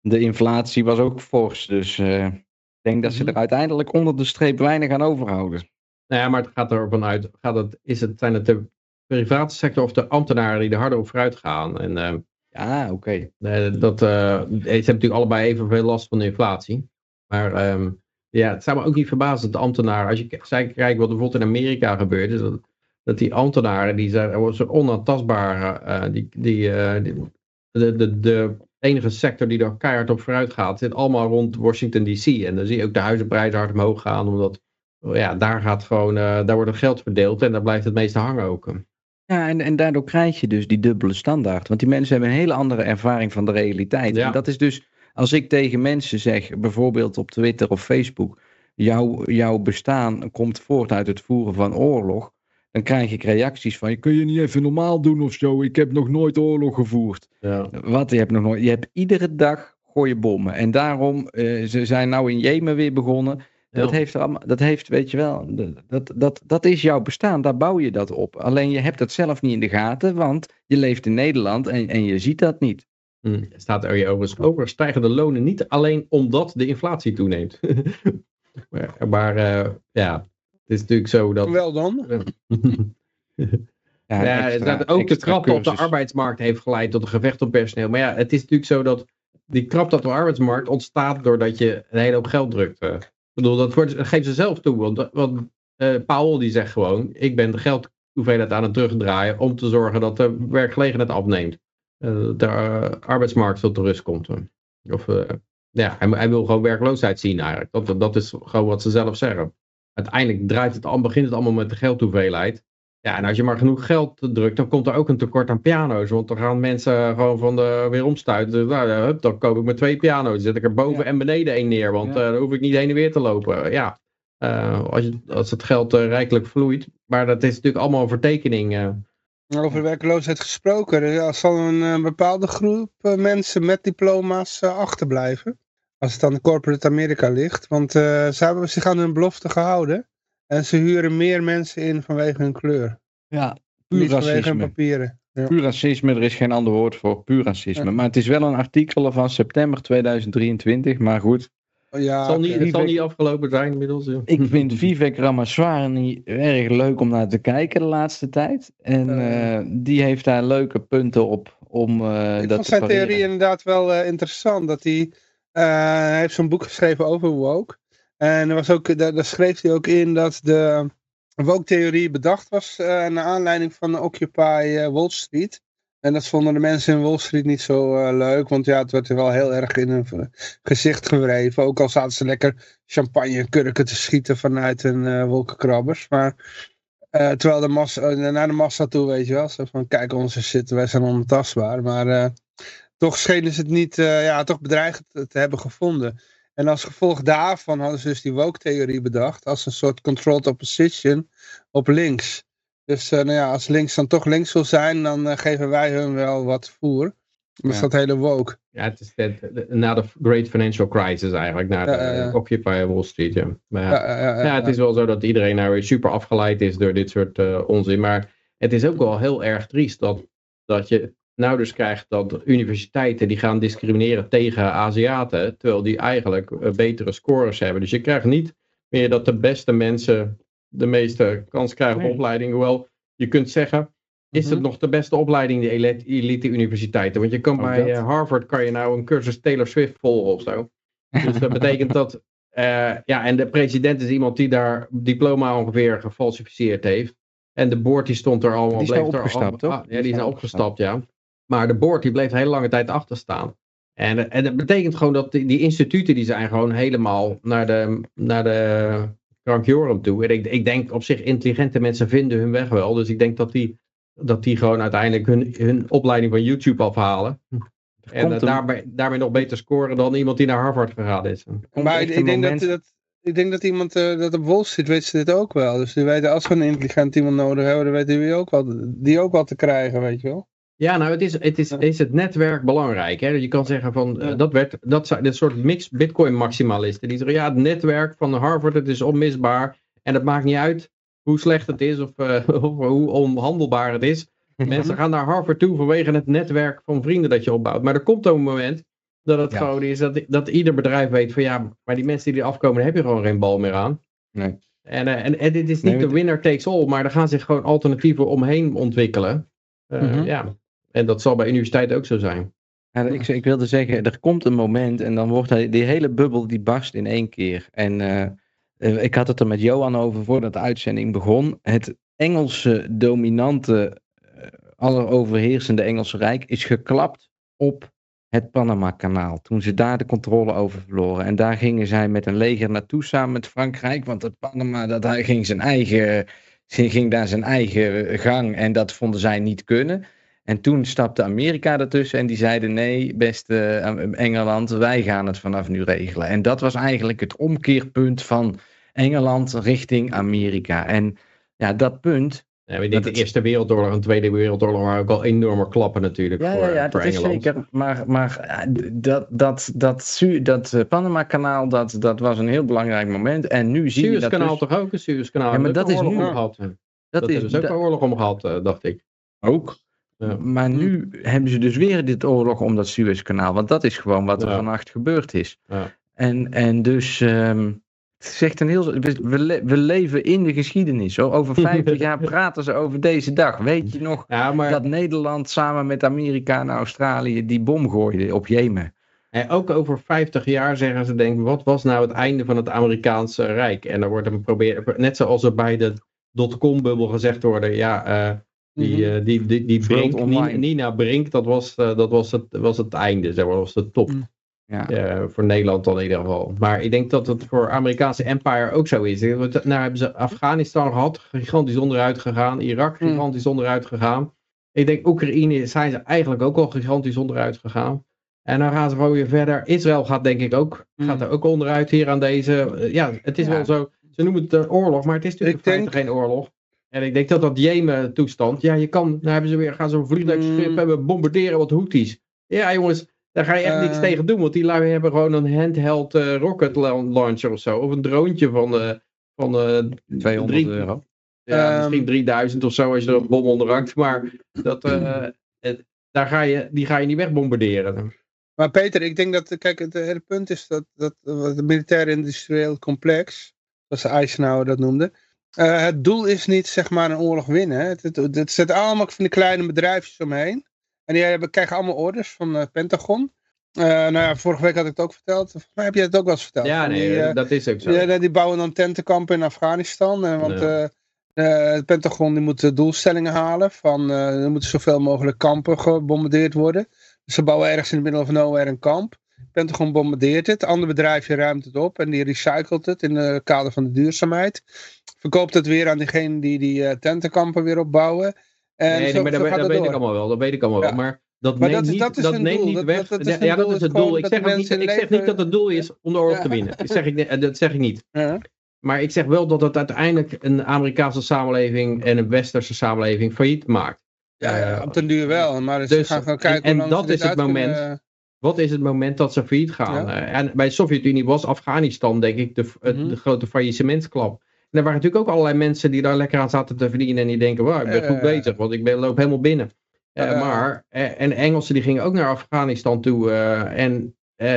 de inflatie was ook fors. Dus eh, ik denk dat ze Mhm. er uiteindelijk onder de streep weinig aan overhouden. Nou ja, maar het gaat ervan uit, gaat het, is het, zijn het de private sector of de ambtenaren die er harder op vooruit gaan? En eh, Ja, oké. Dat, eh, ze hebben natuurlijk allebei evenveel last van de inflatie. Maar ehm, ja, het zou me ook niet verbazen dat de ambtenaren, als je kijkt wat er bijvoorbeeld in Amerika gebeurt, is dat, dat die ambtenaren, die zijn zo onaantastbare, eh, die, die, eh, die- de, de, de enige sector die er keihard op vooruit gaat, zit allemaal rond Washington DC. En dan zie je ook de huizenprijzen hard omhoog gaan, omdat ja, daar gaat gewoon, eh, daar wordt het geld verdeeld en daar blijft het meeste hangen ook. Ja, en, en daardoor krijg je dus die dubbele standaard. Want die mensen hebben een hele andere ervaring van de realiteit. Ja. En dat is dus, als ik tegen mensen zeg, bijvoorbeeld op Twitter of Facebook, jouw, jouw bestaan komt voort uit het voeren van oorlog, dan krijg ik reacties van, kun je niet even normaal doen of zo? Ik heb nog nooit oorlog gevoerd. Ja. Wat, je hebt nog nooit, je hebt iedere dag gooien bommen. En daarom, eh, ze zijn nou in Jemen weer begonnen. Dat Ja. heeft er allemaal, dat heeft, weet je wel, dat, dat, dat is jouw bestaan, daar bouw je dat op. Alleen je hebt dat zelf niet in de gaten, want je leeft in Nederland en, en je ziet dat niet. Hm, er staat er overigens, overigens stijgen de lonen niet alleen omdat de inflatie toeneemt. maar maar eh, ja, het is natuurlijk zo dat... Wel dan. Ja, Ja, extra- dat ook de krapte op de arbeidsmarkt heeft geleid tot een gevecht om personeel. Maar ja, het is natuurlijk zo dat die krapte op de arbeidsmarkt ontstaat doordat je een hele hoop geld drukt. eh. Ik bedoel, dat, wordt, dat geeft ze zelf toe. Want, want eh, Paul die zegt gewoon, ik ben de geldhoeveelheid aan het terugdraaien om te zorgen dat de werkgelegenheid afneemt. Eh, de eh, arbeidsmarkt tot rust komt. Of, eh, ja, hij, hij wil gewoon werkloosheid zien eigenlijk. Dat, dat is gewoon wat ze zelf zeggen. Uiteindelijk draait het, al- begint het allemaal met de geldhoeveelheid. Ja, en als je maar genoeg geld drukt, dan komt er ook een tekort aan piano's. Want dan gaan mensen gewoon van de weer omstuiten. Nou, hup, dan koop ik maar twee piano's. Dan zet ik er boven Ja. en beneden één neer. Want Ja. dan hoef ik niet heen en weer te lopen. Ja, als, je, als het geld eh, rijkelijk vloeit. Maar dat is natuurlijk allemaal een vertekening. Over werkloosheid gesproken. Er zal een eh, bepaalde groep eh, mensen met diploma's eh, achterblijven. Als het aan de corporate Amerika ligt. Want ze hebben zich aan hun belofte gehouden. En ze huren meer mensen in vanwege hun kleur. Ja, puur Niet vanwege hun racisme. papieren. Ja. Puur racisme, er is geen ander woord voor. Puur racisme. Ja. Maar het is wel een artikel van september 2023. Maar goed, Ja, het, zal niet, het zal niet afgelopen zijn inmiddels. ja. ik vind Vivek Ramaswamy erg leuk om naar te kijken de laatste tijd. En Eh. die heeft daar leuke punten op om eh Ik dat vond te zijn pareren. theorie inderdaad wel eh, interessant. Dat hij, eh, hij heeft zo'n boek geschreven over woke. En er was ook, daar, daar schreef hij ook in dat de, woke-theorie bedacht was uh, naar aanleiding van Occupy uh, Wall Street. En dat vonden de mensen in Wall Street niet zo uh, leuk, want ja, het werd er wel heel erg in hun gezicht gewreven. Ook al zaten ze lekker champagnekurken te schieten vanuit hun wolkenkrabbers. Maar terwijl de massa, naar de massa toe, weet je wel, zo van kijk onze zitten, wij zijn ontastbaar. Maar toch schenen ze het niet, ja, toch bedreigend te hebben gevonden. En als gevolg daarvan hadden ze dus die woke-theorie bedacht als een soort controlled opposition op links. Dus uh, nou ja, als links dan toch links wil zijn, dan uh, geven wij hun wel wat voer. Dat is dat hele woke. Ja, het is de, na de Great Financial Crisis eigenlijk, na de Occupy Wall Street. Ja. Maar ja, ja, het is wel zo dat iedereen nou weer super afgeleid is door dit soort onzin. Maar het is ook wel heel erg triest dat, dat je nou dus krijgt dat universiteiten die gaan discrimineren tegen Aziaten, terwijl die eigenlijk eh, betere scores hebben. Dus je krijgt niet meer dat de beste mensen de meeste kans krijgen op opleiding. Hoewel je kunt zeggen, is het mhm. nog de beste opleiding, die elite universiteiten? Want je kan bij eh, Harvard kan je nou een cursus Taylor Swift volgen of zo. Dus dat betekent dat, uh, ja, en de president is iemand die daar diploma ongeveer gefalsificeerd heeft. En de board die stond er allemaal. Die is nou opgestapt, toch? Ah, ja, die is opgestapt, ja. Maar de board die bleef hele lange tijd achter staan. En, en dat betekent gewoon dat die, die, instituten die zijn gewoon helemaal naar de, naar de krankjorum toe. En ik, ik denk op zich intelligente mensen vinden hun weg wel. Dus ik denk dat die, dat die gewoon uiteindelijk hun, hun opleiding van YouTube afhalen. En uh, daarbij, daarmee nog beter scoren dan iemand die naar Harvard gegaan is. Maar ik, ik denk dat, dat, ik denk dat iemand uh, dat op Wall Street weet ze dit ook wel. Dus die weten als we een intelligent iemand nodig hebben, dan weten die ook wel, die ook wel te krijgen, weet je wel. Ja, nou, het is het, is, is het netwerk belangrijk. Hè? Je kan zeggen van, uh, dat werd, dat zijn dit soort mix bitcoin maximalisten. Die zeggen, ja, het netwerk van Harvard, het is onmisbaar. En het maakt niet uit hoe slecht het is of, uh, of hoe onhandelbaar het is. Mensen gaan naar Harvard toe vanwege het netwerk van vrienden dat je opbouwt. Maar er komt ook een moment dat het gewoon is dat, dat ieder bedrijf weet van, ja, maar die mensen die er afkomen, daar heb je gewoon geen bal meer aan. Nee. En, uh, en, en dit is niet de winner takes all, maar er gaan zich gewoon alternatieven omheen ontwikkelen. Uh, -hmm. Ja, en dat zal bij universiteiten ook zo zijn. Ik, ik, wilde zeggen, er komt een moment en dan wordt hij, die hele bubbel die barst in één keer. En uh, ik had het er met Johan over voordat de uitzending begon. Het Engelse dominante, uh, alleroverheersende Engelse Rijk is geklapt op het Panama-kanaal. Toen ze daar de controle over verloren. En daar gingen zij met een leger naartoe samen met Frankrijk. Want het Panama, dat ging zijn eigen, ging daar zijn eigen gang en dat vonden zij niet kunnen. En toen stapte Amerika ertussen en die zeiden nee, beste eh, Engeland, wij gaan het vanaf nu regelen. En dat was eigenlijk het omkeerpunt van Engeland richting Amerika. En ja, dat punt... Ja, we de Eerste Wereldoorlog en Tweede Wereldoorlog waren ook al enorme klappen natuurlijk ja, voor, ja, ja, voor dat Engeland. is zeker. Maar, maar dat, dat, dat, dat eh, Panama-kanaal, dat, dat was een heel belangrijk moment. En nu zie je dat Suezkanaal dus... toch ook? Een Suezkanaal. Ja, maar dat is nu... Gehad. Dat, dat is, hebben ze ook een oorlog om gehad, uh, dacht ik. Ook. Ja. Maar nu hebben ze dus weer dit oorlog om dat Suezkanaal. Want dat is gewoon wat er Ja. vannacht gebeurd is. Ja. En, en dus, ehm, het zegt een heel, we, we, le- we leven in de geschiedenis. Hoor. Over 50 jaar praten ze over deze dag. Weet je nog maar dat Nederland samen met Amerika en Australië die bom gooide op Jemen? En ook over 50 jaar zeggen ze denk wat was nou het einde van het Amerikaanse Rijk? En dan wordt er probeer, net zoals er bij de dotcom bubbel gezegd worden, ja, eh, die, eh, die, die, die Brink, Nina, Brink, dat was, eh, dat was, het, was het einde, zeg maar, dat was de top. Mm. Ja. Eh, voor Nederland dan in ieder geval. Maar ik denk dat het voor Amerikaanse empire ook zo is. Want, Nou hebben ze Afghanistan gehad, gigantisch onderuit gegaan. Irak, Mm. gigantisch onderuit gegaan. Ik denk Oekraïne zijn ze eigenlijk ook al gigantisch onderuit gegaan. En dan gaan ze gewoon weer verder. Israël gaat denk ik ook, Mm. gaat er ook onderuit hier aan deze. eh, Ja, het is Ja. wel zo. Ze noemen het een oorlog, maar het is natuurlijk Ik denk- geen oorlog. En ik denk dat dat Jemen toestand. Ja, je kan, dan hebben ze weer, gaan ze een vliegtuigschip Mm. hebben bombarderen wat Houthis. Ja, jongens, daar ga je echt niks Eh. tegen doen, want die lui hebben gewoon een handheld eh, rocket la- launcher of zo. Of een droontje van, eh van eh, 200 drie- euro. ja, Ehm. misschien 3000 of zo als je er een bom onder hangt. Maar dat, het- daar ga je, die ga je niet wegbombarderen. Maar Peter, ik denk dat, kijk, het hele punt is dat, dat het militair-industrieel complex, zoals Eisenhower dat noemde, eh, het doel is niet, zeg maar, een oorlog winnen. Het, het, het zit allemaal van die kleine bedrijfjes omheen. En die hebben, krijgen allemaal orders van het Pentagon. Eh, nou ja, vorige week had ik het ook verteld. Volgens mij heb je het ook wel eens verteld. Ja, nee, die, eh, dat is ook zo. ja, die bouwen dan tentenkampen in Afghanistan. eh, want Ja. eh, Eh, het Pentagon die moet doelstellingen halen van eh, er moeten zoveel mogelijk kampen gebombardeerd worden. Dus ze bouwen ergens in het middle of nowhere een kamp. Het Pentagon bombardeert het, ander bedrijfje ruimt het op en die recycelt het in het kader van de duurzaamheid. Verkoopt het weer aan diegene die die uh, tentenkampen weer opbouwen. En nee, zo, maar zo dat, weet ik allemaal wel. Dat weet ik allemaal Ja. wel. Maar dat Maar neemt dat is- niet, dat is dat neemt doel. niet weg. dat- is ja, dat het doel. Ik zeg, niet, ik zeg niet dat het doel is om de oorlog Ja. te winnen. Dat zeg, ik, dat zeg ik niet. Ja. Maar ik zeg wel dat het uiteindelijk een Amerikaanse samenleving en een westerse samenleving failliet maakt. Ja, Eh, op den duur wel. Maar dus- gaan kijken en- dat is het kunnen- moment. Wat is het moment dat ze failliet gaan? Eh, en bij de Sovjet-Unie was Afghanistan, denk ik, de, Mhm. de grote faillissementsklap. En er waren natuurlijk ook allerlei mensen die daar lekker aan zaten te verdienen. En die denken, wow, ik ben goed bezig, want ik ben, loop helemaal binnen. Eh, maar, eh, en Engelsen die gingen ook naar Afghanistan toe. eh, en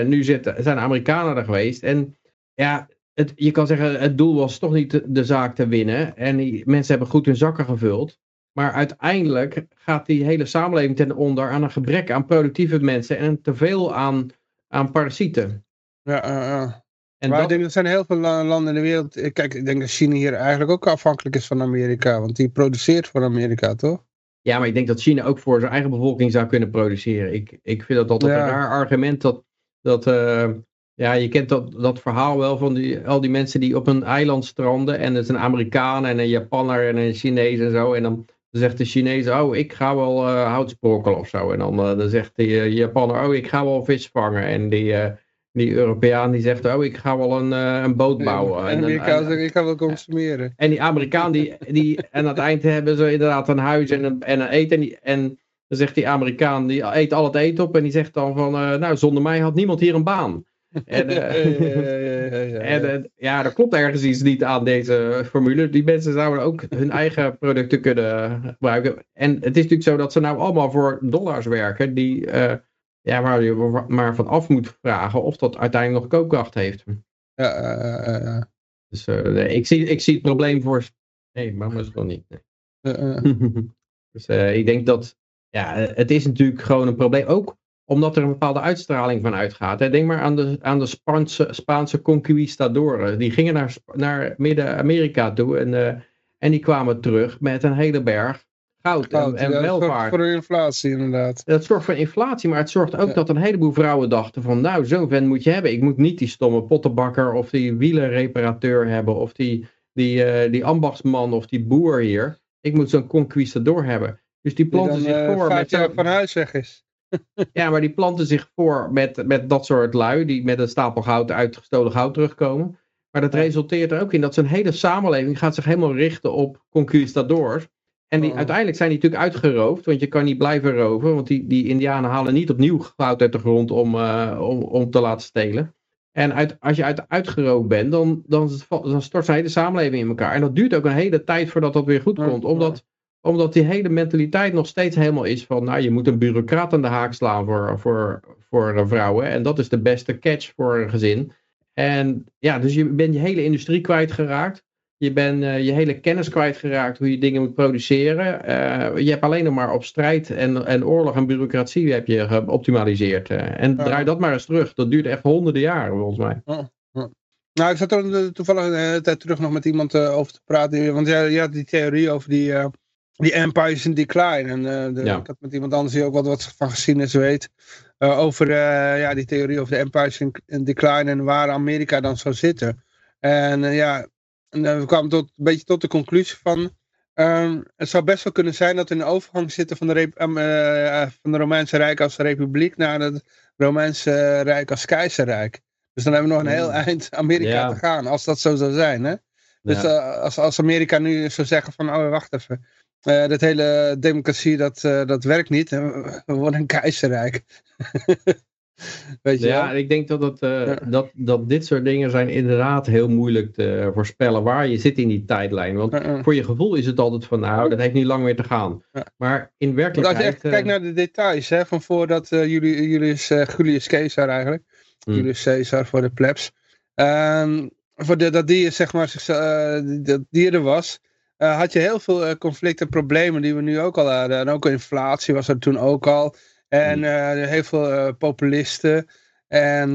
nu zijn Amerikanen er geweest. En ja, het, je kan zeggen, het doel was toch niet de, de zaak te winnen. En die mensen hebben goed hun zakken gevuld. Maar uiteindelijk gaat die hele samenleving ten onder aan een gebrek aan productieve mensen en een teveel aan, aan parasieten. Ja, ja, ja. En maar dat, ik denk, er zijn heel veel la- landen in de wereld. eh, Kijk, ik denk dat China hier eigenlijk ook afhankelijk is van Amerika. Want die produceert voor Amerika, toch? ja, maar ik denk dat China ook voor zijn eigen bevolking zou kunnen produceren. Ik, ik vind dat altijd Ja. een raar argument dat, dat eh, ja, je kent dat, dat verhaal wel van die, al die mensen die op een eiland stranden en het is een Amerikaan en een Japanner en een Chinees en zo. En dan zegt de Chinees, oh, ik ga wel eh hout sprokkelen of zo. En dan, dan zegt de Japanner, oh, ik ga wel vis vangen. En die, die Europeaan die zegt, oh, ik ga wel een, eh, een boot bouwen. En En, Amerika en- zegt, ik ga wel consumeren. en die Amerikaan, die, die, en aan het eind hebben ze inderdaad een huis en een, en een eten. En, die, en dan zegt die Amerikaan, die eet al het eten op. En die zegt dan van, eh, nou, zonder mij had niemand hier een baan. En, Ja, en ja, er klopt ergens iets niet aan deze formule. Die mensen zouden ook hun eigen producten kunnen gebruiken. En het is natuurlijk zo dat ze nou allemaal voor dollars werken. Die, eh, ja, waar je maar van af moet vragen of dat uiteindelijk nog koopkracht heeft. Ja, Dus eh, nee, ik, zie, ik zie het probleem voor... Nee, maar is het wel niet. Nee. dus eh, ik denk dat, ja, het is natuurlijk gewoon een probleem. Ook omdat er een bepaalde uitstraling van uitgaat. Hè. Denk maar aan de, aan de Spaanse, Spaanse conquistadoren. Die gingen naar, naar Midden-Amerika toe en, eh, en die kwamen terug met een hele berg goud, Goud, en, en ja, dat zorgt welvaart. Voor de inflatie, inderdaad. Dat zorgt voor inflatie, maar het zorgt ook Ja. dat een heleboel vrouwen dachten van nou, zo'n vent moet je hebben. Ik moet niet die stomme pottenbakker of die wielenreparateur hebben of die, die, eh, die ambachtsman of die boer hier. Ik moet zo'n conquistador hebben. Dus die Die planten dan zich eh, voor met jaar van huis weg is. ja, maar die planten zich voor met, met dat soort lui die met een stapel goud uitgestolen goud terugkomen. Maar dat resulteert er ook in dat zijn hele samenleving gaat zich helemaal richten op conquistadors. En die, Oh. uiteindelijk zijn die natuurlijk uitgeroofd, want je kan niet blijven roven. Want die, die indianen halen niet opnieuw goud uit de grond om, eh, om, om te laten stelen. En uit, als je uit, uitgeroofd bent, dan, dan, dan stort zijn hele samenleving in elkaar. En dat duurt ook een hele tijd voordat dat weer goed komt. Omdat, omdat die hele mentaliteit nog steeds helemaal is van, nou, je moet een bureaucraat aan de haak slaan voor, voor, voor vrouwen. En dat is de beste catch voor een gezin. En ja, dus je bent je hele industrie kwijtgeraakt. Je bent eh, je hele kennis kwijtgeraakt hoe je dingen moet produceren. Eh, je hebt alleen nog maar op strijd en, en oorlog en bureaucratie heb je geoptimaliseerd. eh. en Ja. draai dat maar eens terug. Dat duurt echt honderden jaren volgens mij. Nou, ik zat er toevallig een tijd terug nog met iemand over te praten. Want jij had die theorie over die, die empires in decline. En de- ik had met iemand anders die ook wat, wat van geschiedenis weet. over ja, die theorie over de empires in, in decline en waar Amerika dan zou zitten. En ja, en, eh, we kwamen tot, een beetje tot de conclusie van... ehm, het zou best wel kunnen zijn dat we in de overgang zitten van de, em, eh, eh, van de Romeinse Rijk als republiek naar het Romeinse Rijk als keizerrijk. Dus dan hebben we nog een heel Mm. eind Amerika Ja. te gaan, als dat zo zou zijn. Hè? Dus als, als Amerika nu zou zeggen van, oh wacht even, dat hele democratie dat, dat werkt niet, we worden een keizerrijk. Weet je Ja, wel? ik denk dat, het, eh, Ja. dat, dat dit soort dingen zijn inderdaad heel moeilijk te voorspellen waar je zit in die tijdlijn. Want voor je gevoel is het altijd van nou, dat heeft niet lang meer te gaan. Ja. Maar in Want als je werkelijkheid... echt kijkt eh, naar de details, hè, van voordat eh, Juli- Julius, Julius Caesar eigenlijk, Hmm. Julius Caesar voor de plebs, ehm, voor de, dat die, zeg maar, dat die er was, had je heel veel conflicten en problemen die we nu ook al hadden. En ook inflatie was er toen ook al. En Hmm. eh, heel veel eh, populisten. En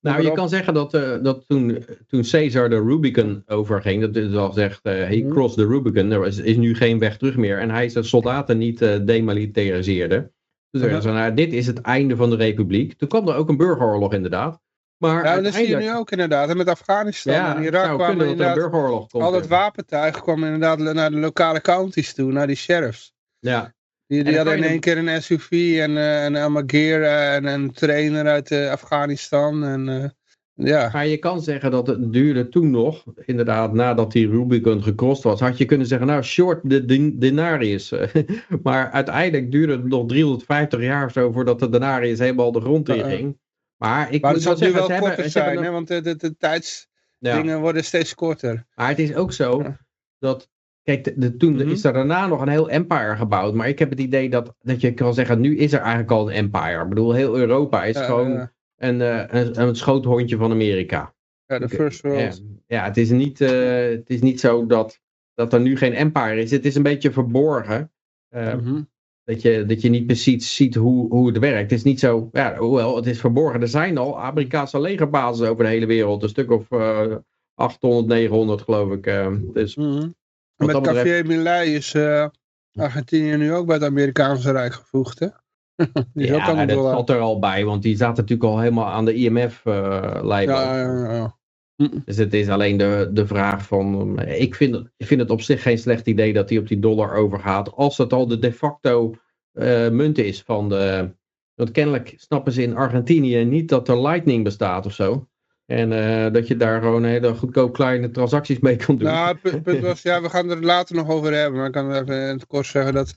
Nou Nou, je kan zeggen dat, eh, dat toen, toen Caesar de Rubicon overging, dat is al gezegd, eh he Mhm. crossed the Rubicon, er is, is nu geen weg terug meer. En hij zijn soldaten niet eh demilitariseerde. Dus ze, nou, dit is het einde van de republiek. Toen kwam er ook een burgeroorlog inderdaad. Maar Ja, dat zie je nu ook inderdaad. En met Afghanistan ja, en Irak zou kwamen er inderdaad... burgeroorlog komt. Al dat wapentuig kwam inderdaad naar de lokale counties toe, naar die sheriffs. Ja, Die, die hadden in één keer een SUV en eh, een Amageer eh, en een trainer uit eh, Afghanistan. En, ja. Maar je kan zeggen dat het duurde toen nog, inderdaad, nadat die Rubicon gecrossed was, had je kunnen zeggen, nou, short de din- denarius. maar uiteindelijk duurde het nog 350 jaar of zo voordat de denarius helemaal de grond in ging. Maar ik Maar moet het zal nu wel korter hebben zijn, hè, want de, de, de tijdsdingen ja. worden steeds korter. Maar het is ook zo Ja. dat, kijk, de, de- toen Mhm. is er daarna nog een heel empire gebouwd. Maar ik heb het idee dat, dat je kan zeggen, nu is er eigenlijk al een empire. Ik bedoel, heel Europa is gewoon een, eh, een, een schoothondje van Amerika. Ja, de Oké, First World. Ja, ja het, is niet, eh, het is niet zo dat, dat er nu geen empire is. Het is een beetje verborgen. eh, Mhm. dat, je, dat je niet precies ziet hoe, hoe het werkt. Het is niet zo, ja, hoewel het is verborgen. Er zijn al Amerikaanse legerbases over de hele wereld. Een stuk of eh 800, 900 geloof ik. eh. dus Mhm. Wat met betreft- Café Milei is eh, Argentinië nu ook bij het Amerikaanse Rijk gevoegd, hè? Die is ja, dat zat er al bij. Want die zaten natuurlijk al helemaal aan de IMF-lijn. Ja, ja, ja. Dus het is alleen de, de vraag van. eh, Ik vind, het- ik vind het op zich geen slecht idee dat hij op die dollar overgaat. Als dat al de de facto eh, munt is van de. Want kennelijk snappen ze in Argentinië niet dat er Lightning bestaat of zo. En eh, dat je daar gewoon hele goedkoop kleine transacties mee kan doen. Nou, het punt, punt was, ja, we gaan er later nog over hebben. Maar ik kan even in het kort zeggen dat,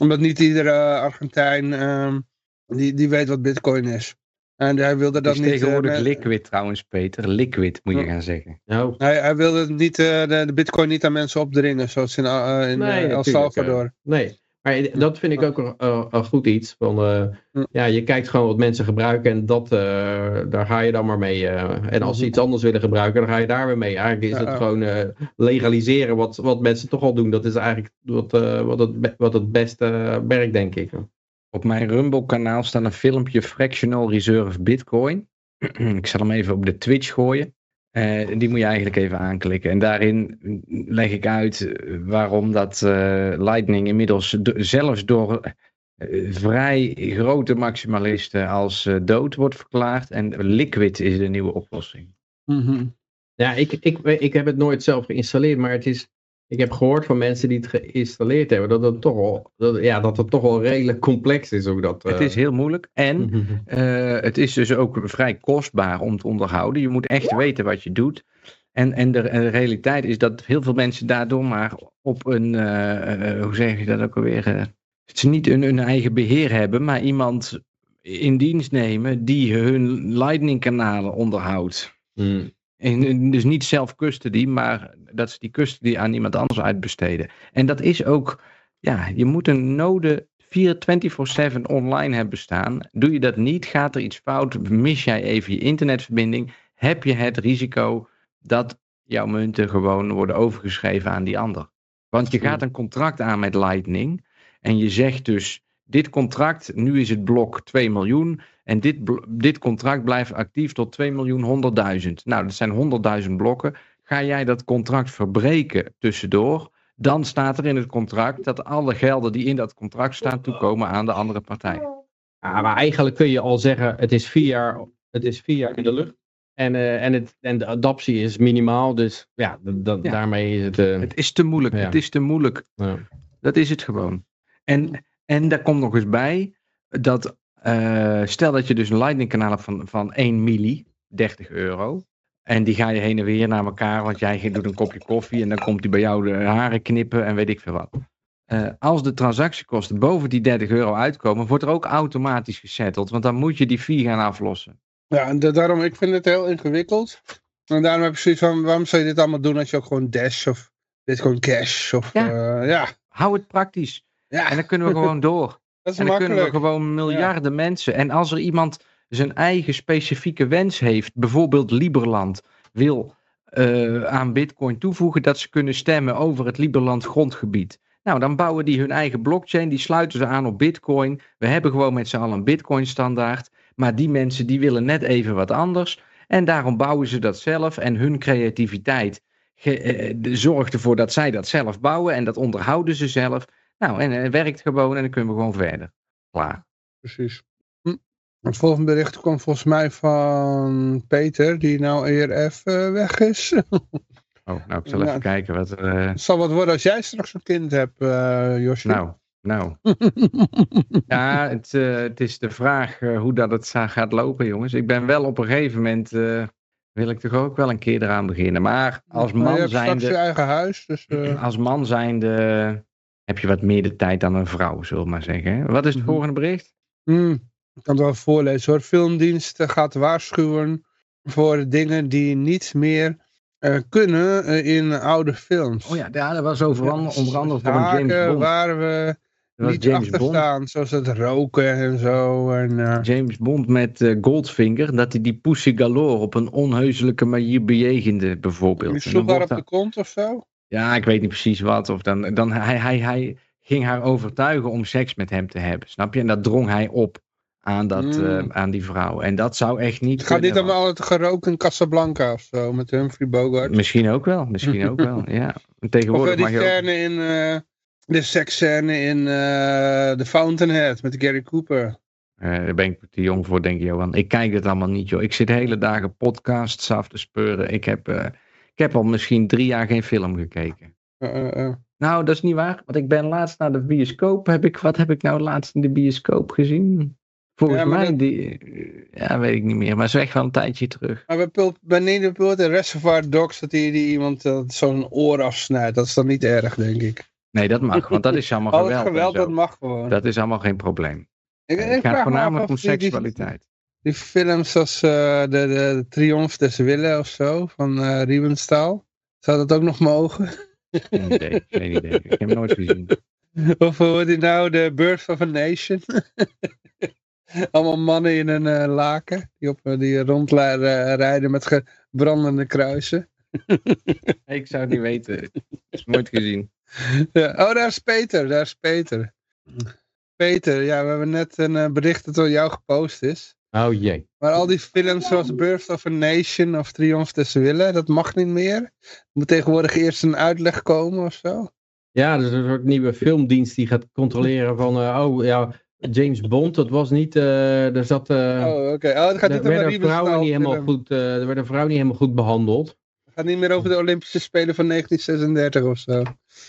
omdat niet iedere Argentijn, ehm, die, die weet wat bitcoin is. En hij wilde dat is niet... eh, tegenwoordig liquid trouwens, Peter. Liquid moet je gaan zeggen. Nou, hij, hij wilde niet, eh, de, de bitcoin niet aan mensen opdringen, zoals in, eh, in Nee, eh, El Salvador. Nee, maar dat vind ik ook een, een- een goed iets. Van, eh, ja, je kijkt gewoon wat mensen gebruiken en dat, eh, daar ga je dan maar mee. eh. en als ze iets anders willen gebruiken, dan ga je daar weer mee. Eigenlijk is het ja. gewoon eh, legaliseren wat, wat mensen toch al doen. Dat is eigenlijk wat, eh, wat, het, wat het beste eh, werkt, denk ik. Op mijn Rumble-kanaal staat een filmpje Fractional Reserve Bitcoin. ik zal hem even op de Twitch gooien. Eh, die moet je eigenlijk even aanklikken. En daarin leg ik uit eh, waarom dat eh, Lightning inmiddels zelfs door vrij grote maximalisten als dood wordt verklaard. En Liquid is de nieuwe oplossing. Mhm. Ja, ik, ik, ik heb het nooit zelf geïnstalleerd, maar het is, ik heb gehoord van mensen die het geïnstalleerd hebben, dat het toch wel, dat, ja, dat het toch wel redelijk complex is. Ook dat, Het eh. is heel moeilijk. En Eh, het is dus ook vrij kostbaar om te onderhouden. Je moet echt weten wat je doet. En, en de, en de realiteit is dat heel veel mensen daardoor maar op een, eh, eh, hoe zeg je dat ook alweer, eh, het ze niet hun, hun eigen beheer hebben, maar iemand in dienst nemen die hun Lightning kanalen onderhoudt. Hmm. En, dus niet zelf custody, maar dat ze die custody aan iemand anders uitbesteden. En dat is ook, ja, je moet een node 24/7 online hebben staan. Doe je dat niet, gaat er iets fout, mis jij even je internetverbinding, heb je het risico dat jouw munten gewoon worden overgeschreven aan die ander. Want je gaat een contract aan met Lightning en je zegt dus, dit contract, nu is het blok 2 miljoen en dit, dit contract blijft actief tot 2 miljoen 100.000. Nou, dat zijn 100.000 blokken. Ga jij dat contract verbreken tussendoor, dan staat er in het contract dat alle gelden die in dat contract staan toekomen aan de andere partij. Ja, maar eigenlijk kun je al zeggen, het is vier jaar, het is vier jaar in de lucht. En, eh, en, het, en de adaptie is minimaal, dus ja, Ja. daarmee is het... eh, Het is te moeilijk, Ja. het is te moeilijk. ja. Dat is het gewoon. En, en daar komt nog eens bij dat, eh, stel dat je dus een Lightning kanaal hebt van, van 1 milli, 30 euro. En die ga je heen en weer naar elkaar, want jij doet een kopje koffie en dan komt hij bij jou de haren knippen en weet ik veel wat. Eh, als de transactiekosten boven die 30 euro uitkomen, wordt er ook automatisch gesetteld, want dan moet je die fee gaan aflossen. Ja, en da- daarom, ik vind het heel ingewikkeld. En daarom heb ik zoiets van, waarom zou je dit allemaal doen als je ook gewoon Dash of Bitcoin Cash of... Ja. Ja, ja. Hou het praktisch. ja En dan kunnen we gewoon door. Dat is En dan kunnen we gewoon miljarden mensen. En als er iemand zijn eigen specifieke wens heeft, bijvoorbeeld Liberland wil eh, aan Bitcoin toevoegen dat ze kunnen stemmen over het Liberland grondgebied. Nou, dan bouwen die hun eigen blockchain, die sluiten ze aan op Bitcoin. We hebben gewoon met z'n allen een Bitcoin-standaard. Maar die mensen die willen net even wat anders. En daarom bouwen ze dat zelf en hun creativiteit ge- eh, de- zorgt ervoor dat zij dat zelf bouwen en dat onderhouden ze zelf. Nou, en het werkt gewoon en dan kunnen we gewoon verder. Klaar. Precies. Hm. Het volgende bericht kwam volgens mij van Peter, die nou weer even weg is. Oh, nou, ik zal even kijken wat. eh, Het zal wat worden als jij straks een kind hebt, eh Josje. nou, nou. Ja, het, eh, het is de vraag eh, hoe dat het gaat lopen, jongens. Ik ben wel op een gegeven moment. eh, wil ik toch ook wel een keer eraan beginnen. Maar als man hebt straks je zijnde. eigen huis, dus... eh, Als man zijnde. Heb je wat meer de tijd dan een vrouw, zullen we maar zeggen. Wat is het Mhm. volgende bericht? Hmm, ik kan het wel voorlezen hoor. Filmdienst gaat waarschuwen voor dingen die niet meer eh, kunnen eh, in oude films. Oh ja, ja dat was over, Ja, onder andere voor een zaken James Bond. waar we niet James achter Bond. staan, zoals het roken en zo. En, eh, James Bond met eh, Goldfinger, dat hij die Pussy Galore op een onheuselijke manier bejegende, bijvoorbeeld. dan sloeg wordt op dat- de kont of zo? Ja, ik weet niet precies wat. Of dan, dan, hij, hij, hij ging haar overtuigen om seks met hem te hebben, snap je? En dat drong hij op aan, dat, Mm. eh, aan die vrouw. En dat zou echt niet Het gaat niet kunnen, om altijd gerookt in Casablanca of zo, met Humphrey Bogart. Misschien ook wel, misschien ook wel, ja. En Of Tegenwoordig eh, die je ook... in, eh, de seksscène in The Fountainhead met Gary Cooper. Daar ben ik te jong voor, denk ik, Johan. Ik kijk het allemaal niet, joh. Ik zit hele dagen podcasts af te speuren. Ik heb, ik heb al misschien drie jaar geen film gekeken. Eh, eh, eh. Nou, dat is niet waar. Want ik ben laatst naar de bioscoop. Heb ik, wat heb ik nou laatst in de bioscoop gezien? Volgens Ja, mij, dat- die, ja, weet ik niet meer. Maar het is echt wel een tijdje terug. Maar bij, Pul- bij Neder Pult en Reservoir Dogs dat die, die iemand zo'n oor afsnijdt. Dat is dan niet erg, denk ik. Nee, dat mag, want dat is allemaal Al het geweld. en geweld, dat mag gewoon. Dat is allemaal geen probleem. ik, Het ik vraag gaat voornamelijk om seksualiteit. Die films als eh, de, de, de Triomf des Wille of zo, van eh Riemenstaal. Zou dat ook nog mogen? Geen idee, geen idee. Ik heb hem nooit gezien. Of hoe heet die nou, de Birth of a Nation? Allemaal mannen in een eh, laken die, op, die rondrijden met brandende kruisen. Ik zou het niet weten. Ik heb het nooit gezien. Ja. Oh, daar is Peter, daar is Peter. Peter, ja, we hebben net een bericht dat door jou gepost is. Oh jee. Maar al die films zoals Birth of a Nation of Triomf des Wille, dat mag niet meer. Er moet tegenwoordig eerst een uitleg komen of zo. Ja, dus een soort nieuwe filmdienst die gaat controleren van, eh, oh ja, James Bond, dat was niet, eh er zat, eh oh, oké. Oh, het gaat niet vrouwen niet helemaal film. goed, er werden vrouwen niet helemaal goed behandeld. Het gaat niet meer over de Olympische Spelen van 1936 of zo.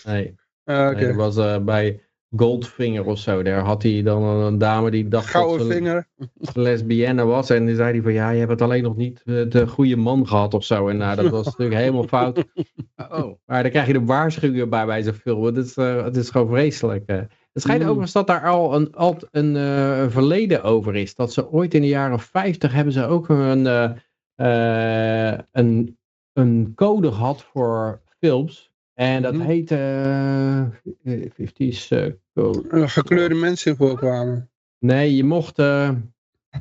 Nee, Ah, Oké. nee, dat was bij Goldfinger of zo, daar had hij dan een, dame die dacht Gouden dat ze lesbienne was. En dan zei hij van, ja, je hebt het alleen nog niet eh, de goede man gehad of zo. En nou, dat was natuurlijk helemaal fout. Oh. Maar dan krijg je de waarschuwingen bij bij zo'n film. Het is, eh, het is gewoon vreselijk. eh. Het schijnt Mm. overigens dat daar al een, al een eh, verleden over is. Dat ze ooit in de jaren 50 hebben ze ook een, eh, eh, een, een code gehad voor films. En dat heet 50s eh, code. Gekleurde mensen voorkwamen. Nee, je mocht, eh,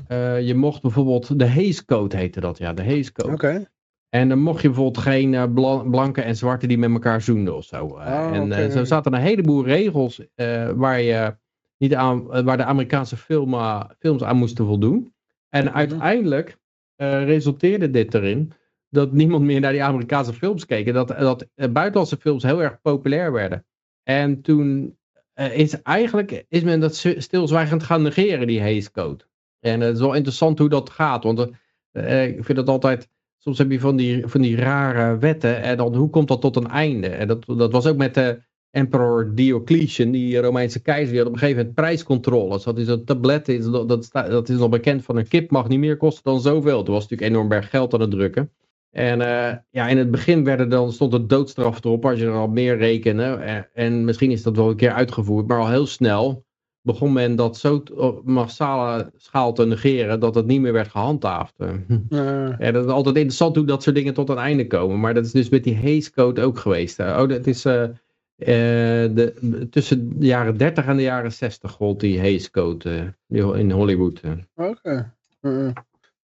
eh, je mocht bijvoorbeeld de Hays Code heette dat, ja, de Hays Code. Oké. En dan mocht je bijvoorbeeld geen eh, bla- blanke en zwarte die met elkaar zoenden of zo. Eh, Oh, en eh, zo zaten een heleboel regels eh, waar, je niet aan, waar de Amerikaanse film, films aan moesten voldoen. En Mhm. uiteindelijk eh, resulteerde dit erin dat niemand meer naar die Amerikaanse films keek. En dat, dat eh, buitenlandse films heel erg populair werden. En toen eh, is eigenlijk is men dat st- stilzwijgend gaan negeren, die Hays Code. En het is wel interessant hoe dat gaat. Want eh, ik vind het altijd soms heb je van die, van die rare wetten en dan hoe komt dat tot een einde? En dat, dat was ook met de Emperor Diocletian, die Romeinse keizer, die had op een gegeven moment prijscontroles. Dat is een tablet, is, dat, dat, dat is al bekend van een kip mag niet meer kosten dan zoveel. Toen was natuurlijk enorm berg geld aan het drukken. En eh, ja, in het begin werden dan, stond er doodstraf erop als je er al meer rekende. En, en misschien is dat wel een keer uitgevoerd, maar al heel snel begon men dat zo op massale schaal te negeren dat het niet meer werd gehandhaafd. Eh, Eh, ja, dat is altijd interessant hoe dat soort dingen tot een einde komen. Maar dat is dus met die Hays Code ook geweest. Oh, dat is eh, eh, de, tussen de jaren 30 en de jaren 60 gold die Hays Code eh, in Hollywood. eh. Oké. Eh,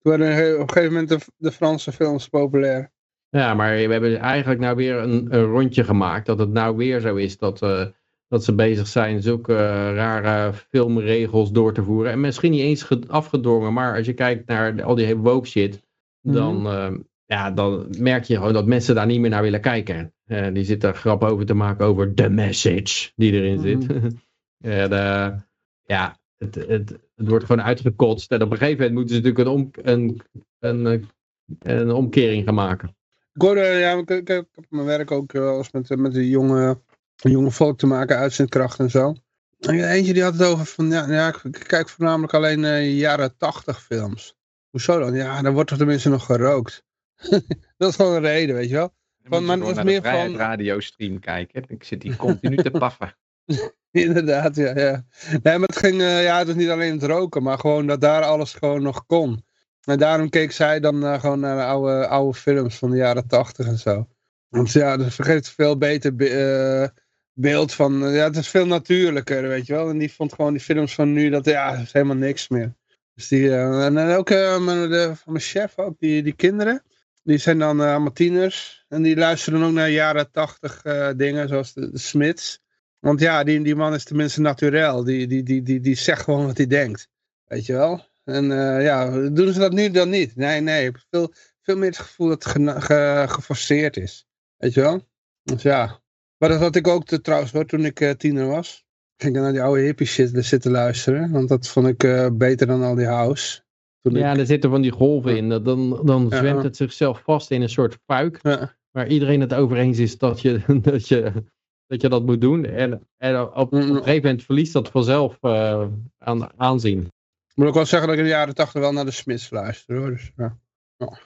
Toen werden op een gegeven moment de, de Franse films populair. Ja, maar we hebben eigenlijk nou weer een, een rondje gemaakt. Dat het nou weer zo is dat, eh, dat ze bezig zijn zulke eh, rare filmregels door te voeren. En misschien niet eens ge- afgedwongen, maar als je kijkt naar al die woke shit. dan, eh, ja, dan merk je gewoon dat mensen daar niet meer naar willen kijken. Eh, die zitten grappen over te maken over de message die erin zit. en, ja, het, het, het wordt gewoon uitgekotst. En op een gegeven moment moeten ze natuurlijk een, om, een, een, eh, een omkering gaan maken. Ik hoorde, ja, ik, ik, ik heb op mijn werk ook wel eens met, met de jonge, jonge volk te maken, uitzendkracht en zo. En eentje die had het over van, ja, ja ik, ik kijk voornamelijk alleen eh, jaren tachtig films. Hoezo dan? Ja, dan wordt er tenminste nog gerookt. dat is gewoon een reden, weet je wel. Van, maar maar het het is meer van... van- radiostream kijken. Ik zit hier continu te paffen. Inderdaad, ja, ja. Nee, maar het ging, eh, ja, is niet alleen het roken, maar gewoon dat daar alles gewoon nog kon. En daarom keek zij dan eh, gewoon naar de oude, oude films van de jaren tachtig en zo. Want ja, dat geeft veel beter be- eh, beeld van, ja, het is veel natuurlijker, weet je wel. En die vond gewoon die films van nu, dat ja, is helemaal niks meer. Dus die, en ook mijn, de, van mijn chef, die, die kinderen, die zijn dan allemaal tieners. En die luisteren ook naar jaren tachtig dingen, zoals de, de Smits. Want ja, die, die man is tenminste naturel. Die, die, die, die, die zegt gewoon wat hij denkt. Weet je wel? En eh, ja, doen ze dat nu dan niet? Nee, nee. Ik heb veel, veel meer het gevoel dat het ge- geforceerd is. Weet je wel? Dus ja. Maar dat had ik ook te, trouwens hoor, toen ik eh, tiener was. Ging ik naar die oude hippie shit zitten luisteren. Want dat vond ik eh, beter dan al die house. Toen Ja, ik, er zitten van die golven in. Dat- Dan, dan Ja. zwemt het zichzelf vast in een soort fuik. ja. Waar iedereen het over eens is dat je dat, je, dat, je dat moet doen. En, en op, op een gegeven moment verliest dat vanzelf eh, aan aanzien. moet ook wel zeggen dat ik in de jaren tachtig wel naar de Smiths luister hoor. Dus, ja. Ja.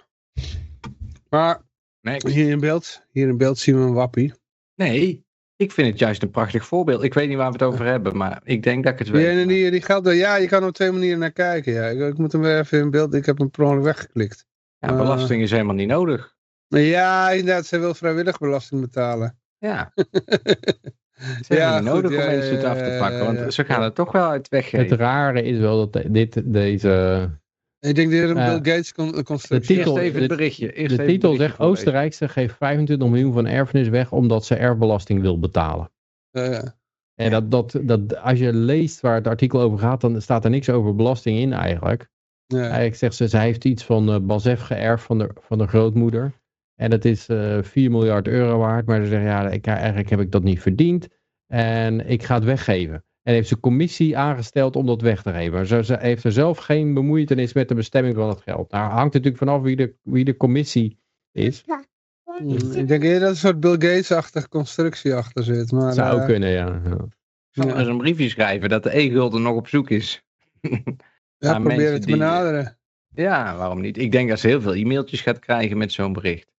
Maar Nee, hier in beeld, hier in beeld zien we een wappie. nee, ik vind het juist een prachtig voorbeeld. Ik weet niet waar we het over hebben, maar ik denk dat ik het Die, weet. die, die geldt, ja, je kan er op twee manieren naar kijken. Ja. Ik, ik moet hem weer even in beeld, ik heb hem per ongeluk weggeklikt. Ja, belasting is helemaal niet nodig. Ja, inderdaad, zij wil vrijwillig belasting betalen. Ja, het is helemaal Ja, niet goed, nodig ja, om mensen het ja, af te ja, pakken, ja, want ja. ze gaan het toch wel uit Het weggeven. rare is wel dat dit, deze... Ik denk dat het een Ja. Bill Gates con- constructie De titel- Eerst even het het- berichtje. Eerst De even het titel berichtje zegt. Oostenrijkse geeft 25 miljoen van erfenis weg omdat ze erfbelasting wil betalen. Eh, En dat, dat, dat, als je leest waar het artikel over gaat, dan staat er niks over belasting in eigenlijk. ja. Eigenlijk zegt ze, zij heeft iets van uh, Basef geërfd van de, van de grootmoeder. En dat is eh 4 miljard euro waard. Maar ze zeggen, ja, ik, eigenlijk heb ik dat niet verdiend. En ik ga het weggeven. En heeft ze een commissie aangesteld om dat weg te geven. Ze, ze heeft er zelf geen bemoeienis met de bestemming van het geld. Nou, hangt natuurlijk vanaf wie de, wie de commissie is. Mm, Ik denk eerder dat er een soort Bill Gates-achtige constructie achter zit. Maar, Zou eh, kunnen, ja. ja. Ik zal Ja. eens een briefje schrijven dat de e-gulden nog op zoek is. ja, probeer het te die- benaderen. Ja, waarom niet? Ik denk dat ze heel veel e-mailtjes gaat krijgen met zo'n bericht.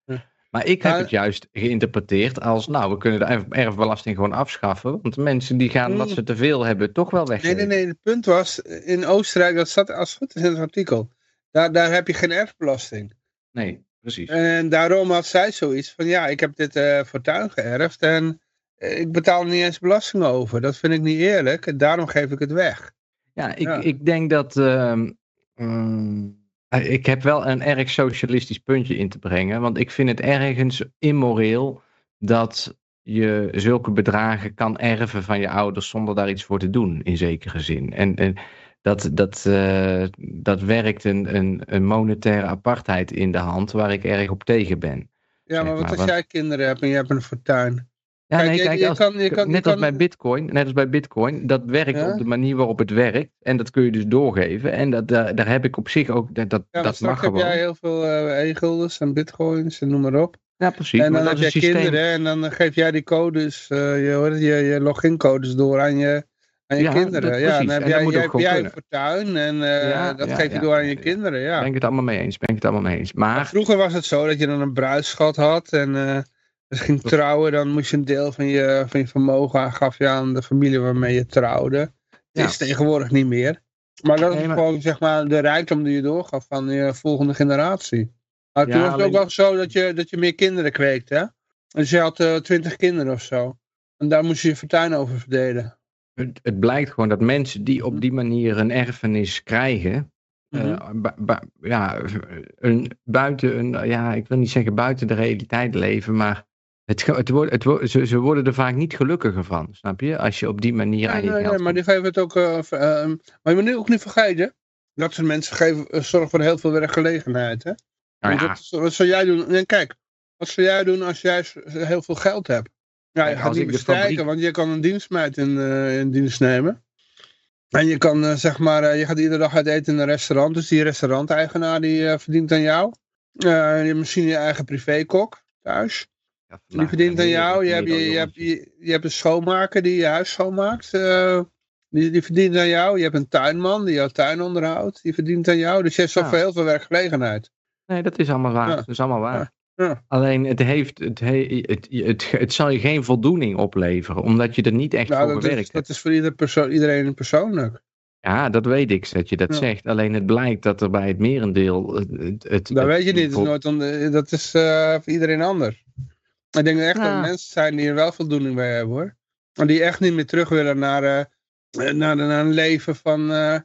Maar ik heb Maar- het juist geïnterpreteerd als, nou, we kunnen de erf- erfbelasting gewoon afschaffen. Want de mensen die gaan, wat Mm. ze te veel hebben, toch wel Nee, weggeven. nee, nee. Het punt was, in Oostenrijk, dat staat als het goed is in het artikel. Daar, daar heb je geen erfbelasting. Nee, precies. En daarom had zij zoiets van, ja, ik heb dit eh fortuin geërfd en eh, ik betaal er niet eens belasting over. Dat vind ik niet eerlijk en daarom geef ik het weg. Ja, ik, Ja. ik denk dat. ehm, ehm, ik heb wel een erg socialistisch puntje in te brengen. Want ik vind het ergens immoreel dat je zulke bedragen kan erven van je ouders zonder daar iets voor te doen, in zekere zin. En, en dat, dat, eh, dat werkt een, een, een monetaire apartheid in de hand waar ik erg op tegen ben. Ja, maar wat maar, als want- jij kinderen hebt en je hebt een fortuin? Ja, Kijk, nee, kijk, je als, kan- je kan- net als kan- bij Bitcoin, net als bij Bitcoin, dat werkt Ja? op de manier waarop het werkt. En dat kun je dus doorgeven. En dat, daar, daar heb ik op zich ook, dat, dat, Ja, mag heb gewoon. jij heel veel eh e-guldens en bitcoins en noem maar op. Ja, precies. en dan heb jij systeem. kinderen en dan geef jij die codes, eh, je, hoort je, je logincodes door aan je, aan je Ja, kinderen. dat- ja, precies. dan heb jij, jij, gewoon jij een fortuin en eh, Ja, dat ja, geef je door aan je kinderen. Ja. Ben ik het allemaal mee eens. Ben ik het allemaal mee eens. Maar Maar, vroeger was het zo dat je dan een bruidsschat had en als je ging Dat- trouwen, dan moest je een deel van je, van je vermogen gaf je aan de familie waarmee je trouwde. Ja. is tegenwoordig niet meer. Maar dat Nee, is maar- gewoon zeg maar de rijkdom die je doorgaf van je volgende generatie. Maar toen Ja, was het ook wel zo dat je, dat je meer kinderen kweekt, hè? Dus je had eh, twintig kinderen of zo. En daar moest je je fortuin over verdelen. het, het blijkt gewoon dat mensen die op die manier een erfenis krijgen. eh, Mhm. ja, een, buiten een, ja, ik wil niet zeggen buiten de realiteit leven, maar het, het wordt, het wordt, ze, ze worden er vaak niet gelukkiger van, snap je? Als je op die manier Ja, aan je geld nee, maar die geven het ook... eh, v- eh, maar je moet nu ook niet vergeten. Dat soort mensen geven, eh, zorgen voor heel veel werkgelegenheid, hè? Nou ja, wat, wat zou jij doen? Nee, kijk, wat zou jij doen als jij heel veel geld hebt? Ja, je Kijk, gaat niet bestrijken, fabriek- want je kan een dienstmeid in, eh, in dienst nemen. En je kan, zeg maar, je gaat iedere dag uit eten in een restaurant. Dus die restauranteigenaar die verdient aan jou. Je misschien je eigen privékok thuis. Ja, Die verdient aan jou. Je hebt, je, je, hebt, je, je hebt een schoonmaker die je huis schoonmaakt. eh, die, die verdient aan jou. Je hebt een tuinman die jouw tuin onderhoudt. Die verdient aan jou. Dus je hebt zo Ja. heel veel werkgelegenheid. Nee, dat is allemaal waar. Ja. Dat is allemaal waar. Ja. Alleen het, heeft, het, he- het, het, het, zal je geen voldoening opleveren, omdat je er niet echt Nou, voor dat, gewerkt is, hebt. dat is voor ieder persoon, iedereen persoonlijk. Ja, dat weet ik, dat je dat Ja. zegt. Alleen het blijkt dat er bij het merendeel... Het, het, Dat het- weet je niet. Dat is, voor- nooit dat is eh, voor iedereen anders. Ik denk echt dat Ja. er mensen zijn die er wel voldoening bij hebben hoor. En die echt niet meer terug willen naar, eh, naar, naar een leven van... eh,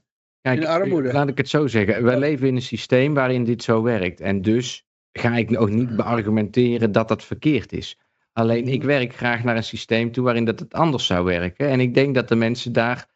Kijk, in armoede. laat ik het zo zeggen. Wij leven in een systeem waarin dit zo werkt. En dus ga ik ook niet beargumenteren dat dat verkeerd is. Alleen ik werk graag naar een systeem toe waarin dat het anders zou werken. En ik denk dat de mensen daar,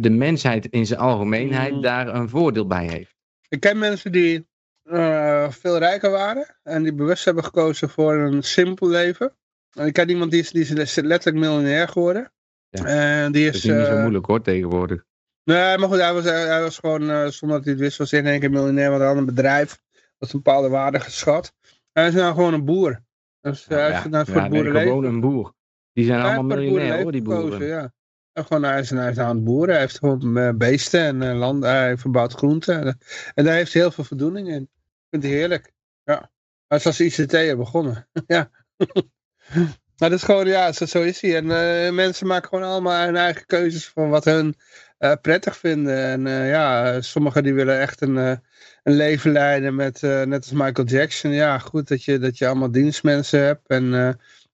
de mensheid in zijn algemeenheid, Mm. daar een voordeel bij heeft. Ik ken mensen die eh, veel rijker waren. En die bewust hebben gekozen voor een simpel leven. En ik ken iemand die is, die is letterlijk miljonair geworden. Ja. En die Dat is... is niet zo eh, moeilijk hoor tegenwoordig. Nee, maar goed, hij was, hij was gewoon, eh, zonder dat hij het wist, was hij in één keer miljonair, want hij had een bedrijf, dat een bepaalde waarde geschat. Hij is nou gewoon een boer. Dus hij ja, is nou voor het nee, boerenleven. gewoon een boer. Die zijn Hij allemaal miljonair hoor, die boeren. gekozen, ja. En gewoon, hij is, is aan het boeren, hij heeft gewoon eh, beesten en eh, land, hij verbouwt groenten. En, daar heeft hij heel veel voldoening in. Ik vind het heerlijk. Ja. Hij is als ICT'er begonnen. ja. Maar dat is gewoon, ja, zo, is hij. En eh, mensen maken gewoon allemaal hun eigen keuzes van wat hun eh, prettig vinden. En eh, ja, sommigen die willen echt een, eh, een leven leiden met, eh, net als Michael Jackson. Ja, goed dat je, dat je allemaal dienstmensen hebt en eh,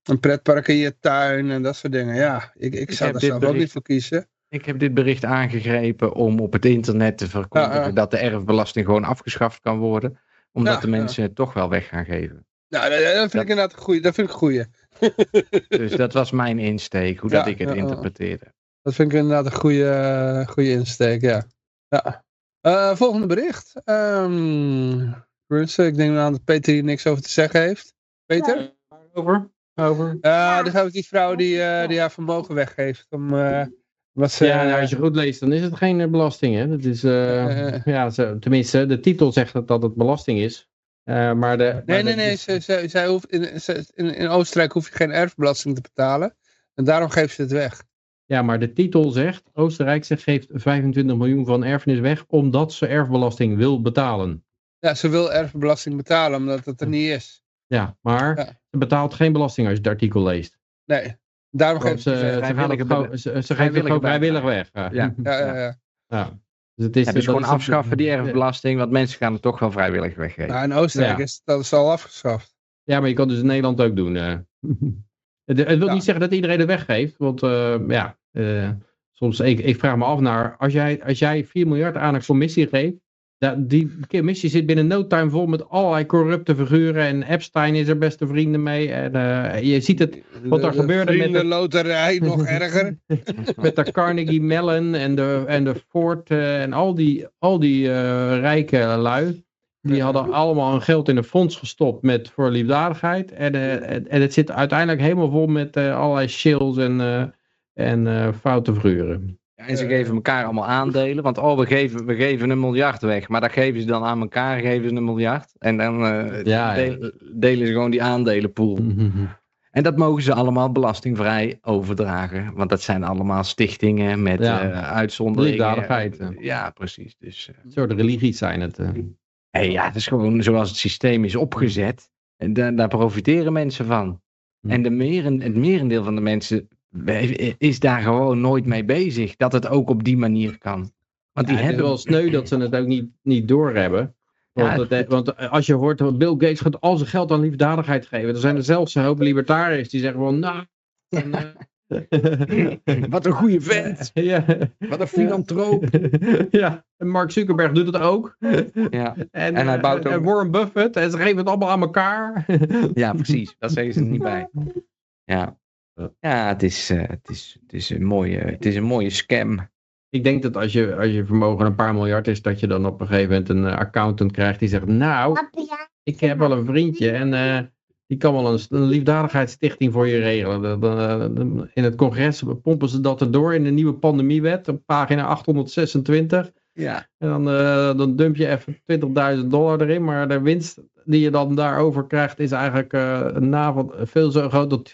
een pretpark in je tuin en dat soort dingen. Ja, ik, ik Ik zou daar zelf ook niet voor kiezen. Ik heb dit bericht aangegrepen om op het internet te verkondigen Ja, ja. dat de erfbelasting gewoon afgeschaft kan worden. Omdat Ja, de ja. mensen het toch wel weg gaan geven. Nou, dat, dat vind ik inderdaad een goeie. Dat vind ik een goeie. Dus dat was mijn insteek, hoe Ja, dat ik het ja, ja. interpreteerde. Dat vind ik inderdaad een goede, goede insteek, ja. ja. Eh, volgende bericht. Ehm Bruce, ik denk aan dat Peter hier niks over te zeggen heeft. Peter? Over? Over? Ja, dan gaan we die vrouw die, eh, die haar vermogen weggeeft. Om, eh, wat ze, Ja, nou, als je goed leest, dan is het geen belasting. Hè? Dat is, ja, ze- tenminste, de titel zegt dat, dat het belasting is. Eh, maar de, Nee, maar nee, de- nee. Ze, ze, zij hoeft, in, ze- in, in Oostenrijk hoef je geen erfbelasting te betalen. En daarom geeft ze het weg. Ja, maar de titel zegt, Oostenrijk zegt, geeft 25 miljoen van erfenis weg, omdat ze erfbelasting wil betalen. Ja, ze wil erfbelasting betalen, omdat het er niet is. Ja, maar Ja. Ze betaalt geen belasting als je het artikel leest. Nee, daarom geeft ze, ze ze, vrijwillige gewoon- be- ze, ze geeft het vrijwillige gewoon vrijwillig weg. Ja. Ja. Ja, ja. Dus het is, Ja, dus gewoon afschaffen die erfbelasting, want mensen gaan het toch wel vrijwillig weggeven. Nou, in Oostenrijk Ja. is dat is al afgeschaft. Ja, maar je kan het dus in Nederland ook doen. eh. het, het wil Ja. niet zeggen dat iedereen het weggeeft. Want eh, ja, eh, soms, ik, ik vraag me af naar, als jij, als jij 4 miljard aan een commissie geeft, die commissie zit binnen no time vol met allerlei corrupte figuren en Epstein is er beste vrienden mee. En eh, je ziet het Wat er De- de gebeurde met de- vriendenloterij, nog erger. met de Carnegie Mellon en de, en de Ford eh, en al die, al die eh, rijke lui. Die hadden allemaal hun geld in een fonds gestopt met, voor liefdadigheid. En, en, en het zit uiteindelijk helemaal vol met allerlei shills en, en foute figuren. Ja, en ze geven elkaar allemaal aandelen, want oh, we geven, we geven een miljard weg, maar dat geven ze dan aan elkaar, geven ze een miljard. En dan eh, Ja, delen ze gewoon die aandelenpool. En dat mogen ze allemaal belastingvrij overdragen, want dat zijn allemaal stichtingen met Ja. eh, uitzonderingen. Liefdadigheid, ja. Precies. Dus, eh, Een soort religies zijn het. eh. hey, ja, het is gewoon zoals het systeem is opgezet. En daar, daar profiteren mensen van. Hm. En de meren, het merendeel van de mensen is daar gewoon nooit mee bezig. Dat het ook op die manier kan. Want die Ja, hebben wel sneu dat ze het ook niet, niet doorhebben. Want, Ja, het- eh, want als je hoort dat Bill Gates gaat al zijn geld aan liefdadigheid geven, dan zijn er zelfs een hoop libertariërs die zeggen van, nou... dan, eh, Wat een goede vent. ja. Wat een filantroop. ja, en Mark Zuckerberg doet het ook. Ja, En, En hij eh, bouwt ook- en Warren Buffett, en ze geven het allemaal aan elkaar. ja, precies. Dat zeggen ze niet bij. Ja, ja het, is, eh, het, is, het, is een mooie, het is een mooie scam. Ik denk dat als je, als je vermogen een paar miljard is, dat je dan op een gegeven moment een eh, accountant krijgt die zegt, nou, ik heb wel een vriendje en eh, die kan wel een, een liefdadigheidsstichting voor je regelen. In het congres pompen ze dat erdoor in de nieuwe pandemiewet, op pagina 826. Ja. En dan, eh, dan dump je even 20.000 dollar erin, maar de winst die je dan daarover krijgt is eigenlijk eh, een navel veel zo groot dat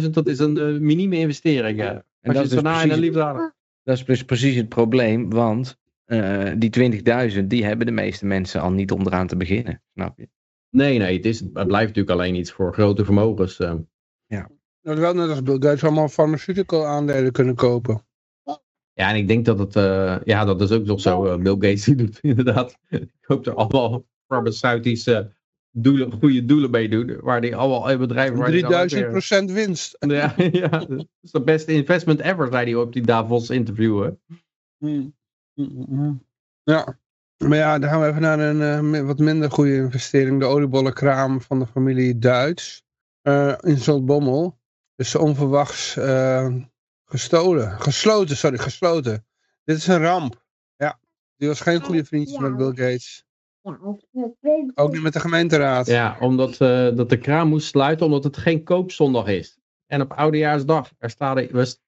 20.000, dat is een eh, minieme investering. En Als dat je is het daarna in een precies, liefdadig... dat is dus precies het probleem, want eh, die 20.000, die hebben de meeste mensen al niet om eraan te beginnen. Snap je? Nee, nee, het, is, het blijft natuurlijk alleen iets voor grote vermogens. eh. Dat wel net als Bill Gates allemaal farmaceutical aandelen kunnen kopen. Ja, en ik denk dat het, eh, ja, dat is ook nog zo. eh, Bill Gates die doet inderdaad, ik hoop er allemaal farmaceutische doelen, goede doelen mee doen. Waar die allemaal bedrijven... Waar die dan ook 3000 weer- procent winst. Ja, ja, dat is de beste investment ever, zei hij op die Davos interview. Hè? Hmm. Hmm, hmm. Ja. Maar ja, dan gaan we even naar een eh, wat minder goede investering. De oliebollenkraam van de familie Duits. eh, in Zotbommel. Dus onverwachts gestolen. Gesloten, sorry, gesloten. Dit is een ramp. Ja. Die was geen goede vriendjes met Bill Gates. Ook niet met de gemeenteraad. Ja, omdat eh, dat de kraam moest sluiten omdat het geen koopzondag is. En op oudejaarsdag, er staat,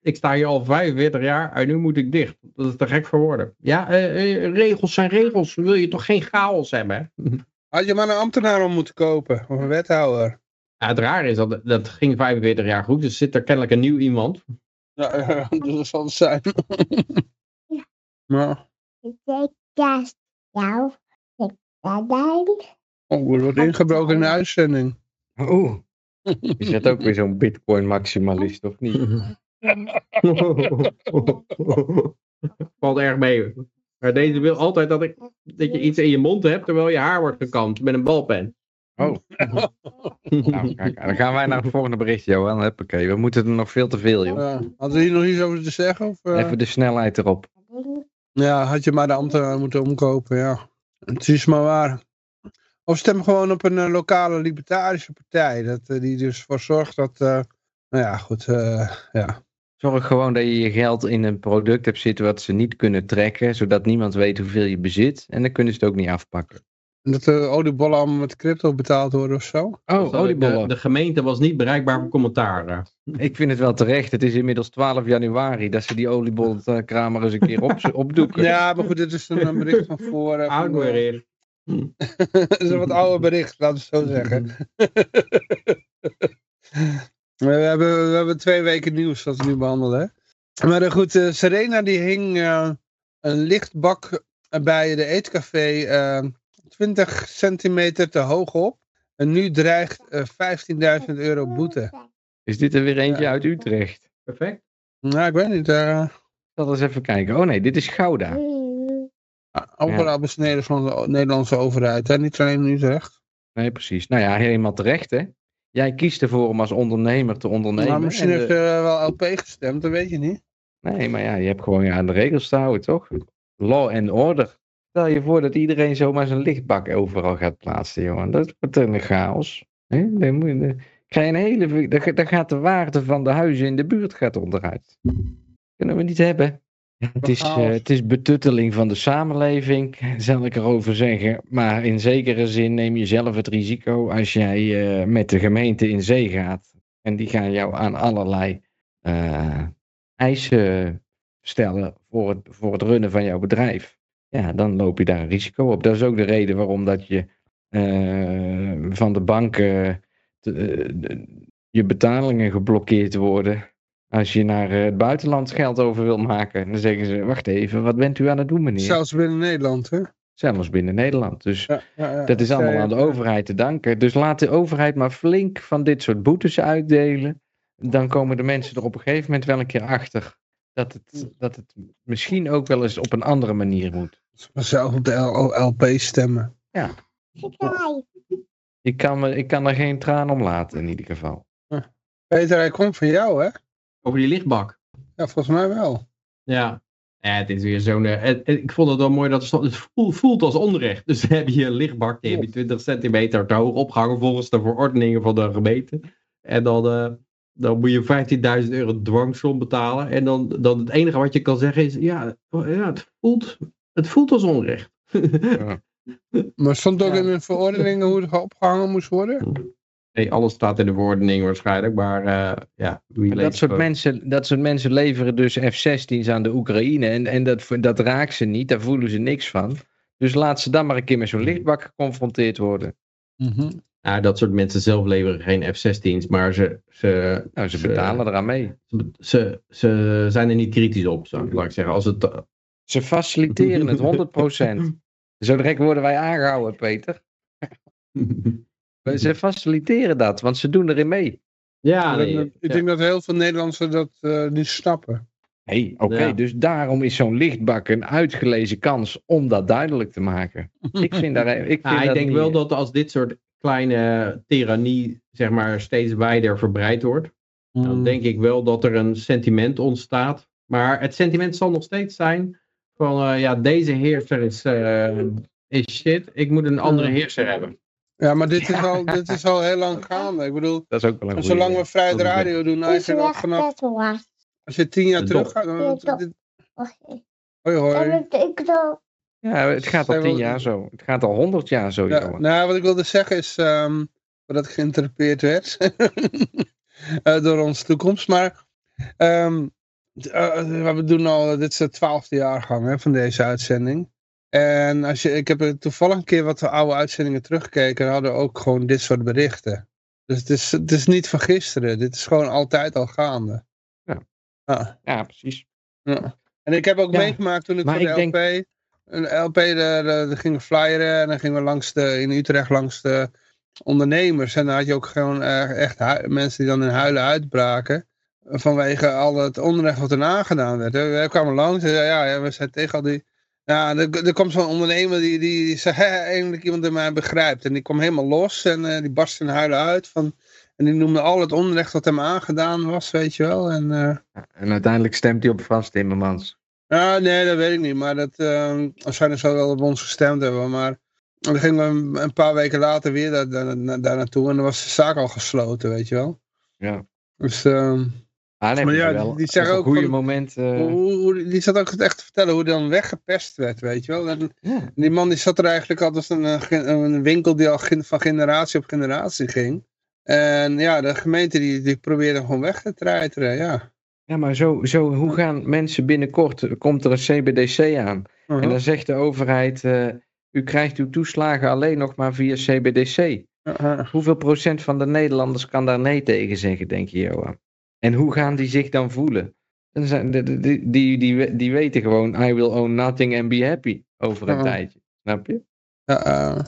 ik sta hier al 45 jaar en nu moet ik dicht. Dat is te gek voor woorden. Ja, eh, eh, regels zijn regels. Wil je toch geen chaos hebben? Hè? Had je maar een ambtenaar om moeten kopen. Of een wethouder. Ja, het raar is dat dat ging 45 jaar goed. Dus zit er kennelijk een nieuw iemand. Ja, ja, dat zal het zijn. Maar, oh, er wordt ingebroken in de uitzending. Oeh. Is dat ook weer zo'n bitcoin maximalist of niet? Valt erg mee. Maar deze wil altijd dat, ik, dat je iets in je mond hebt terwijl je haar wordt gekamd met een balpen. Oh. Nou, kijk, dan gaan wij naar het volgende bericht, Johan. Huppakee, we moeten er nog veel te veel, joh. Ja. Hadden we hier nog iets over te zeggen? Of, eh? Even de snelheid erop. Ja, had je maar de ambtenaar moeten omkopen, ja. Het is maar waar. Of stem gewoon op een eh, lokale libertarische partij. Dat, eh, die dus voor zorgt dat... eh, nou ja, goed. eh, ja. Zorg gewoon dat je je geld in een product hebt zitten wat ze niet kunnen trekken, zodat niemand weet hoeveel je bezit. En dan kunnen ze het ook niet afpakken. Dat de oliebollen allemaal met crypto betaald worden of zo. Oh, de, oliebollen. de gemeente was niet bereikbaar voor commentaar. eh. Ik vind het wel terecht. Het is inmiddels 12 januari dat ze die oliebollenkramer eens een keer op, opdoeken. Ja, maar goed, dit is een, een bericht van voor... eh, van, Oud eh, is een wat ouder bericht, laten we het zo zeggen. we, hebben, we hebben twee weken nieuws dat we nu behandelen. Hè? Maar eh, goed, eh, Serena die hing eh, een lichtbak bij de eetcafé eh 20 centimeter te hoog op. En nu dreigt eh 15.000 euro boete. Is dit er weer eentje Ja. uit Utrecht? Perfect. Nou, ik weet niet. eh Ik zal eens even kijken. Oh nee, dit is Gouda. overal besneden van de Nederlandse overheid. Hè? Niet alleen in Utrecht. Nee, precies. Nou ja, helemaal terecht hè. Jij kiest ervoor om als ondernemer te ondernemen. maar misschien en de- heeft ze wel LP gestemd, dat weet je niet. Nee, maar ja, je hebt gewoon je aan de regels te houden, toch? Law and order. Stel je voor dat iedereen zomaar zijn lichtbak overal gaat plaatsen, jongen. Dat wordt een chaos. Hè? Dan, moet je, dan krijg je een hele, dan, ga- dan gaat de waarde van de huizen in de buurt gaat onderuit. Kunnen we niet hebben. Het, is, eh, het is betutteling van de samenleving, zal ik erover zeggen. Maar in zekere zin neem je zelf het risico als jij eh, met de gemeente in zee gaat. En die gaan jou aan allerlei eh, eisen stellen voor het, voor het runnen van jouw bedrijf. Ja, dan loop je daar een risico op. Dat is ook de reden waarom dat je eh, van de banken eh, je betalingen geblokkeerd worden. Als je naar eh, het buitenland geld over wil maken, dan zeggen ze: Wacht even, wat bent u aan het doen, meneer? Zelfs binnen Nederland, hè? Zelfs binnen Nederland. Dus Ja, ja, ja. dat is allemaal aan de overheid te danken. Dus laat de overheid maar flink van dit soort boetes uitdelen. Dan komen de mensen er op een gegeven moment wel een keer achter. Dat het, dat het misschien ook wel eens op een andere manier moet. Maar zelf op de LP stemmen. Ik kan, me, ik kan er geen traan om laten in ieder geval. Peter, hij komt van jou, hè? Over die lichtbak. Ja, volgens mij wel. Ja. Ja, het is weer zo'n... eh, ik vond het wel mooi dat het voelt, als onrecht. Dus dan heb je een lichtbak, die heb je 20 centimeter te hoog opgehangen volgens de verordeningen van de gemeente. En dan, eh, Dan moet je 15.000 euro dwangsom betalen. En dan, dan het enige wat je kan zeggen is, ja, oh, ja het, voelt, het voelt als onrecht. Maar stond ook Ja. in de verordeningen hoe het opgehangen moest worden? nee, alles staat in de verordening waarschijnlijk, maar eh, ja. wie dat, soort mensen, dat soort mensen leveren dus F-16's aan de Oekraïne. En, en dat, dat raakt ze niet, daar voelen ze niks van. Dus laat ze dan maar een keer met zo'n lichtbak geconfronteerd worden. Ja, dat soort mensen zelf leveren geen F-16's, maar ze, ze, Nou, ze Ze- betalen eraan mee. ze, ze, ze zijn er niet kritisch op, zou ik zeggen. Als het, Ze faciliteren het 100%. Zo direct worden wij aangehouden, Peter. Ze faciliteren dat, want ze doen erin mee. ja, ik denk nee, dat- ik denk dat heel veel Nederlanders dat eh, niet snappen. hey, oké, Ja. dus daarom is zo'n lichtbak een uitgelezen kans om dat duidelijk te maken. Ik vind daar, ik vind Ja, ik denk niet- wel dat als dit soort kleine tirannie, zeg maar, steeds wijder verbreid wordt, Mm. dan denk ik wel dat er een sentiment ontstaat. Maar het sentiment zal nog steeds zijn van, eh, ja, deze heerser is, eh, is shit, ik moet een andere heerser hebben. Ja, maar dit is, al, dit is al heel lang gaande. Ik bedoel, Dat is ook wel zolang we vrij is radio doen, Is al vanaf, met was. als je tien jaar De terug gaat, dan, dit- hoi Ja, het gaat al tien jaar zo. Het gaat al honderd jaar zo, Ja, nou, wat ik wilde zeggen is, ehm dat ik geïnterpreteerd werd eh, door onze toekomst, maar ehm, d- eh, we doen al, dit is de twaalfde jaargang hè, van deze uitzending. En als je, ik heb toevallig een keer wat oude uitzendingen teruggekeken en hadden ook gewoon dit soort berichten. Dus het is, het is niet van gisteren, dit is gewoon altijd al gaande. Ja. Ja. Ja, precies. Ja. En ik heb ook Ja, meegemaakt toen ik voor de ik denk- LP, een LP, de gingen flyeren en dan gingen we langs de, in Utrecht langs de ondernemers. En dan had je ook gewoon eh, echt mensen die dan in huilen uitbraken. Vanwege al het onrecht wat er aangedaan werd. hè. Wij kwamen langs en ja, ja, we zijn tegen al die... Ja, er, er komt zo'n ondernemer die, die, die zei, "Hè, eindelijk iemand die mij begrijpt. En die kwam helemaal los en eh, die barstte in huilen uit. Van, en die noemde al het onrecht wat hem aangedaan was, weet je wel. En, eh, En uiteindelijk stemt hij op Frans Timmermans. ja, nee, dat weet ik niet. Maar dat, uh, waarschijnlijk zou wel op ons gestemd hebben. Maar dan gingen we een, paar weken later weer daar, daar, daar naartoe. En dan was de zaak al gesloten, weet je wel. Ja. Dus ehm, Maar ja, wel die- zeggen ook goede van- moment... eh, hoe, hoe- die zat ook echt te vertellen hoe dan weggepest werd, weet je wel. En ja. die man die zat er eigenlijk al als een, eh, een winkel die al van generatie op generatie ging. En ja, de gemeente die, die probeerde gewoon weg te treiteren, ja. ja, maar zo, zo, hoe gaan mensen binnenkort... er Komt er een CBDC aan? En dan zegt de overheid... eh, u krijgt uw toeslagen alleen nog maar via CBDC. Uh-huh. Hoeveel procent van de Nederlanders kan daar nee tegen zeggen, denk je, Johan? En hoe gaan die zich dan voelen? Die, die, die, die weten gewoon, I will own nothing and be happy over een tijdje. Snap je? Eh,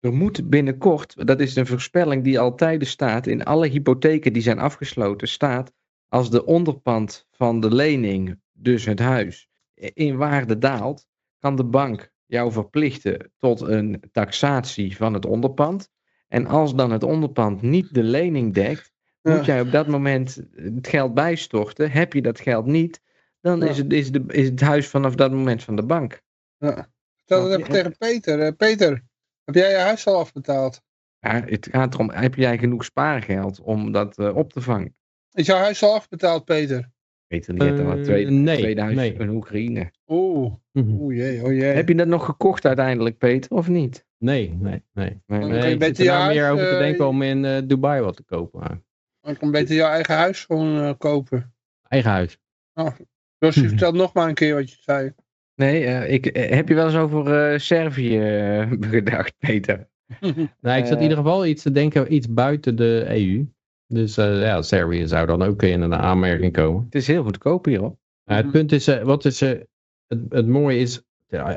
Er moet binnenkort, dat is een voorspelling die altijd staat, in alle hypotheken die zijn afgesloten, staat, als de onderpand van de lening, dus het huis, in waarde daalt, kan de bank jou verplichten tot een taxatie van het onderpand. En als dan het onderpand niet de lening dekt. Moet jij op dat moment het geld bijstorten. Heb je dat geld niet, dan Ja. is, het, is, de, is het huis vanaf dat moment van de bank. ja. Vertel dat even je? tegen Peter. Eh, Peter, heb jij je huis al afbetaald? Ja, het gaat erom, heb jij genoeg spaargeld om dat eh, op te vangen? Is jouw huis al afbetaald, Peter? Ik weet het niet, uh, Eh, twee, nee, tweede huis nee. in Oekraïne. Oeh, Mhm. oeh jee, oh jee. Heb je dat nog gekocht uiteindelijk, Peter, of niet? Nee, nee, nee. Nee, nee je er nou meer over te denken om in eh, Dubai wat te kopen. Dan kan beter jouw eigen huis gewoon eh, kopen. Eigen huis. Dus je vertelt nog maar een keer wat je zei. Nee, eh, ik, eh, heb je wel eens over eh, Servië gedacht, Peter? Nou, ik zat in ieder geval iets te denken, iets buiten de EU. Dus eh, ja, Servië zou dan ook in een aanmerking komen. Het is heel goedkoop hier, hoor. Nou, het Mhm. punt is, wat is eh, het, het mooie is,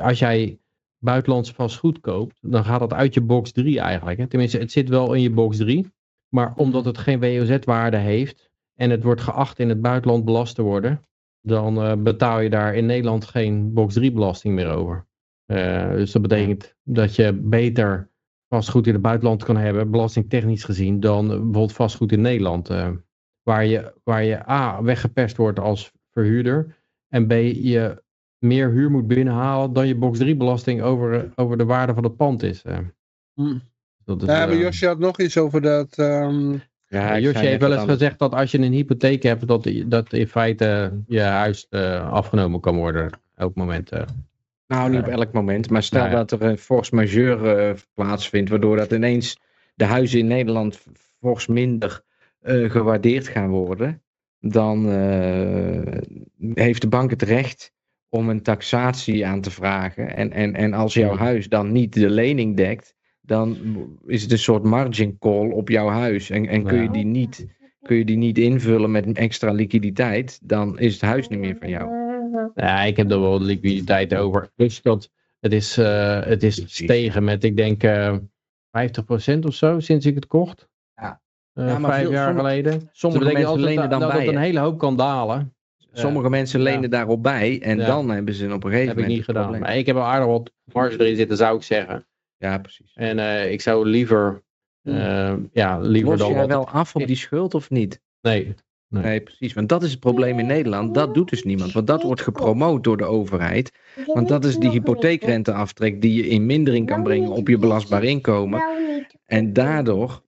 als jij buitenlands vastgoed koopt, dan gaat dat uit je box 3 eigenlijk. Hè? Tenminste, het zit wel in je box 3, maar omdat het geen WOZ-waarde heeft en het wordt geacht in het buitenland belast te worden, dan eh, betaal je daar in Nederland geen box 3 belasting meer over. Eh, dus dat betekent dat je beter vastgoed in het buitenland kan hebben, belastingtechnisch gezien, dan bijvoorbeeld vastgoed in Nederland. eh, waar, je, waar je A, weggepest wordt als verhuurder. En B, je meer huur moet binnenhalen dan je box 3 belasting over, over de waarde van het pand is. eh. Dat is Ja, maar eh, Josje had nog iets over dat... ehm, Ja, Josje heeft wel eens gezegd dat als je een hypotheek hebt, dat, dat in feite je huis eh, afgenomen kan worden. Elk moment. eh. Nou, niet op elk moment. Maar stel Nou ja. dat er een force majeure plaatsvindt, waardoor dat ineens de huizen in Nederland fors minder eh, gewaardeerd gaan worden, dan eh, heeft de bank het recht om een taxatie aan te vragen. En, en, en als jouw huis dan niet de lening dekt, dan is het een soort margin call op jouw huis. En, en kun, je die niet, kun je die niet invullen met extra liquiditeit, dan is het huis niet meer van jou. Ja, ik heb er wel liquiditeit over. Dus dat, het is, eh, het is gestegen met, ik denk, eh 50% of zo sinds ik het kocht. Ja. Eh, Ja, maar vijf veel- jaar sommige- geleden. Sommige mensen altijd lenen dan dat, bij. dat een hele hoop kan dalen. Sommige mensen ja. lenen daarop bij en Ja. dan hebben ze op een gegeven heb ik moment niet gedaan. Maar ik heb wel aardig wat marge erin zitten, zou ik zeggen. Ja, precies. En eh, ik zou liever, eh, ja, liever Los dan jij wat- wel af op die schuld of niet? Nee, Nee. Nee, precies. Want dat is het probleem in Nederland. Dat doet dus niemand. Want dat wordt gepromoot door de overheid. Want dat is die hypotheekrenteaftrek die je in mindering kan brengen op je belastbaar inkomen. En daardoor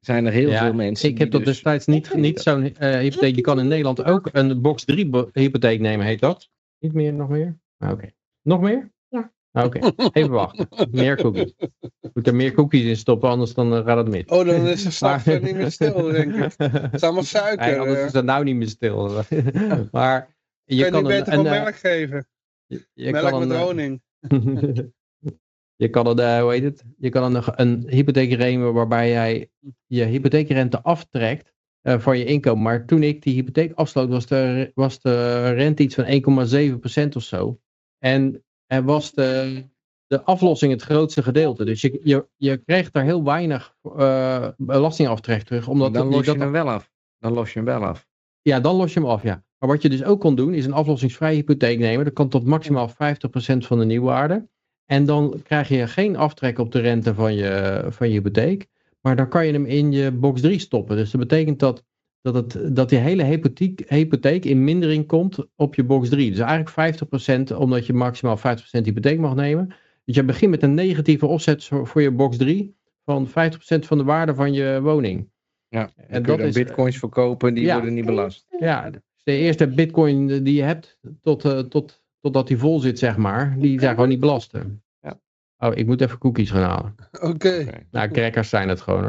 zijn er heel Ja, veel mensen. ik heb dat dus- destijds niet, niet zo'n eh, hypotheek. Je kan in Nederland ook een box 3 bo- hypotheek nemen, heet dat? Niet meer, nog meer? Ah, Oké. Nog meer? Ah, Oké, even wachten. Meer cookies. Moet er meer cookies in stoppen, anders dan eh, gaat het mis. Oh, dan is er straks Maar- niet meer stil, denk ik. Het is allemaal suiker. Nee, anders eh. is het nou niet meer stil. maar je je kan niet een, beter een, eh, melk geven? je- je melk kan met een, eh, honing. je kan een, eh, hoe heet het? Je kan een, een hypotheek nemen waarbij jij je hypotheekrente aftrekt van je inkomen. Maar toen ik die hypotheek afsloot, was de, was de rente iets van 1,7% of zo. En er was de, de aflossing het grootste gedeelte. Dus je, je, je kreeg daar heel weinig eh belastingaftrek terug. Omdat dan los je dat, hem wel af. Dan los je hem wel af. ja, dan los je hem af, ja. Maar wat je dus ook kon doen, is een aflossingsvrije hypotheek nemen. Dat kan tot maximaal 50% van de nieuwwaarde. En dan krijg je geen aftrek op de rente van je, van je hypotheek. Maar dan kan je hem in je box 3 stoppen. Dus dat betekent dat, dat, het, dat die hele hypotheek, hypotheek in mindering komt op je box 3. Dus eigenlijk 50% omdat je maximaal 50% hypotheek mag nemen. Dus je begint met een negatieve offset voor, je box 3 van 50% van de waarde van je woning. Ja. En kun je dat dan is- bitcoins verkopen, die Ja. worden niet belast. Ja, de eerste bitcoin die je hebt, tot, eh, tot, totdat die vol zit, zeg maar, die zijn gewoon niet belast. Ja. Oh, ik moet even cookies gaan halen. Oké. Nou, crackers zijn het gewoon.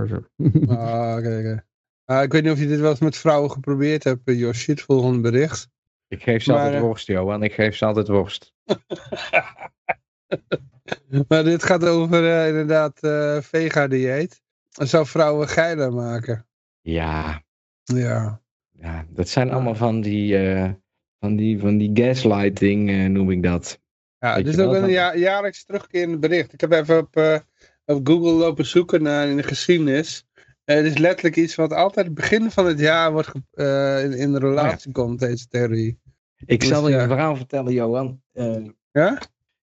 Ah, oké, oké. Ah, ik weet niet of je dit wel eens met vrouwen geprobeerd hebt, eh, Josje. Het volgende bericht. Ik geef ze Maar, altijd eh, worst, Johan. Ik geef ze altijd worst. Maar dit gaat over eh, inderdaad eh vega-dieet. Dat zou vrouwen geiler maken. Ja, Ja. ja dat zijn allemaal van die, eh, van die, van die gaslighting, eh, noem ik dat. Ja, het is ook een ja, jaarlijks terugkerend bericht. Ik heb even op, eh, op Google lopen zoeken naar in de geschiedenis. Eh, het is letterlijk iets wat altijd het begin van het jaar wordt eh, in, in relatie komt, deze theorie. Ik Dus, zal je een verhaal vertellen, Johan. Eh, Ja?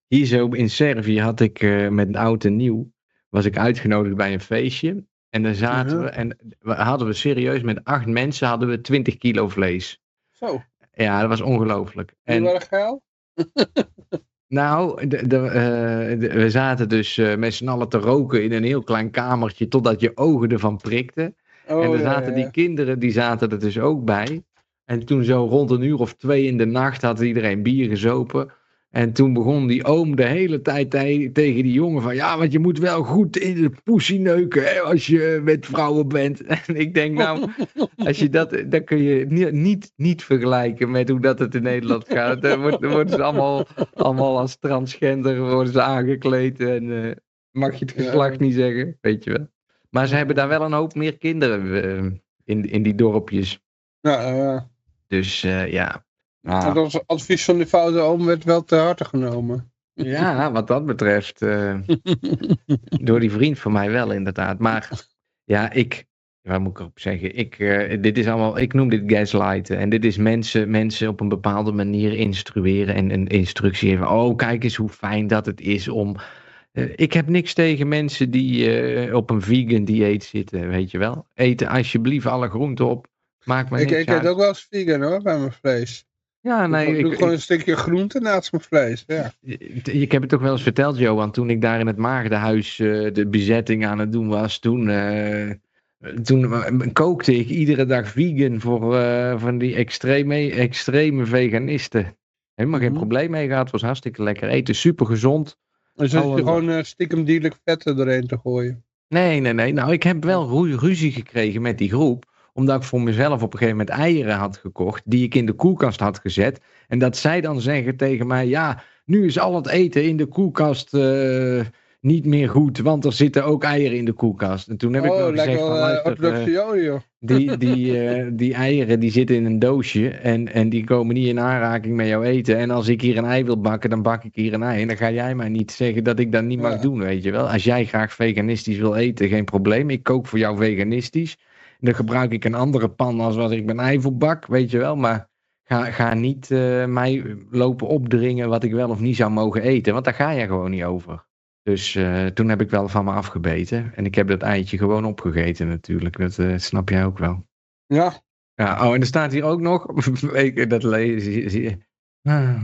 hier zo in Servië had ik met oud en nieuw, was ik uitgenodigd bij een feestje. En daar zaten Mhm. we, en we hadden we serieus met acht mensen hadden we 20 kilo vlees. Zo, Ja, dat was ongelooflijk. en... En wel geil? Nou, de, de, eh, de- we zaten dus eh, met z'n allen te roken in een heel klein kamertje totdat je ogen ervan prikten. Oh, en er ja, zaten ja. die kinderen, die zaten er dus ook bij. En toen zo rond een uur of twee in de nacht had iedereen bier gezopen. En toen begon die oom de hele tijd te- tegen die jongen van... Ja, want je moet wel goed in de poesie neuken hè, als je met vrouwen bent. En ik denk nou, als je dat... Dan kun je niet, niet, niet vergelijken met hoe dat het in Nederland gaat. Dan worden ze allemaal, allemaal als transgender worden ze aangekleed. En eh, mag je het Ja. geslacht niet zeggen, weet je wel. Maar ze hebben daar wel een hoop meer kinderen eh, in, in die dorpjes. Nou, eh, Dus eh, ja. Ah, als advies van die foute oom werd wel te harte genomen. ja, wat dat betreft. eh, door die vriend van mij wel, inderdaad. Maar ja, ik. Waar moet ik erop zeggen? Ik, eh, dit is allemaal, ik noem dit gaslighten. En dit is mensen, mensen op een bepaalde manier instrueren en een instructie geven. Oh, kijk eens hoe fijn dat het is om. eh, ik heb niks tegen mensen die op een vegan dieet zitten, weet je wel. Eten alsjeblieft alle groenten op. Maakt me Ik, niks ik uit. eet ook wel eens vegan hoor, bij mijn vlees. Ja, nee, ik doe ik, gewoon een stukje groente naast mijn vlees. Ja. Ik heb het toch wel eens verteld, Johan. Toen ik daar in het Maagdenhuis eh, de bezetting aan het doen was, toen, eh, toen eh, kookte ik iedere dag vegan voor eh, van die extreme, extreme veganisten. Helemaal geen Mhm. probleem mee gehad. Was hartstikke lekker eten. Super gezond. Dus je gewoon stiekem dierlijk vet er doorheen te gooien. Nee, nee, nee. Nou, ik heb wel ru- ruzie gekregen met die groep. Omdat ik voor mezelf op een gegeven moment eieren had gekocht. Die ik in de koelkast had gezet. En dat zij dan zeggen tegen mij. Ja, nu is al het eten in de koelkast eh, niet meer goed. Want er zitten ook eieren in de koelkast. En toen heb ik oh, wel gezegd van, eh, luister, joh. die, die, die eieren die zitten in een doosje en, en die komen niet in aanraking met jouw eten. En als ik hier een ei wil bakken, dan bak ik hier een ei. En dan ga jij mij niet zeggen dat ik dat niet mag doen, weet je wel. Als jij graag veganistisch wil eten, geen probleem. Ik kook voor jou veganistisch. Dan gebruik ik een andere pan als wat ik mijn ei bak, weet je wel. Maar ga, ga niet eh, mij lopen opdringen wat ik wel of niet zou mogen eten. Want daar ga je gewoon niet over. Dus eh, toen heb ik wel van me afgebeten. En ik heb dat eitje gewoon opgegeten natuurlijk. Dat eh, snap jij ook wel. Ja, Ja, oh, en er staat hier ook nog. dat lees zie- Ah.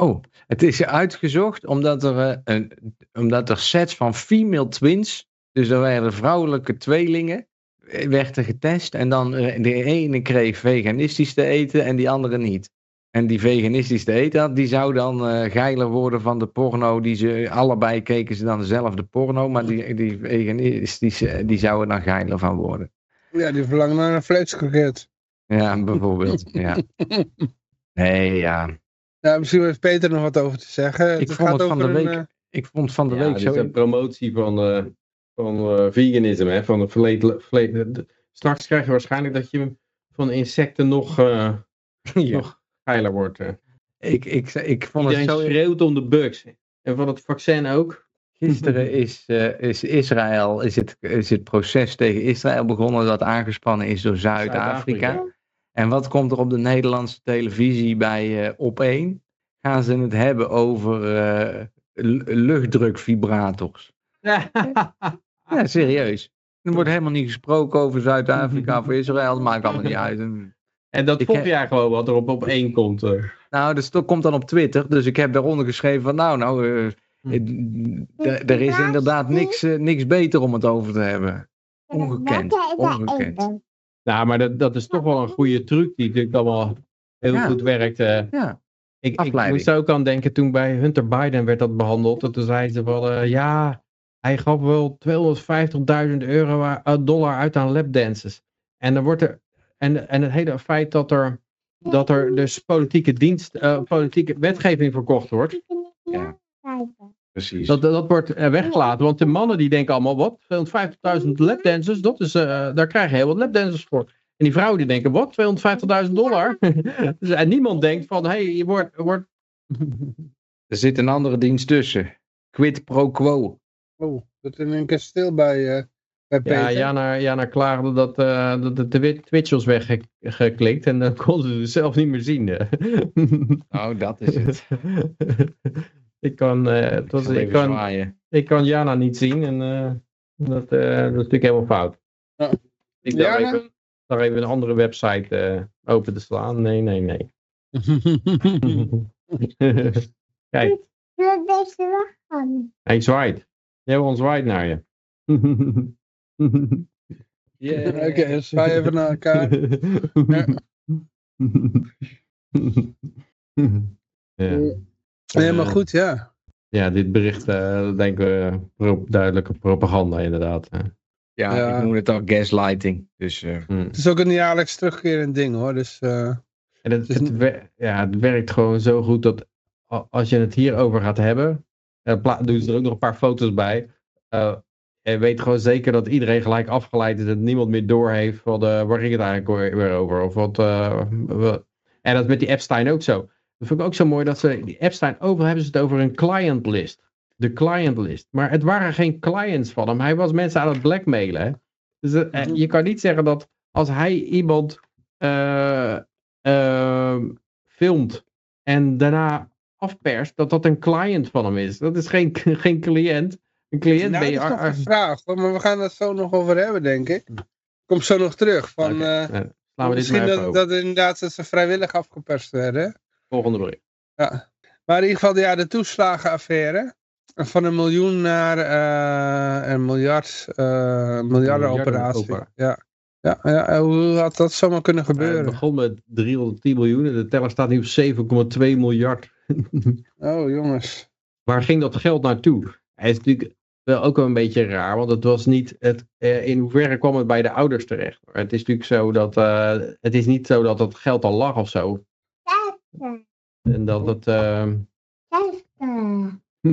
Oh, het is uitgezocht omdat er, een, omdat er sets van female twins. Dus er werden vrouwelijke tweelingen. Eh, werden getest. En dan eh, de ene kreeg veganistisch te eten en die andere niet. En die veganistisch te eten had, die zou dan eh, geiler worden van de porno. Die ze allebei keken ze dan dezelfde porno. Maar die, die veganistische, die zouden dan geiler van worden. ja die verlangen naar een vleeskroket. Ja, bijvoorbeeld. ja. Nee, ja. Ja, misschien heeft Peter nog wat over te zeggen. Ik vond het van de over een, week- eh, Ik vond van de Ja, week dit zo. is een promotie van, eh, van eh, veganisme, hè, van de verleden, verleden- de- Straks krijg je waarschijnlijk dat je van insecten nog, eh, nog geiler wordt. hè. Ik, ik, ik vond het zo. schreeuwt om de bugs. En van het vaccin ook. Gisteren is, eh, is Israël, is het, is het proces tegen Israël begonnen dat aangespannen is door Zuid-Afrika. En wat komt er op de Nederlandse televisie bij eh Op 1? Gaan ze het hebben over lu- luchtdrukvibrators. Ja, serieus. Er wordt helemaal niet gesproken over Zuid-Afrika of Israël. Dat maakt allemaal niet uit. en dat volg heb- jij gewoon wat er op, op één komt. eh. Nou, dus dat komt dan op Twitter. Dus ik heb daaronder geschreven van nou, nou, eh, eh, d- er is inderdaad niks, eh, niks beter om het over te hebben. Ongekend, ongekend. Nou, maar dat, dat is toch wel een goede truc die natuurlijk allemaal heel Ja. goed werkt. eh. Ja, Ik, ik moest ook aan denken toen bij Hunter Biden werd dat behandeld. En toen zei ze van, eh, ja, hij gaf wel 250.000 euro a- dollar uit aan lapdances. En dan wordt er, en, en het hele feit dat er, dat er dus politieke dienst, eh, politieke wetgeving verkocht wordt, Ja. precies. dat, dat wordt eh, weggelaten. Want de mannen die denken allemaal, wat, 250.000 lapdances, dat is, eh, daar krijg je heel wat lapdances voor. En die vrouwen die denken, wat, 250.000 dollar? dus, en niemand denkt van, hé, hey, je wordt, wordt Er zit een andere dienst tussen. Quid pro quo. Oh, dat in een keer stil bij, eh bij Peter. Ja, Jana, Jana klaagde dat, eh, dat de twi- Twitch was weggeklikt en dan kon ze het zelf niet meer zien. Oh, dat is het. ik, kan, eh, het was, ik, kan, zwaaien. ik kan Jana niet zien en eh, dat, eh, dat is natuurlijk helemaal fout. Ik dacht Jana? even, dacht even een andere website open te slaan. Nee, nee, nee. Kijk, deze weggaan? hij zwaait. Johan zwaait naar je. Yeah. Oké, dus zwaai even naar elkaar. ja. Nee, maar goed, ja. Ja, dit bericht, uh, denken we, pro duidelijke propaganda inderdaad. eh. Ja, Ja. ik noem het al gaslighting. Dus eh, Hm. Het is ook een jaarlijks terugkerend ding hoor. Dus eh, En het, Dus- het, wer- ja, het werkt gewoon zo goed dat als je het hierover gaat hebben, eh, pla- doen ze er ook nog een paar foto's bij. eh je weet gewoon zeker dat iedereen gelijk afgeleid is en niemand meer doorheeft van eh, waar ging het eigenlijk weer- over. Of wat, eh, wat- En dat met die Epstein ook zo. Dat vind ik ook zo mooi dat ze die Epstein overal hebben ze het over een client list. De client list. Maar het waren geen clients van hem. Hij was mensen aan het blackmailen. Hè? Dus eh, eh, je kan niet zeggen dat als hij iemand eh, ehm, filmt en daarna afperst, dat dat een client van hem is. Dat is geen, geen cliënt. Een cliënt nou, ben je... dat is een vraag hoor, maar we gaan het zo nog over hebben denk ik. Komt zo nog terug. Van, eh, dit misschien dat, dat inderdaad dat ze vrijwillig afgeperst werden. Volgende bericht. Ja. Maar in ieder geval, ja, de toeslagenaffaire. Van een miljoen naar eh, een miljard, eh miljardenoperatie. Miljardenopera- Ja. Ja, ja, hoe had dat zomaar kunnen Het gebeuren? begon met 310 miljoen en de teller staat nu op 7,2 miljard. Oh jongens. Waar ging dat geld naartoe? Het is natuurlijk wel ook wel een beetje raar, want het was niet het, eh, in hoeverre kwam het bij de ouders terecht. Het is natuurlijk zo dat eh, het is niet zo dat dat geld al lag of zo. En dat het. eh,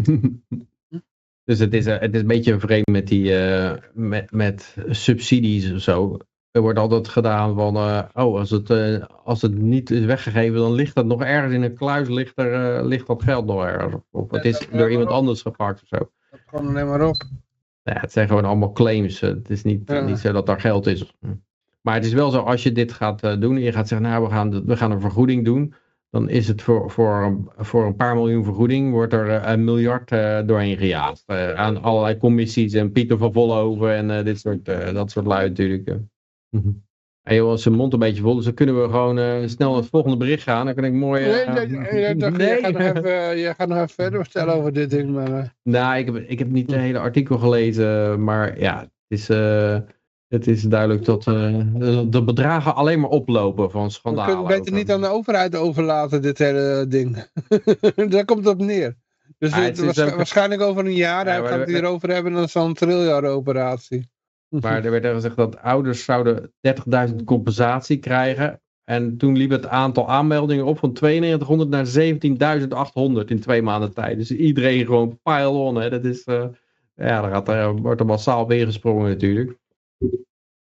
dus het is, eh, het is een beetje vreemd met die eh, met, met subsidies of zo. Er wordt altijd gedaan van, eh, oh, als het, eh, als het niet is weggegeven, dan ligt dat nog ergens in een kluis, ligt, er, eh, ligt dat geld nog ergens. Of, of het is door iemand anders gepakt of zo. Dat kwam alleen maar op. Ja, het zijn gewoon allemaal claims. Het is niet, Ja. niet zo dat daar geld is. Maar het is wel zo, als je dit gaat doen en je gaat zeggen, nou, we gaan, we gaan een vergoeding doen. Dan is het voor, voor, een- voor een paar miljoen vergoeding, wordt er een miljard doorheen gejaagd. aan allerlei commissies en Pieter van Vollenhoven en dit soort, dat soort lui natuurlijk. Eh. Joh, als zijn mond een beetje vol is, dan kunnen we gewoon eh, snel naar het volgende bericht gaan. Dan kan ik mooi... Nee, eh, nee, nee, ik dacht, nee. Je, gaat nog even, je gaat nog even verder vertellen over dit ding. Maar, eh, Nou, ik heb, ik heb niet het hele artikel gelezen, maar ja, het is, eh, het is duidelijk dat eh, de, bedragen alleen maar oplopen van we schandalen. kunnen het beter niet aan de overheid overlaten, dit hele ding. Daar komt het op neer. Dus Ah, het het is waarsch- ook- waarschijnlijk over een jaar Ja, maar gaat het we- hierover hebben, dan is het een. Maar er werd er gezegd dat ouders zouden 30.000 compensatie krijgen. En toen liep het aantal aanmeldingen op van 9200 naar 17.800 in twee maanden tijd. Dus iedereen gewoon pile on. Hè. Dat is, eh, ja, daar gaat, er, wordt er massaal weer gesprongen natuurlijk.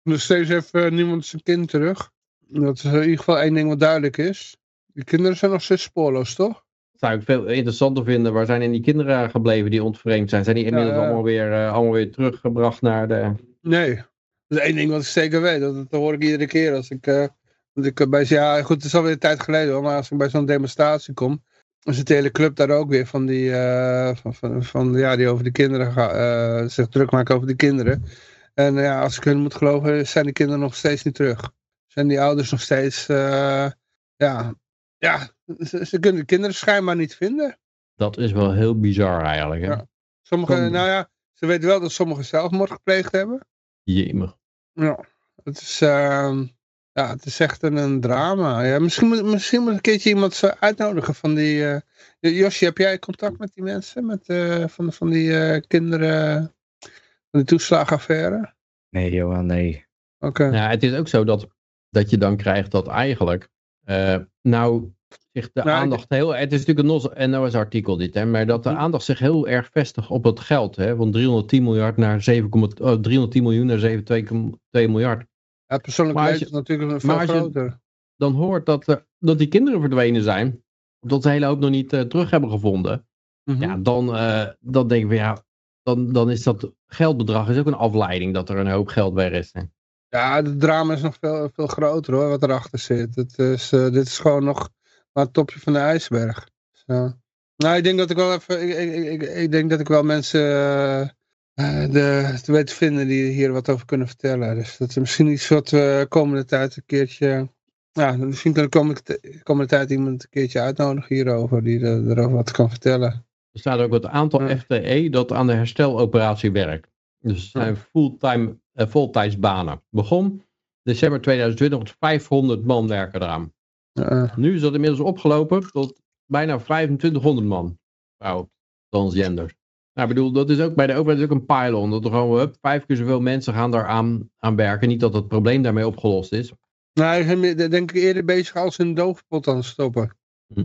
Dus steeds heeft eh, niemand zijn kind terug. Dat is in ieder geval één ding wat duidelijk is. Die kinderen zijn nog steeds spoorloos, toch? Dat zou ik veel interessanter vinden. Waar zijn in die kinderen gebleven die ontvreemd zijn? Zijn die inmiddels Ja, ja. allemaal, weer, eh, allemaal weer teruggebracht naar de... Nee. Dat is één ding wat ik zeker weet. Dat, dat hoor ik iedere keer als ik... want ik eh, bij, ja, goed, het is alweer een tijd geleden hoor. Maar als ik bij zo'n demonstratie kom... Dan zit de hele club daar ook weer van die... eh, van, van, van, ja, die over de kinderen... zich druk maken over de kinderen. En ja, als ik hun moet geloven... Zijn die kinderen nog steeds niet terug. Zijn die ouders nog steeds... ja... Ja, ze, ze kunnen de kinderen schijnbaar niet vinden. Dat is wel heel bizar eigenlijk. Hè? Ja. Sommige, Kom. nou ja, ze weten wel dat sommigen zelfmoord gepleegd hebben. Jemig. Ja, het is, ehm, ja, het is echt een, een drama. Ja, misschien, moet, misschien moet een keertje iemand zo uitnodigen van die... eh Josje, heb jij contact met die mensen? Met, eh, van, van die eh, kinderen... Van die toeslagaffaire? Nee, Johan, nee. Oké. Ja, het is ook zo dat, dat je dan krijgt dat eigenlijk... eh, nou, zich de Nou, ik- aandacht heel... Het is natuurlijk een NOS artikel dit, hè, maar dat de Mhm. aandacht zich heel erg vestigt op het geld. Hè, van 310, miljard naar 7, oh, 310 miljoen naar 7,2 miljard. Ja, het persoonlijk Maar als leven je- is natuurlijk veel maar als je- groter. Dan hoort dat, er- dat die kinderen verdwenen zijn. Dat ze een hele hoop nog niet eh, terug hebben gevonden. Mhm. Ja, dan, eh, dan denk ik van ja, dan, dan is dat geldbedrag is ook een afleiding dat er een hoop geld weg is. Hè. Ja, het drama is nog veel, veel groter hoor, wat erachter zit. Het is, eh, dit is gewoon nog maar het topje van de ijsberg. Zo. Nou, ik denk dat ik wel even, ik, ik, ik, ik denk dat ik wel mensen eh, eh, de, te weten vinden die hier wat over kunnen vertellen. Dus dat is misschien iets wat we de komende tijd een keertje, ja, misschien kan de komende, de komende tijd iemand een keertje uitnodigen hierover, die er, erover wat kan vertellen. Er staat ook het aantal Ja. FTE dat aan de hersteloperatie werkt. Dus het zijn fulltime, eh, voltijdsbanen. Begon december 2020 met 500 man werken eraan. Eh, Nu is dat inmiddels opgelopen tot bijna 2500 man. Vrouw, transgender. Nou, ik bedoel, dat is ook bij de overheid ook een pylon. Dat er gewoon hup, vijf keer zoveel mensen gaan daar aan, aan werken. Niet dat het probleem daarmee opgelost is. nou, ik ben denk ik eerder bezig als een doofpot aan het stoppen. Hm.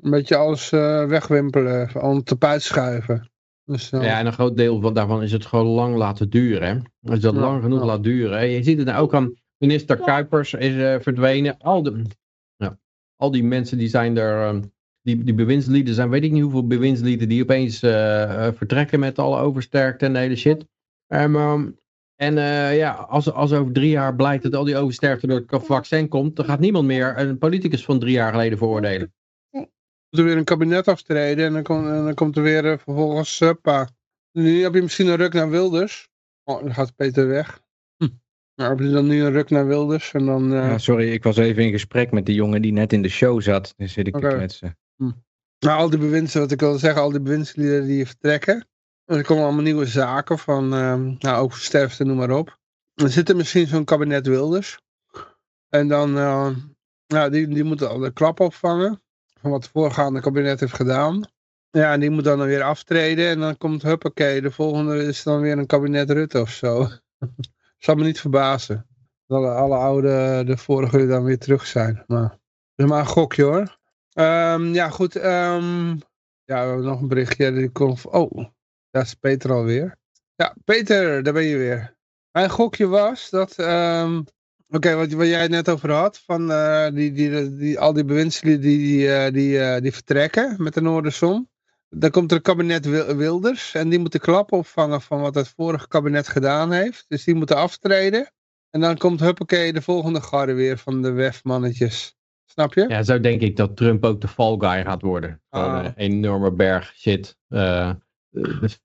Een beetje alles eh, wegwimpelen, aan het tapijt schuiven. Dus, eh, Ja, en een groot deel van, daarvan is het gewoon lang laten duren. Hè? Als je dat Ja, lang genoeg ja. laat duren. Je ziet het nou ook aan minister Kuipers is eh, verdwenen. Al, de, al die mensen die zijn er, ehm, die, die bewindslieden zijn, weet ik niet hoeveel bewindslieden die opeens eh, eh, vertrekken met alle oversterkte en de hele shit. Ehm, ehm, en eh, ja, als, als over drie jaar blijkt dat al die oversterkte door het vaccin komt, dan gaat niemand meer een politicus van drie jaar geleden veroordelen. moet er weer een kabinet aftreden en dan, komt en dan komt er weer vervolgens, huppa. Nu heb je misschien een ruk naar Wilders. Oh, dan gaat Peter weg. Hm. Nou, heb je dan nu een ruk naar Wilders en dan... eh, Ja, sorry, ik was even in gesprek met die jongen die net in de show zat. Dus zit ik Oké. te kletsen. Nou, al die bewinds, wat ik wilde zeggen, al die bewindslieden die vertrekken. En er komen allemaal nieuwe zaken van, ehm, nou, ook sterfte, noem maar op. Er zit er misschien zo'n kabinet Wilders. En dan, uh, nou, die, die moeten al de klap opvangen. Van wat het voorgaande kabinet heeft gedaan. Ja, en die moet dan weer aftreden. En dan komt, huppakee, de volgende is dan weer een kabinet Rutte of zo. Zal me niet verbazen. Dat alle, oude, de vorige dan weer terug zijn. Maar, maar een gokje hoor. Um, ja, goed. Um, ja, nog een berichtje. Komt, oh, daar is Peter alweer. Ja, Peter, daar ben je weer. Mijn gokje was dat... Um, Oké, wat, wat jij net over had, van uh, die, die, die, al die bewindslieden die, die, uh, die, uh, die vertrekken met de Noordersom. Dan komt er een kabinet Wilders en die moet de klap opvangen van wat het vorige kabinet gedaan heeft. Dus die moeten aftreden. En dan komt huppakee de volgende garde weer van de WEF-mannetjes. Snap je? Ja, zo denk ik dat Trump ook de fall guy gaat worden. Ah. Een enorme berg shit. Uh,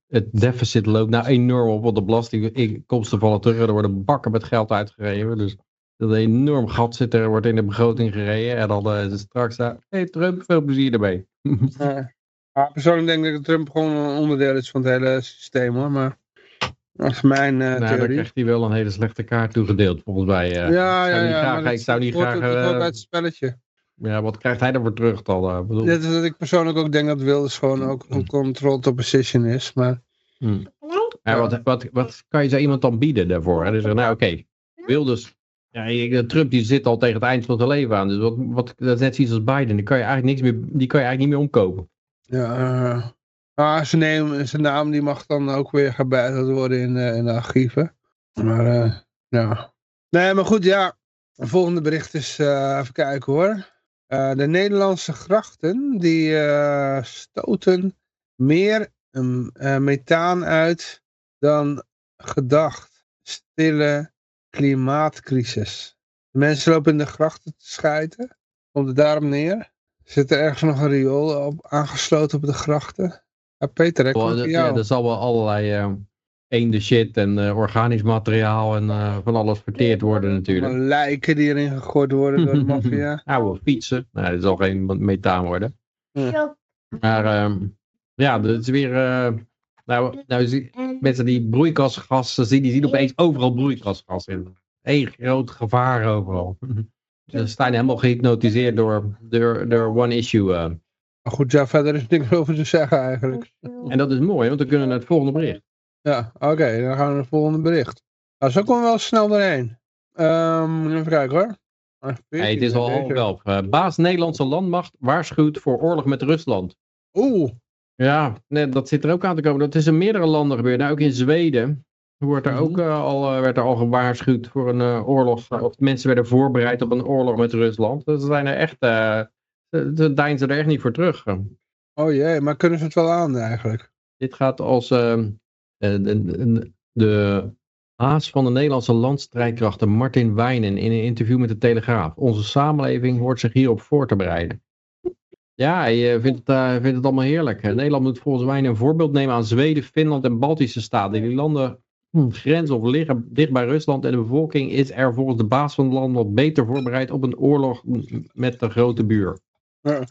het deficit loopt nou enorm op, want de belastinginkomsten vallen terug. Er worden bakken met geld uitgegeven. Dus dat een enorm gat zit er, wordt in de begroting gereden. En dan uh, straks daar, hey Trump, veel plezier ermee. Ja, persoonlijk denk ik dat Trump gewoon een onderdeel is van het hele systeem hoor. Maar dat is mijn uh, nou, theorie. Dan krijgt hij wel een hele slechte kaart toegedeeld, volgens mij. Uh, ja, ja, ja. Graag, ik zou niet graag... Het uit het spelletje. Ja, wat krijgt hij ervoor terug dan? Bedoel? Dat ik persoonlijk ook denk dat Wilders gewoon ook een controlled opposition is, maar... Hmm. Ja, wat, wat, wat kan je zo iemand dan bieden daarvoor? Dus, nou oké, okay. Wilders... Ja, Trump die zit al tegen het eind van zijn leven aan. Dus wat, wat, dat is net zoiets als Biden. Die kan je eigenlijk, niks meer, die kan je eigenlijk niet meer omkopen. Ja, Ah, zijn, naam, zijn naam die mag dan ook weer gebeiteld worden in, uh, in de archieven. Maar uh, ja. Nee, maar goed, ja. Volgende bericht is, even kijken hoor. de Nederlandse grachten die stoten meer methaan uit dan gedacht. Stille klimaatcrisis. Mensen lopen in de grachten te schijten. Komt het daarom neer? Zit er ergens nog een riool op, aangesloten op de grachten? Ja, Peter, ik oh, ja, er zal wel allerlei uh, eende shit en uh, organisch materiaal en uh, van alles verteerd worden natuurlijk. Lijken die erin gegooid worden door de maffia. Oude fietsen. Nou, dat zal geen methaan worden. Ja. Maar um, ja, dat is weer... nou, nou, mensen die broeikasgassen zien, die zien opeens overal broeikasgas in. Eén groot gevaar overal. Ze staan helemaal gehypnotiseerd door, door, door one issue. Maar goed, ja, verder is niks over te zeggen eigenlijk. En dat is mooi, want dan kunnen we naar het volgende bericht. Ja, oké, dan gaan we naar het volgende bericht. Nou, zo komen we wel snel doorheen. Um, even kijken hoor. Hey, het is al half elf. Uh, baas Nederlandse landmacht waarschuwt voor oorlog met Rusland. Oeh. Ja, nee, dat zit er ook aan te komen. Dat is in meerdere landen gebeurd. Nou, ook in Zweden wordt er ook, uh, al, uh, werd er al gewaarschuwd voor een oorlog. Of mensen werden voorbereid op een oorlog met Rusland. Dat zijn er echt de deinzen er echt niet voor terug. Oh jee, maar kunnen ze het wel aan eigenlijk? Dit gaat als uh, de, de haas van de Nederlandse landstrijdkrachten Martin Wijnen in een interview met de Telegraaf. Onze samenleving hoort zich hierop voor te bereiden. Ja, hij vindt het, uh, vindt het allemaal heerlijk. Nederland moet volgens Wijnen een voorbeeld nemen aan Zweden, Finland en Baltische staten. Die landen hm, grenzen of liggen dicht bij Rusland en de bevolking is er volgens de baas van het land wat beter voorbereid op een oorlog met de grote buur. Ja.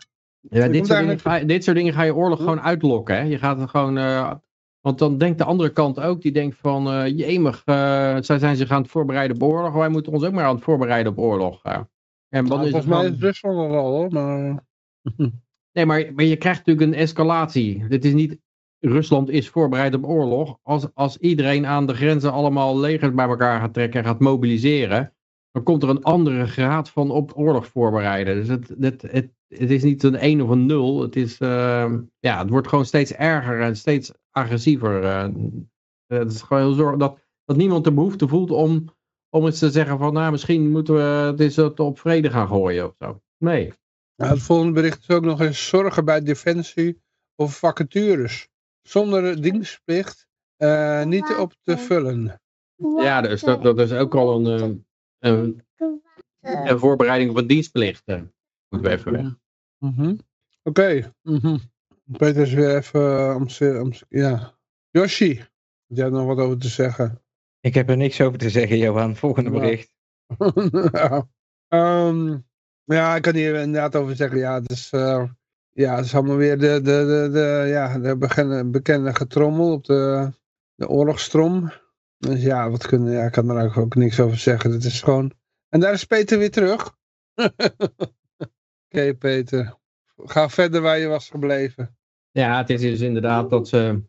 Ja, dit, soort dingen ga, dit soort dingen ga je oorlog gewoon uitlokken. Hè? Je gaat het gewoon. Uh, want dan denkt de andere kant ook, die denkt van, uh, jemig, uh, zij zijn zich aan het voorbereiden op oorlog, wij moeten ons ook maar aan het voorbereiden op oorlog. En dan nou, is volgens mij is het best wel wel hoor, maar... nee, maar, maar je krijgt natuurlijk een escalatie. Dit is niet, Rusland is voorbereid op oorlog. Als, als iedereen aan de grenzen allemaal legers bij elkaar gaat trekken en gaat mobiliseren, dan komt er een andere graad van op oorlog voorbereiden. Dus het, het, het, het is niet een 1 of een 0. Het, is, uh, ja, het wordt gewoon steeds erger en steeds agressiever. Uh, het is gewoon heel zorg dat, dat niemand de behoefte voelt om, om eens te zeggen van nou misschien moeten we het op vrede gaan gooien of zo. Nee. Nou, het volgende bericht is ook nog eens zorgen bij Defensie of vacatures. Zonder dienstplicht uh, niet op te vullen. Ja, dus dat, dat is ook al een, een, een voorbereiding op een dienstplicht. Moeten we even weg. Mm -hmm. Oké. Okay. Mm -hmm. Peter is weer even om, om, ja. Yoshi, jij hebt nog wat over te zeggen? Ik heb er niks over te zeggen, Johan. Volgende bericht. ja. Um, ja, ik kan hier inderdaad over zeggen. Ja, het is, uh, ja, het is allemaal weer de, de, de, de, ja, de bekende, bekende getrommel op de, de oorlogstrom. Dus ja, wat kunnen, ja, ik kan er ook, ook niks over zeggen. Het is gewoon... En daar is Peter weer terug. Oké, Peter. Ga verder waar je was gebleven. Ja, het is dus inderdaad dat ze,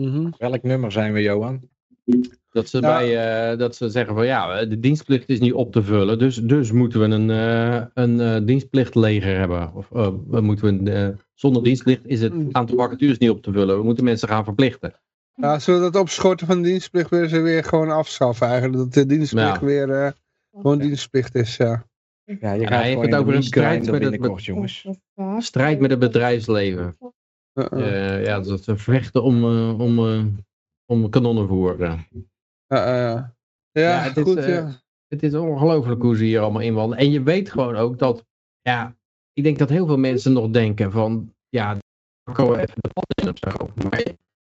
Mhm. Welk nummer zijn we, Johan? Dat ze, Ja. bij, eh, dat ze zeggen van ja, de dienstplicht is niet op te vullen. Dus, dus moeten we een, eh, een eh, dienstplichtleger hebben. Of eh, moeten we een, zonder dienstplicht is het aantal vacatures niet op te vullen. We moeten mensen gaan verplichten. Ja, zullen we dat opschorten van de dienstplicht weer, ze weer gewoon afschaffen eigenlijk? Dat de dienstplicht Ja. weer eh, gewoon dienstplicht is, ja. Ja, je Ja, gaat het over een strijd met het- jongens. Strijd met het bedrijfsleven. Uh, uh, Eh, ja, dat ze vechten om, eh, om, eh, om kanonnenvoer. Uh, uh. Ja, Ja, het is, goed, eh, ja. Het is ongelooflijk hoe ze hier allemaal inwandelen. En je weet gewoon ook dat, ja, ik denk dat heel veel mensen nog denken van, ja, komen we even de pan in of zo. Maar,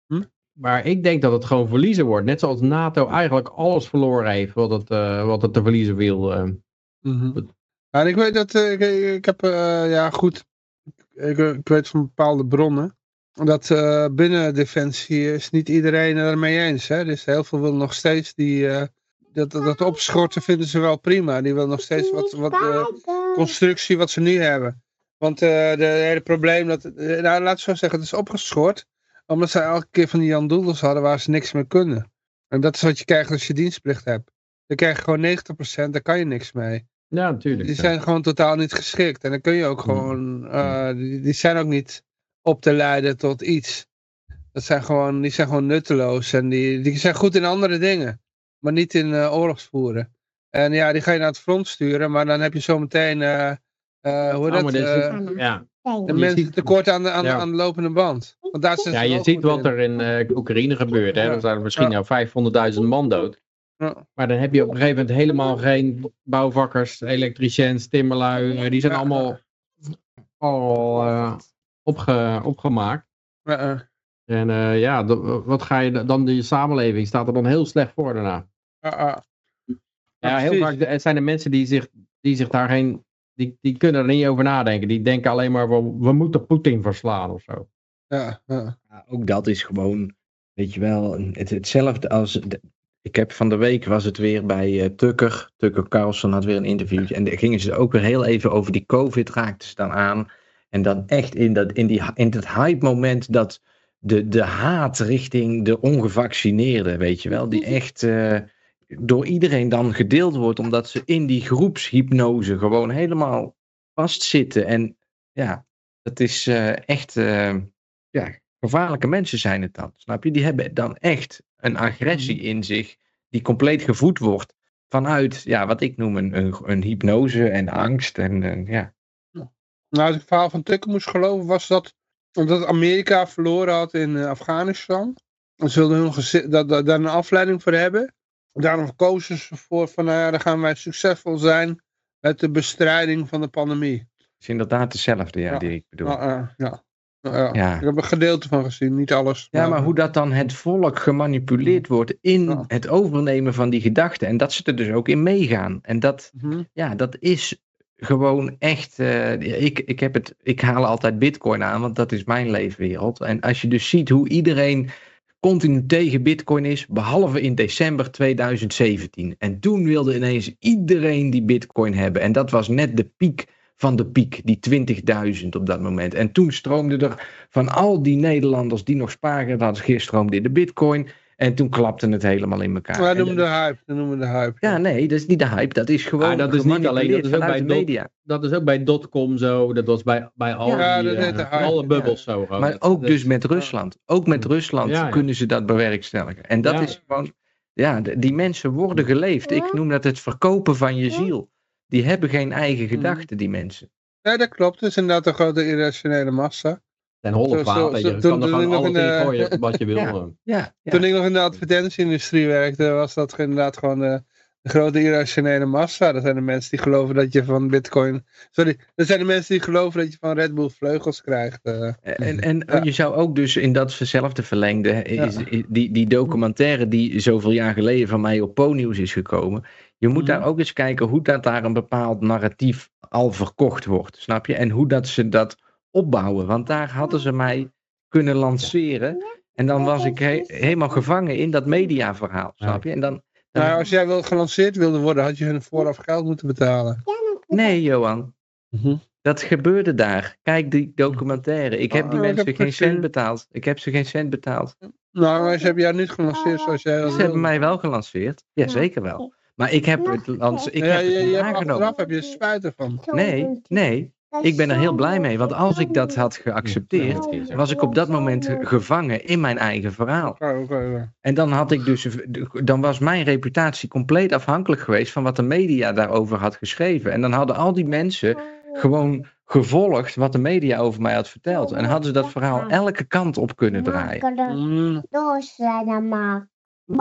Hm? maar ik denk dat het gewoon verliezen wordt. Net zoals NATO eigenlijk alles verloren heeft wat het, eh, wat het te verliezen wil. Mhm. Ja, en ik weet dat, ik, ik heb, ja goed, ik, ik weet van bepaalde bronnen, dat eh, binnen Defensie is niet iedereen het ermee eens. Hè? Dus heel veel willen nog steeds die, eh, dat, dat, opschorten vinden ze wel prima. Die willen nog steeds wat, wat eh, constructie wat ze nu hebben. Want de hele probleem, dat, nou, laat ik zo zeggen, het is opgeschort. Omdat ze elke keer van die Jan Doedels hadden waar ze niks mee kunnen. En dat is wat je krijgt als je dienstplicht hebt. Dan krijg je gewoon 90%, daar kan je niks mee. Ja, natuurlijk. Die zijn gewoon totaal niet geschikt. En dan kun je ook gewoon, eh, die, die zijn ook niet op te leiden tot iets. Dat zijn gewoon, die zijn gewoon nutteloos. En die, die zijn goed in andere dingen. Maar niet in eh, oorlogsvoeren. En ja, die ga je naar het front sturen. Maar dan heb je zometeen, eh eh hoe Oh, dat? is- eh, ja. de mensen ziet- tekort aan de, aan, Ja. aan de lopende band. Want daar zijn ja, je ziet wat in. er in eh, Oekraïne gebeurt. Hè? Ja. Er zijn misschien Ja. nou 500.000 man dood. Ja. Maar dan heb je op een gegeven moment helemaal geen bouwvakkers, elektriciëns, timmerlui. Die zijn Ja. allemaal al opge, opgemaakt. Eh, En eh, ja, wat ga je dan, die samenleving staat er dan heel slecht voor daarna. ja, ja. Ja, heel precies. vaak zijn er mensen die zich, die zich daar geen, die, die kunnen er niet over nadenken. Die denken alleen maar, we, we moeten Poetin verslaan of zo. ja, ja. Ja, ook dat is gewoon, weet je wel, het, hetzelfde als. de- ik heb van de week was het weer bij eh, Tucker. Tucker Carlson had weer een interview. En daar gingen ze ook weer heel even over die COVID, raakten ze dan aan. En dan echt in dat, in die, in dat hype moment dat de, de haat richting de ongevaccineerden, weet je wel, die echt eh, door iedereen dan gedeeld wordt, omdat ze in die groepshypnose gewoon helemaal vastzitten. En ja, dat is eh, echt, eh, ja, gevaarlijke mensen zijn het dan, snap je? Die hebben dan echt een agressie in zich, die compleet gevoed wordt vanuit, ja, wat ik noem een, een, een hypnose en angst en ja. Nou, als ik het verhaal van Tucker moest geloven, was dat omdat Amerika verloren had in eh, Afghanistan. En ze wilden hun dat, dat, daar een afleiding voor hebben. Daarom kozen ze ervoor van, nou ja, dan gaan wij succesvol zijn met de bestrijding van de pandemie. Het is inderdaad hetzelfde, ja, Ja. die ik bedoel. Nou, ja. Nou, ja. Ja. Ik heb een gedeelte van gezien, niet alles. Ja, maar hoe dat dan het volk gemanipuleerd wordt in Ja. het overnemen van die gedachten. En dat ze er dus ook in meegaan. En dat, Mhm. ja, dat is gewoon echt. eh, ik, ik, heb het, ik haal altijd Bitcoin aan, want dat is mijn leefwereld. En als je dus ziet hoe iedereen continu tegen Bitcoin is, behalve in december 2017. En toen wilde ineens iedereen die Bitcoin hebben. En dat was net de piek van de piek, die 20.000 op dat moment. En toen stroomde er van al die Nederlanders die nog spaargeld hadden, stroomde in de Bitcoin. En toen klapte het helemaal in elkaar. Noemen dat- de hype. Dat noemen we de hype. ja, nee, dat is niet de hype. Dat is gewoon Ah, dat is niet alleen, dat is ook bij de dot- media. Dat is ook bij dotcom zo, dat was bij, bij al Ja, die, dat eh, alle ja. bubbels zo. gewoon. Maar ook dat- dus met Rusland. Ook met Rusland Ja, ja. kunnen ze dat bewerkstelligen. En dat Ja. is gewoon... Ja, die mensen worden geleefd. Ik noem dat het verkopen van je ziel. Die hebben geen eigen Mhm. gedachten, die mensen. Ja, dat klopt. Het is inderdaad een grote irrationele massa. Zijn holle zo- je toen- kan er gewoon alles in gooien wat je wil. Ja. Ja, ja. Toen ik nog in de advertentieindustrie werkte, was dat inderdaad gewoon de, de grote irrationele massa. Dat zijn de mensen die geloven dat je van bitcoin... Sorry, dat zijn de mensen die geloven dat je van Red Bull vleugels krijgt. eh. En, en Ja. je zou ook dus in datzelfde verlengde, hè, is, Ja. is die, die documentaire die zoveel jaar geleden van mij op Po-nieuws is gekomen. Je moet Mhm. daar ook eens kijken hoe dat daar een bepaald narratief al verkocht wordt, snap je? En hoe dat ze dat opbouwen. Want daar hadden ze mij kunnen lanceren. En dan was ik he- helemaal gevangen in dat mediaverhaal, snap je? En dan, dan- Nou, als jij wel gelanceerd wilde worden, had je hun vooraf geld moeten betalen. nee, Johan. Mhm. Dat gebeurde daar. Kijk die documentaire. Ik heb die Oh, ik mensen heb geen cent betaald. Ik heb ze geen cent betaald. Nou, maar ze hebben jou niet gelanceerd zoals jij dat Ze hebben mij wel gelanceerd. Ja, zeker wel. Maar ik heb het, ik ja, heb je, het je hebt aangenomen. heb je spijt ervan. Nee, nee. Ik ben er heel blij mee. Want als ik dat had geaccepteerd, was ik op dat moment gevangen in mijn eigen verhaal. En dan had ik dus, dan was mijn reputatie compleet afhankelijk geweest van wat de media daarover had geschreven. En dan hadden al die mensen gewoon gevolgd wat de media over mij had verteld. En hadden ze dat verhaal elke kant op kunnen draaien.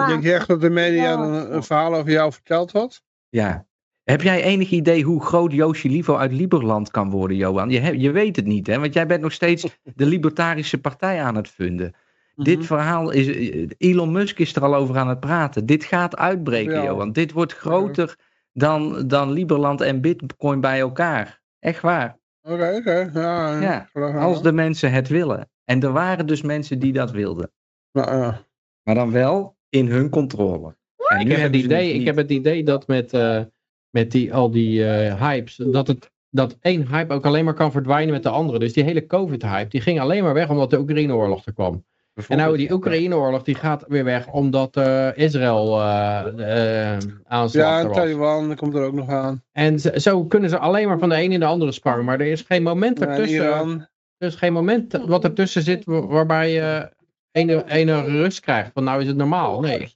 Denk je echt dat de media een, een verhaal over jou verteld had? Ja. Heb jij enig idee hoe groot Joosje Livo uit Liberland kan worden, Johan? Je, je weet het niet, hè? Want jij bent nog steeds de Libertarische Partij aan het funden. Dit Mhm. verhaal is. Elon Musk is er al over aan het praten. Dit gaat uitbreken, Ja. Johan. Dit wordt groter dan, dan Liberland en Bitcoin bij elkaar. Echt waar. Oké, oké. Ja, Ja, Als de mensen het willen. En er waren dus mensen die dat wilden. Nou, ja. Maar dan wel in hun controle. En Ik nu heb, het idee, ik heb het idee dat met, eh, met die, al die eh, hypes, dat, het, dat één hype ook alleen maar kan verdwijnen met de andere. Dus die hele COVID-hype, die ging alleen maar weg omdat de Oekraïne-oorlog er kwam. En nou, die Oekraïne-oorlog, die gaat weer weg omdat eh, Israël aanslag ja, en. Taiwan komt er ook nog aan. En zo kunnen ze alleen maar van de een in de andere sparren. Maar er is geen moment Ja, en ertussen. Iran. Er is geen moment wat ertussen zit wa- waarbij je ene, rust krijgt. Van nou is het normaal. Nee.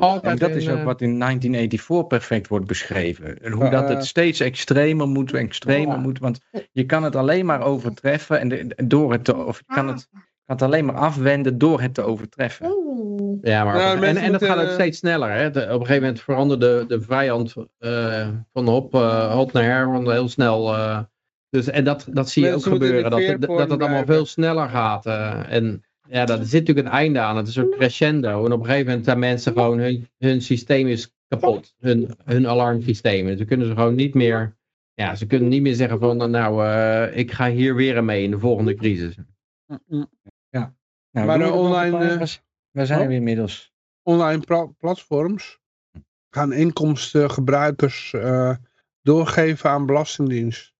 Altijd dat is ook eh, wat in 1984 perfect wordt beschreven. En hoe dat eh. het steeds extremer moet, extremer moet. Want je kan het alleen maar overtreffen en de- door het te, of je kan het, kan het alleen maar afwenden door het te overtreffen. Ja, maar Nou, en, en dat gaat ook steeds sneller. Hè? De- op een gegeven moment veranderde de vijand eh, van hop, eh, hot naar her van heel snel. eh. dus, en dat, dat zie je ook gebeuren. Dat, het- dat veerpont het allemaal veel sneller gaat. eh. en ja, daar zit natuurlijk een einde aan. Het is een crescendo. En op een gegeven moment zijn mensen gewoon, hun, hun systeem is kapot. Hun, hun alarmsysteem. Dus ze kunnen ze gewoon niet meer, ja, ze kunnen niet meer zeggen van, nou, eh, ik ga hier weer mee in de volgende crisis. Nou, Maar de online, eh, Waar- zijn oh? we inmiddels? Online pla- platforms gaan inkomsten gebruikers eh, doorgeven aan Belastingdienst.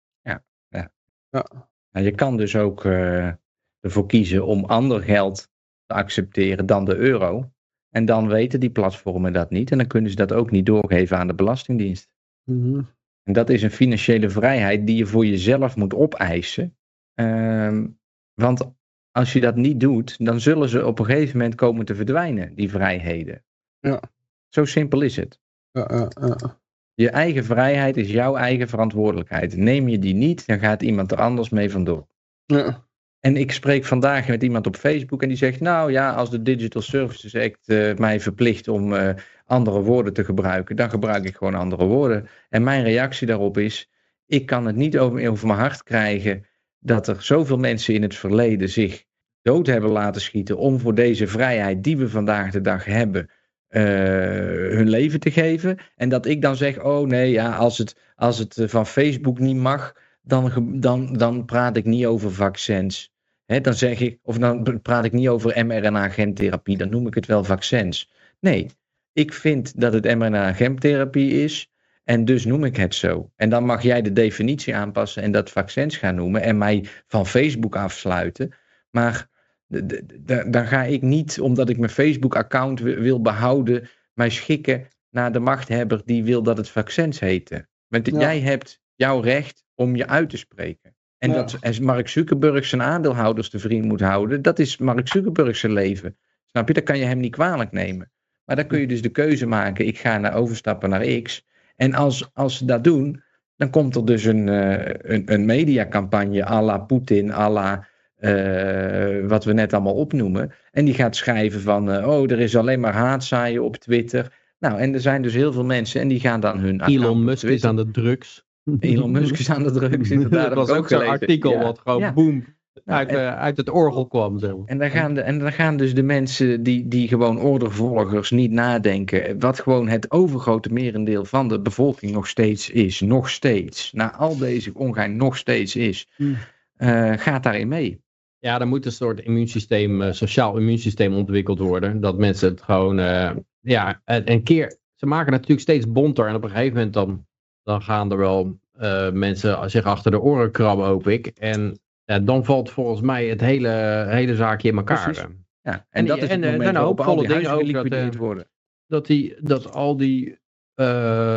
Nou, je kan dus ook eh, ervoor kiezen om ander geld te accepteren dan de euro. En dan weten die platformen dat niet. En dan kunnen ze dat ook niet doorgeven aan de Belastingdienst. Mhm. En dat is een financiële vrijheid die je voor jezelf moet opeisen. Ehm, want als je dat niet doet, dan zullen ze op een gegeven moment komen te verdwijnen, die vrijheden. Ja. Zo simpel is het. Ja, ja, ja. Je eigen vrijheid is jouw eigen verantwoordelijkheid. Neem je die niet, dan gaat iemand er anders mee vandoor. Ja. En ik spreek vandaag met iemand op Facebook en die zegt, nou ja, als de Digital Services Act eh, mij verplicht om eh, andere woorden te gebruiken, dan gebruik ik gewoon andere woorden. En mijn reactie daarop is, ik kan het niet over, mijn hart krijgen dat er zoveel mensen in het verleden zich dood hebben laten schieten om voor deze vrijheid die we vandaag de dag hebben, eh, hun leven te geven. En dat ik dan zeg, oh nee, ja, als het, als het van Facebook niet mag, dan, dan, dan praat ik niet over vaccins. Dan zeg ik, of dan praat ik niet over mRNA-gentherapie, dan noem ik het wel vaccins. Nee, ik vind dat het mRNA-gentherapie is en dus noem ik het zo. En dan mag jij de definitie aanpassen en dat vaccins gaan noemen en mij van Facebook afsluiten. Maar dan ga ik niet, omdat ik mijn Facebook-account wi- wil behouden, mij schikken naar de machthebber die wil dat het vaccins heten. Want Ja. jij hebt jouw recht om je uit te spreken. En Ja. dat als Mark Zuckerberg zijn aandeelhouders te vriend moet houden, dat is Mark Zuckerberg zijn leven. Snap je? Dat kan je hem niet kwalijk nemen. Maar dan kun je dus de keuze maken, ik ga naar overstappen naar X. En als, als ze dat doen, dan komt er dus een, eh, een, een mediacampagne à la Poetin, à la eh, wat we net allemaal opnoemen. En die gaat schrijven van, eh, oh, er is alleen maar haatzaaien op Twitter. Nou, en er zijn dus heel veel mensen en die gaan dan hun Elon Musk is aan de drugs. Elon Musk is aan de drugs, inderdaad. dat was ook zo'n artikel Ja, wat gewoon ja. boem Nou, uit, en- eh, uit het orgel kwam. Zeg maar. En dan gaan, de, en dan gaan dus de mensen die, die gewoon ordervolgers niet nadenken. Wat gewoon het overgrote merendeel van de bevolking nog steeds is. Nog steeds. Na al deze ongein nog steeds is. Hmm. eh, gaat daarin mee. Ja, er moet een soort immuunsysteem, eh, sociaal immuunsysteem ontwikkeld worden. Dat mensen het gewoon, ja, een een keer, ze maken het natuurlijk steeds bonter. En op een gegeven moment dan, dan gaan er wel eh, mensen zich achter de oren krabben, hoop ik. En dan valt volgens mij het hele, hele zaakje in elkaar. Ja, en, En dat die- is het en, eh, en hoopvolle dingen ook dat, eh, worden. Dat, die, dat al die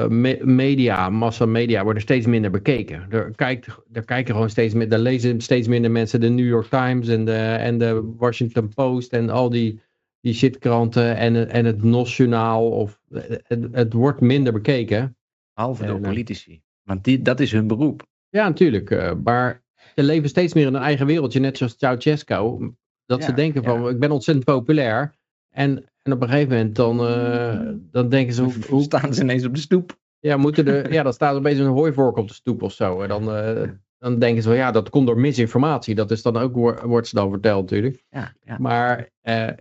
me- media, massamedia, worden steeds minder bekeken. Er, kijkt, er kijken gewoon steeds meer, lezen steeds minder mensen de New York Times en de, en de Washington Post en al die, die shitkranten en, en het NOS-journaal. Of, het, het wordt minder bekeken. Behalve door eh, politici. Want die, dat is hun beroep. Ja, natuurlijk. eh, maar ze leven steeds meer in een eigen wereldje, net zoals Ceausescu. Dat ze denken van, ik ben ontzettend populair. En, en op een gegeven moment dan, eh, dan denken ze, hoe, staan ze ineens op de stoep? ja, moeten er, ja, dan staat er opeens een hooivork op de stoep of zo. En dan, dan denken ze van, ja, dat komt door misinformatie. Dat is dan ook, wo- wordt ze dan verteld natuurlijk. Ja, ja. Maar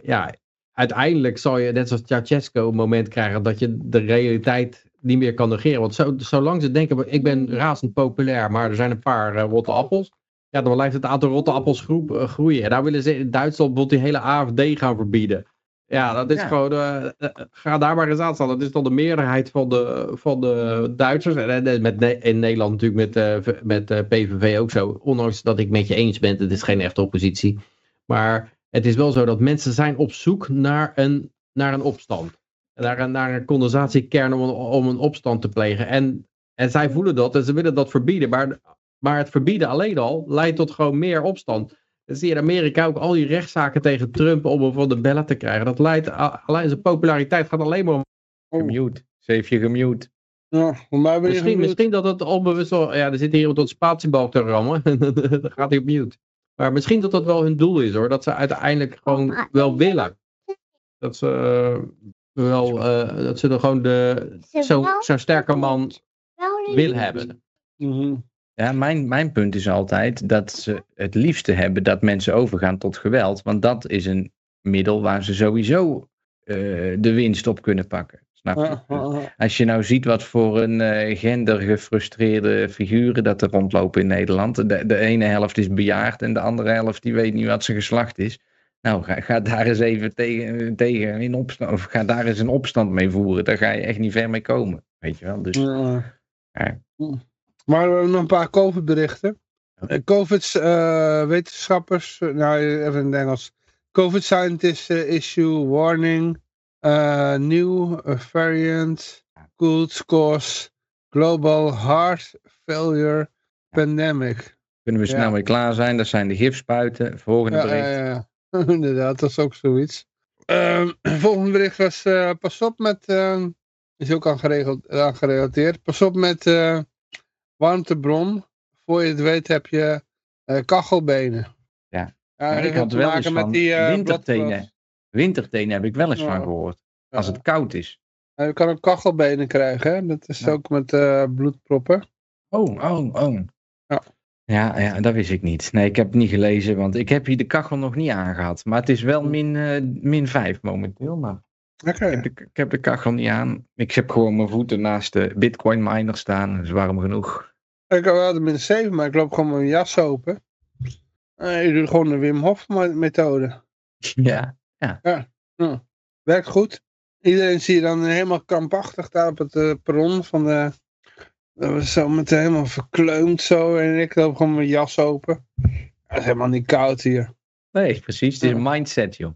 ja, uiteindelijk zal je, net zoals Ceausescu, een moment krijgen dat je de realiteit niet meer kan negeren. Want zo, zolang ze denken, ik ben razend populair, maar er zijn een paar eh, rotte appels. Ja, dan blijft het aantal rotte appels groep, eh, groeien. En daar willen ze in Duitsland bijvoorbeeld die hele AFD gaan verbieden. Ja, dat is Ja. gewoon, eh, ga daar maar eens aan staan. Dat is dan de meerderheid van de, van de Duitsers. En met, in Nederland natuurlijk met, met PVV ook zo. Ondanks dat ik met je eens ben, het is geen echte oppositie. Maar het is wel zo dat mensen zijn op zoek naar een, naar een opstand. Naar een, naar een condensatiekern om, een- om een opstand te plegen. En, en zij voelen dat en ze willen dat verbieden. Maar, maar het verbieden alleen al leidt tot gewoon meer opstand. Dan zie je in Amerika ook al die rechtszaken tegen Trump om hem van de bellen te krijgen. Dat leidt, alleen zijn populariteit gaat alleen maar om. Gemute. Ze heeft je gemute. Ja, Misschien, gemute. misschien dat het onbewust wel. Ja, er zit hier iemand tot spatiebalk te rammen. dan gaat hij op mute. Maar misschien dat dat wel hun doel is hoor. Dat ze uiteindelijk gewoon wel willen. Dat ze eh, wel. eh, dat ze er gewoon de. Zo'n zo sterke man wil hebben. Mhm. Ja, mijn, mijn punt is altijd dat ze het liefste hebben dat mensen overgaan tot geweld. Want dat is een middel waar ze sowieso eh, de winst op kunnen pakken. Snap je? Ja. Als je nou ziet wat voor een eh gendergefrustreerde figuren dat er rondlopen in Nederland. De, de ene helft is bejaard en de andere helft die weet niet wat zijn geslacht is. Nou, ga, ga daar eens even tegen, tegen in opstand, of ga daar eens een opstand mee voeren. Daar ga je echt niet ver mee komen. Weet je wel? Dus Ja. Ja. Maar we hebben nog een paar COVID-berichten. Eh, COVID-wetenschappers, nou even in het Engels. COVID scientists eh, issue warning. eh, new eh, variant could cause global heart failure pandemic. kunnen we snel Ja. mee klaar zijn. Dat zijn de gifspuiten. Volgende Ja, bericht. inderdaad, dat is ook zoiets. Ehm volgende bericht was, eh, pas op met, ehm, is ook aan, geregeld, aan gerelateerd, pas op met eh, warmtebron. Voor je het weet heb je eh, kachelbenen. Ja. ik had wel eens van die, wintertenen. Wintertenen heb ik wel eens Ja. van gehoord. Ja. Als het koud is. Je kan ook kachelbenen krijgen, hè? dat is ook met bloedproppen. Oh, oh, oh. Ja. Ja, ja, dat wist ik niet. Nee, ik heb het niet gelezen, want ik heb hier de kachel nog niet aangehad. Maar het is wel min, eh min 5 momenteel. Maar Oké. ik, heb de, ik heb de kachel niet aan. Ik heb gewoon mijn voeten naast de bitcoin miner staan. Dat is warm genoeg. Ik heb wel de min 7, maar ik loop gewoon mijn jas open. Eh, je doet gewoon de Wim Hof me- methode. Ja. Werkt goed. Iedereen zie je dan helemaal krampachtig daar op het eh, perron van de... Dat was zo meteen helemaal verkleumd zo. En ik loop gewoon mijn jas open. Het is helemaal niet koud hier. Nee, precies. Het is Ja. een mindset, joh.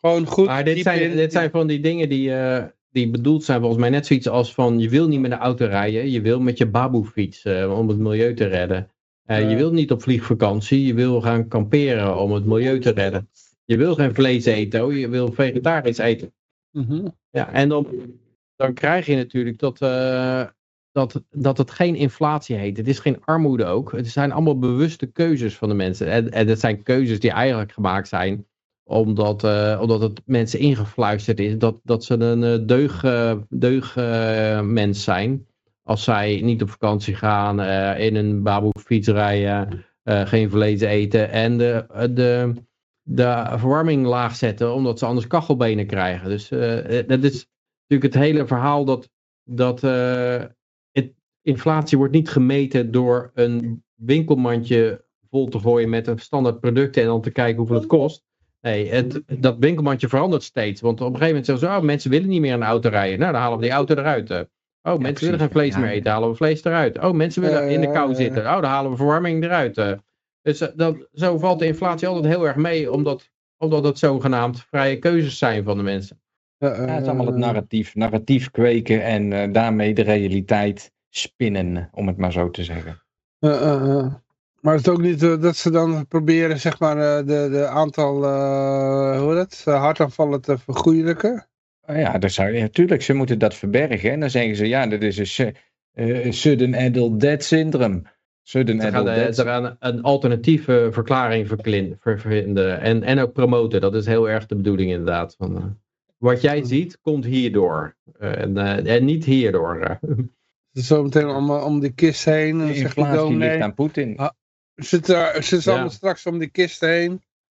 Gewoon goed. Maar dit zijn, in- dit zijn van die dingen die, eh, die bedoeld zijn volgens mij net zoiets als van je wil niet met een auto rijden, je wil met je baboefiets eh, om het milieu te redden. Eh, Ja. Je wil niet op vliegvakantie, je wil gaan kamperen om het milieu te redden. Je wil geen vlees eten, oh, je wil vegetarisch eten. Mhm. Ja, en dan, dan krijg je natuurlijk dat, eh, dat, dat het geen inflatie heet. Het is geen armoede ook. Het zijn allemaal bewuste keuzes van de mensen. En, en het zijn keuzes die eigenlijk gemaakt zijn omdat, eh, omdat het mensen ingefluisterd is dat, dat ze een eh, deug, eh, deugmens zijn. Als zij niet op vakantie gaan, in een baboefiets rijden, geen vlees eten en de, de, de verwarming laag zetten, omdat ze anders kachelbenen krijgen. Dus dat is natuurlijk het hele verhaal dat, dat inflatie wordt niet gemeten door een winkelmandje vol te gooien met een standaard producten en dan te kijken hoeveel het kost. Nee, het, dat winkelmandje verandert steeds. Want op een gegeven moment zeggen ze, oh, mensen willen niet meer een auto rijden. Nou, dan halen we die auto eruit. Oh, mensen precies, willen geen vlees ja. meer eten, halen we vlees eruit. Oh, mensen willen in de kou Eh. zitten. Oh, dan halen we verwarming eruit. Dus eh, dat, zo valt de inflatie altijd heel erg mee, omdat, omdat het zogenaamd vrije keuzes zijn van de mensen. Eh, Ja, het is allemaal het narratief. Narratief kweken en daarmee de realiteit spinnen, om het maar zo te zeggen. eh, eh, eh. Maar het is ook niet dat ze dan proberen, zeg maar, eh, de, de aantal, eh, hoe heet het, eh, hartaanvallen te vergoeilijken. Oh ja, dat zou, ja, tuurlijk, ze moeten dat verbergen. En dan zeggen ze, ja, dat is een su- eh, sudden adult death syndrome. Sudden Ze gaan, adult death ze gaan een alternatieve verklaring verklin- ver- vinden en, en ook promoten. Dat is heel erg de bedoeling inderdaad. Van, eh, wat jij ziet, komt hierdoor. Eh, en, eh, en niet hierdoor. Zometeen om, om die kist heen. En dan De zegt die inflatie ligt dominee, aan Poetin. Ah. zit er, zit Ja. allemaal straks om die kist heen.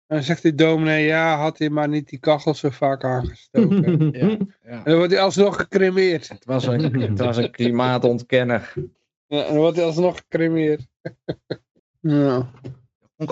En dan zegt die dominee, ja, had hij maar niet die kachel zo vaak aangestoken. Ja, ja. en dan wordt hij alsnog gecremeerd. Het, was een, het was een klimaatontkenner. Ja, en dan wordt hij alsnog gecremeerd. ja,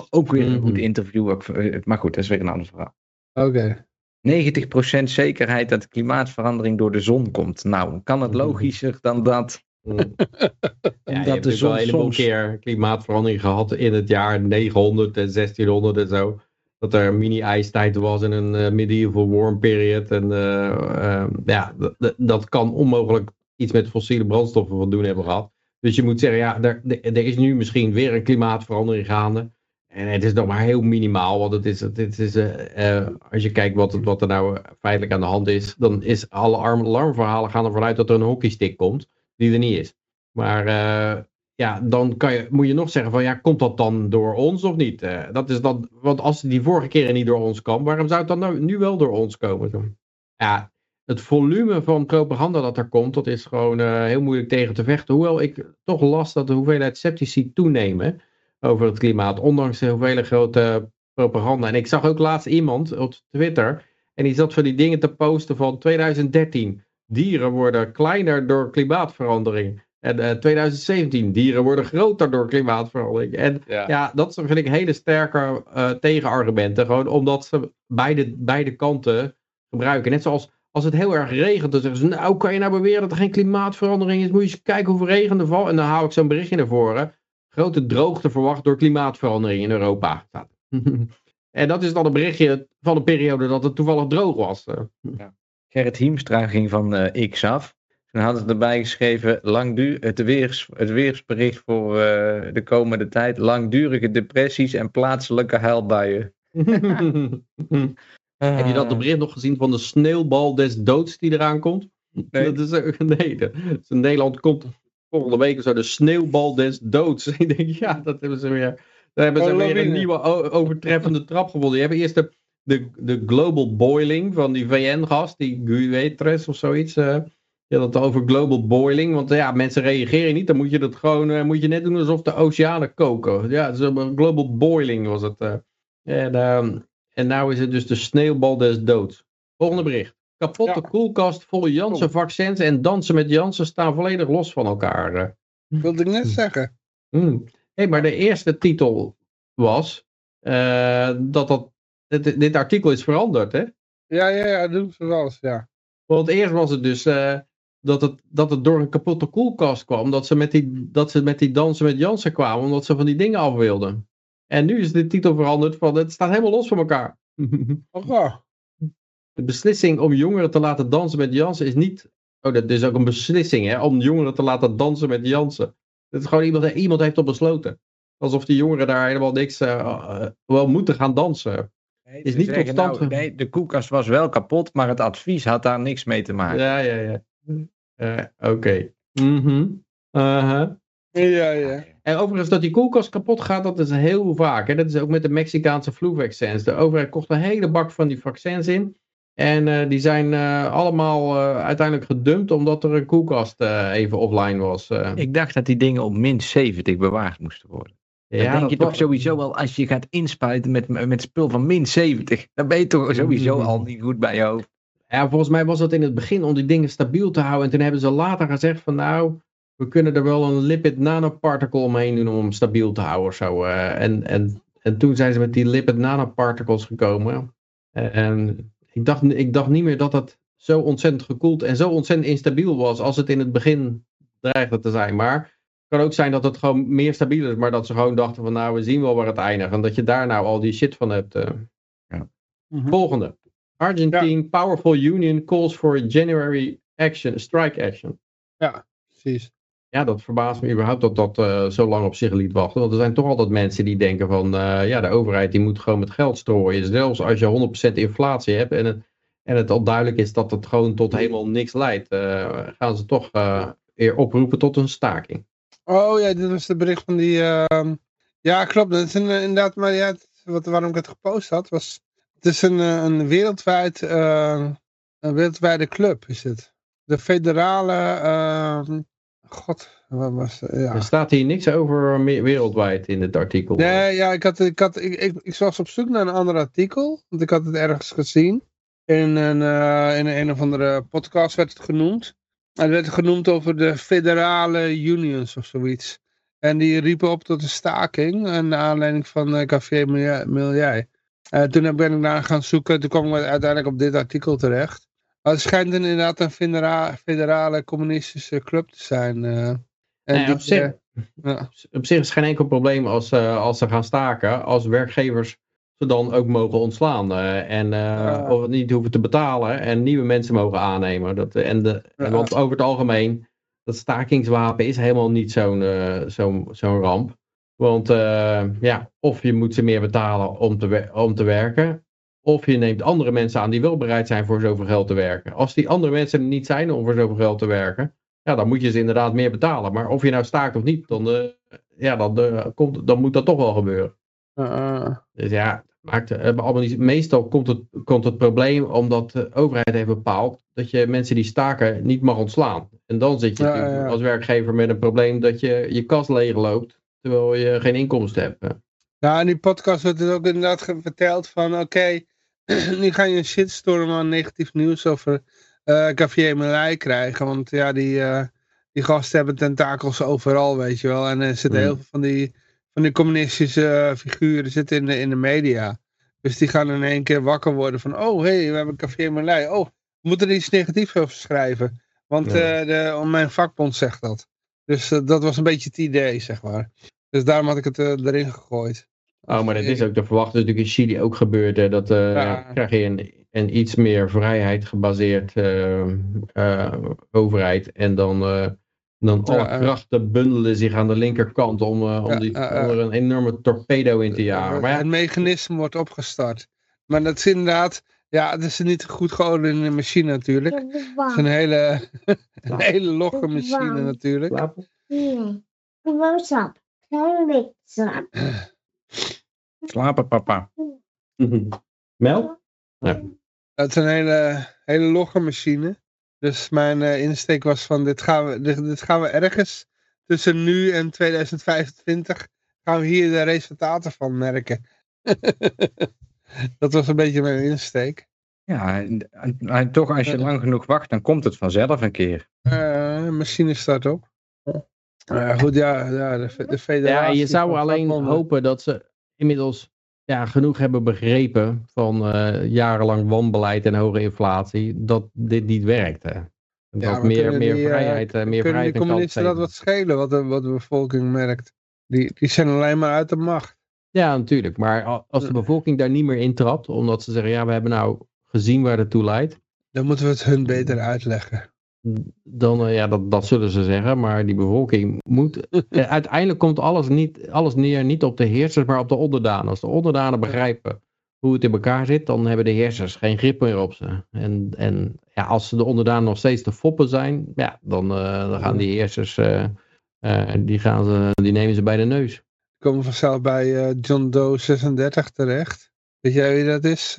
Ook weer een goed Mhm. interview. eh, Maar goed, dat is weer een ander verhaal. oké. 90% zekerheid dat de klimaatverandering door de zon komt. Nou, kan het logischer dan dat? Ja, je Omdat hebt de dus wel een heleboel soms... keer klimaatverandering gehad in het jaar 900 en 1600 en zo. Dat er een mini-ijstijd was in een eh, medieval warm period. En eh, eh, ja, dat kan onmogelijk iets met fossiele brandstoffen van doen hebben gehad. Dus je moet zeggen, ja, er, er is nu misschien weer een klimaatverandering gaande. En het is nog maar heel minimaal, want het is, het is, eh, als je kijkt wat, wat er nou feitelijk aan de hand is, dan is alle alarm- alarmverhalen gaan ervan uit dat er een hockeystick komt, die er niet is. Maar eh, ja, dan kan je, moet je nog zeggen van ja, komt dat dan door ons of niet? Eh, dat is dan, want als die vorige keer niet door ons kwam, waarom zou het dan nou, nu wel door ons komen? Ja, het volume van propaganda dat er komt, dat is gewoon eh, heel moeilijk tegen te vechten. Hoewel ik toch las dat de hoeveelheid sceptici toenemen over het klimaat, ondanks de hoeveelheid grote propaganda. En ik zag ook laatst iemand op Twitter, en die zat van die dingen te posten van 2013. Dieren worden kleiner door klimaatverandering. En eh, 2017, dieren worden groter door klimaatverandering. En Ja. ja, dat vind ik hele sterke eh, tegenargumenten. Gewoon omdat ze beide, beide kanten gebruiken. Net zoals als het heel erg regent, dan zeggen ze, nou kan je nou beweren dat er geen klimaatverandering is? Moet je eens kijken hoeveel regen er valt. En dan hou ik zo'n berichtje naar voren. Grote droogte verwacht door klimaatverandering in Europa. En dat is dan een berichtje van een periode dat het toevallig droog was. Eh, Gerrit Hiemstra ging van eh, X af. Toen hadden ze erbij geschreven, langdu het, weers, het weersbericht voor eh, de komende tijd. Langdurige depressies en plaatselijke huilbuien. Heb je dat bericht nog gezien van de sneeuwbal des doods die eraan komt? Nee. Dat is nee, dat, in Nederland komt volgende week zo de sneeuwbal des doods. Ik denk, ja, dat hebben ze weer. Daar hebben ze Oh, weer een nieuwe overtreffende trap gevonden. Je hebt eerst de, de, de global boiling van die VN-gast, die Guetres of zoiets. eh je had het over global boiling, want ja, mensen reageren niet. Dan moet je dat gewoon, eh, moet je net doen alsof de oceanen koken. Ja, een global boiling was het. eh. En, ehm, en nou is het dus de sneeuwbal des doods. Volgende bericht. Kapotte Ja. koelkast vol Janssen vaccins en dansen met Janssen staan volledig los van elkaar. eh. Wilde ik net zeggen. Hmm. Hey, maar de eerste titel was dat dat, dit, dit artikel is veranderd, hè? Ja, ja, ja, doen ze wel eens, ja. Want eerst was het dus eh, dat, het, dat het door een kapotte koelkast kwam. Dat ze, met die, dat ze met die dansen met Jansen kwamen, omdat ze van die dingen af wilden. En nu is de titel veranderd van het staat helemaal los van elkaar. Oh. De beslissing om jongeren te laten dansen met Jansen is niet. Oh, dat is ook een beslissing, hè? Om jongeren te laten dansen met Jansen. Dat is gewoon iemand, iemand heeft op besloten. Alsof die jongeren daar helemaal niks. eh, eh, wel moeten gaan dansen. Nee, Is niet zeggen, stand nou, nee, de koelkast was wel kapot, maar het advies had daar niks mee te maken. Ja, ja, ja. Oké. Mhm. Aha. Ja, ja. En overigens dat die koelkast kapot gaat, dat is heel vaak. Hè? Dat is ook met de Mexicaanse flu-vaccins. De overheid kocht een hele bak van die vaccins in. En eh, die zijn eh, allemaal eh, uiteindelijk gedumpt omdat er een koelkast even offline was. Ik dacht dat die dingen op min 70 bewaard moesten worden. Dan denk dat je toch sowieso wel, als je gaat inspuiten met, met spul van min 70, dan ben je toch sowieso Mhm. al niet goed bij je hoofd. Ja, volgens mij was dat in het begin om die dingen stabiel te houden. En toen hebben ze later gezegd van nou, we kunnen er wel een lipid nanoparticle omheen doen om hem stabiel te houden of zo. eh. en, en, en toen zijn ze met die lipid nanoparticles gekomen. En ik dacht, ik dacht niet meer dat het zo ontzettend gekoeld en zo ontzettend instabiel was als het in het begin dreigde te zijn. Maar kan ook zijn dat het gewoon meer stabiel is, maar dat ze gewoon dachten van nou, we zien wel waar het eindigt. En dat je daar nou al die shit van hebt. eh. Mhm. Volgende. Argentine Powerful Union calls for January action, strike action. Precies. Ja, dat verbaast me überhaupt dat dat eh, zo lang op zich liet wachten. Want er zijn toch altijd mensen die denken van, eh, ja, de overheid die moet gewoon met geld strooien. Zelfs als je 100% inflatie hebt en het, en het al duidelijk is dat het gewoon tot helemaal niks leidt, eh, gaan ze toch eh, weer oproepen tot een staking. Oh ja, dit was de bericht van die... ehm, Ja, klopt. Dat is een, eh, inderdaad, maar ja, wat, waarom ik het gepost had, was... Het is een, eh, een wereldwijd... eh, een wereldwijde club, is het. De federale... ehm, God, wat was... Ja. Er staat hier niks over wereldwijd in het artikel. Nee, ja, ik, had, ik, had, ik, ik, ik was op zoek naar een ander artikel. Want ik had het ergens gezien. In een, eh, in een, een of andere podcast werd het genoemd. Het werd genoemd over de federale unions of zoiets. En die riepen op tot een staking. En naar aanleiding van uh, Café. Milieu. Eh, toen ben ik naar gaan zoeken. Toen kwam ik uiteindelijk op dit artikel terecht. Maar het schijnt inderdaad een federa- federale communistische club te zijn. eh. en Nee, die, op zich- eh, ja. op zich is geen enkel probleem als, eh, als ze gaan staken, als werkgevers ze dan ook mogen ontslaan. eh, en eh, Ja. of niet hoeven te betalen en nieuwe mensen mogen aannemen. Dat, en de. Want over het algemeen, dat stakingswapen is helemaal niet zo'n eh, zo'n zo'n ramp. Want eh, ja, of je moet ze meer betalen om te, om te werken. Of je neemt andere mensen aan die wel bereid zijn voor zoveel geld te werken. Als die andere mensen er niet zijn om voor zoveel geld te werken, ja, dan moet je ze inderdaad meer betalen. Maar of je nou staakt of niet, dan, eh, ja, dan, eh, komt, dan moet dat toch wel gebeuren. Eh, Dus ja, maakt, allemaal niet, meestal komt het, komt het probleem omdat de overheid heeft bepaald dat je mensen die staken niet mag ontslaan. En dan zit je Ja, natuurlijk ja. als werkgever met een probleem dat je je kas leegloopt terwijl je geen inkomsten hebt. Ja, in die podcast wordt het ook inderdaad verteld van, oké, nu ga je een shitstorm aan negatief nieuws over Café Melij krijgen. Want ja, die, eh, die gasten hebben tentakels overal, weet je wel. En er zitten Mm. heel veel van die, van die communistische eh, figuren zitten in de, in de media. Dus die gaan in één keer wakker worden van, oh hé, hey, we hebben Café Melij. Oh, we moeten er iets negatiefs over schrijven. Want Ja. eh, de, mijn vakbond zegt dat. Dus eh, dat was een beetje het idee, zeg maar. Dus daarom had ik het erin gegooid. Oh, maar dat is ook te verwachten. natuurlijk in Chili ook gebeurd. Hè, dat Ja. krijg je een, een iets meer vrijheid gebaseerd overheid. En dan, dan alle Ja, krachten bundelen zich aan de linkerkant om, eh, om, Ja, die, eh, een enorme torpedo in te jagen. Maar ja, Het mechanisme wordt opgestart. Maar dat is inderdaad, ja, het is een niet goed geordende machine natuurlijk. Het is een hele, een hele logge machine natuurlijk. slapen? Nee. Gewoon sap. Slapen, papa. Melk? Het is een hele, hele logge machine. Dus mijn eh, insteek was van, dit gaan, we, dit, dit gaan we ergens tussen nu en 2025, gaan we hier de resultaten van merken. dat was een beetje mijn insteek. Ja, en, en- en toch als je lang genoeg wacht, dan komt het vanzelf een keer. Eh, machine start op. Eh, goed, ja, ja de, de Ja, federatie. je zou alleen hopen dat ze inmiddels ja, genoeg hebben begrepen van eh, jarenlang wanbeleid en hoge inflatie, dat dit niet werkt. Hè. Ja, Dat meer, meer die, eh, vrijheid, eh, meer Kunnen vrijheid die en communisten dat wat schelen, wat de, wat de bevolking merkt? Die, die zijn alleen maar uit de macht. Ja, natuurlijk. Maar als de bevolking daar niet meer intrapt, omdat ze zeggen, ja, we hebben nou gezien waar het toe leidt, Dan moeten we het hun beter uitleggen. Dan, eh, ja, dat, dat zullen ze zeggen. Maar die bevolking moet, eh, uiteindelijk komt alles, niet, alles neer niet op de heersers, maar op de onderdanen. Als de onderdanen begrijpen hoe het in elkaar zit, dan hebben de heersers geen grip meer op ze. En, en ja, als de onderdanen nog steeds te foppen zijn, ja, dan, eh, dan gaan die heersers, die, gaan ze, die nemen ze bij de neus. We komen vanzelf bij John Doe 36 terecht. Weet jij wie dat is,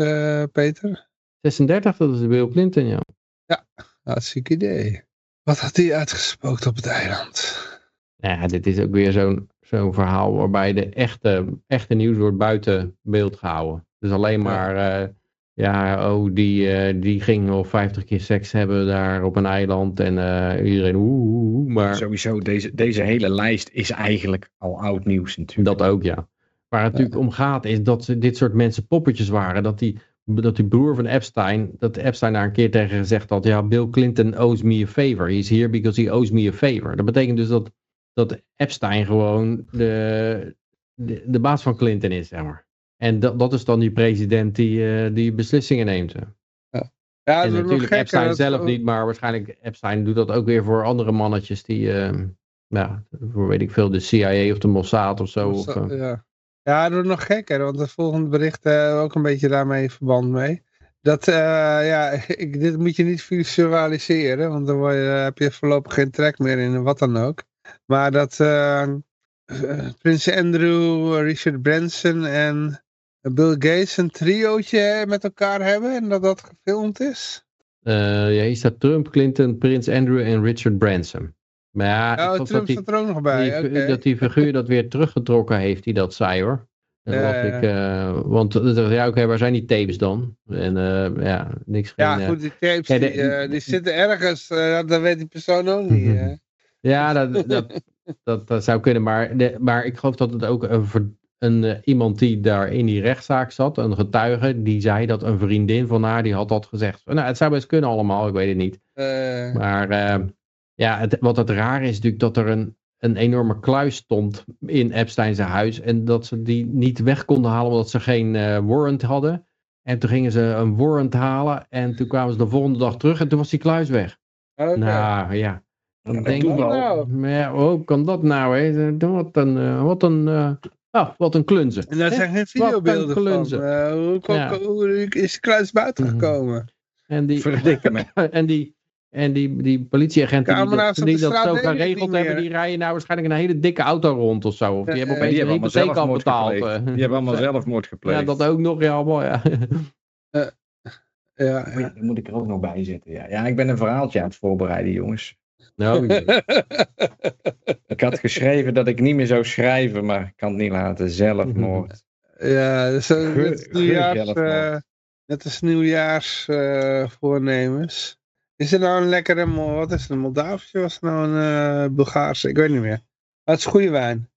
Peter? 36, dat is Bill Clinton, ja. Hartstikke idee. Wat had hij uitgespookt op het eiland? Ja, dit is ook weer zo'n zo'n verhaal waarbij de echte, echte nieuws wordt buiten beeld gehouden. Dus alleen maar, eh, ja, oh, die, eh, die ging al 50 keer seks hebben daar op een eiland en eh, iedereen oeh, oeh, oeh, maar Sowieso, deze, deze hele lijst is eigenlijk al oud nieuws natuurlijk. dat ook, ja. Waar het natuurlijk om gaat is dat ze dit soort mensen poppetjes waren, dat die, dat die broer van Epstein, dat Epstein daar een keer tegen gezegd had, ja, Bill Clinton owes me a favor, he's here because he owes me a favor. Dat betekent dus dat, dat Epstein gewoon de, de, de baas van Clinton is, zeg maar. En dat, dat is dan die president die, eh, die beslissingen neemt. hè. Ja, en natuurlijk Epstein dat- zelf niet, maar waarschijnlijk Epstein doet dat ook weer voor andere mannetjes die, eh, ja, voor weet ik veel, de CIA of de Mossad of zo. Of, eh, ja. Ja, dat wordt nog gekker, want het volgende bericht eh ook een beetje daarmee in verband mee. Dat, eh, ja, ik, dit moet je niet visualiseren, want dan je, heb je voorlopig geen trek meer in wat dan ook. Maar dat eh, eh, Prins Andrew, Richard Branson en Bill Gates een triootje met elkaar hebben en dat dat gefilmd is. eh, ja, hier staat Trump, Clinton, Prins Andrew en Richard Branson. Maar ja, Oh, Trump dat die, staat er ook nog bij. die, dat die figuur dat weer teruggetrokken heeft, die dat zei hoor. En Ja, ik, eh, want ja, oké, waar zijn die tapes dan? En eh, ja, niks. Ja, eh, goed, die tapes ja, die, die zitten ergens, dat weet die persoon ook niet. Ja, dat, dat, dat, dat zou kunnen. Maar, de, maar ik geloof dat het ook een, een, iemand die daar in die rechtszaak zat, een getuige, die zei dat een vriendin van haar, die had dat gezegd. Nou, het zou best kunnen allemaal, ik weet het niet. Maar ja, het, wat het raar is natuurlijk dat er een, een enorme kluis stond in Epstein zijn huis. En dat ze die niet weg konden halen omdat ze geen eh, warrant hadden. En toen gingen ze een warrant halen en toen kwamen ze de volgende dag terug en toen was die kluis weg. Nou ja, dan Ja, denk ik, maar ja, hoe kan dat nou? Hè? Wat een, eh, wat een, eh, ah, wat een klunze. En daar zijn geen videobeelden van. Eh, hoe, kom- Ja. hoe is de kluis buiten Mhm. gekomen? En die, en die, en die, die politieagenten die dat, die zo het geregeld hebben, die rijden nou waarschijnlijk een hele dikke auto rond of zo. Of die hebben opeens Die een hebben allemaal hypotheek al zelfmoord betaald. gepleegd. Die hebben allemaal zelfmoord gepleegd. Ja, dat ook nog, ja, mooi, ja. Ja, ja. Daar moet ik er ook nog bij zetten. Ja. ja, ik ben een verhaaltje aan het voorbereiden, jongens. Nou, Ik had geschreven dat ik niet meer zou schrijven, maar ik kan het niet laten. Zelfmoord. ja, dus, eh, Ge- net als nieuwjaars, gezellig, eh, man. net als nieuwjaars eh, voornemens. Is er nou een lekkere, wat is het, een Moldavische? Was het nou een eh, Bulgaarse? Ik weet niet meer. Maar het is goede wijn.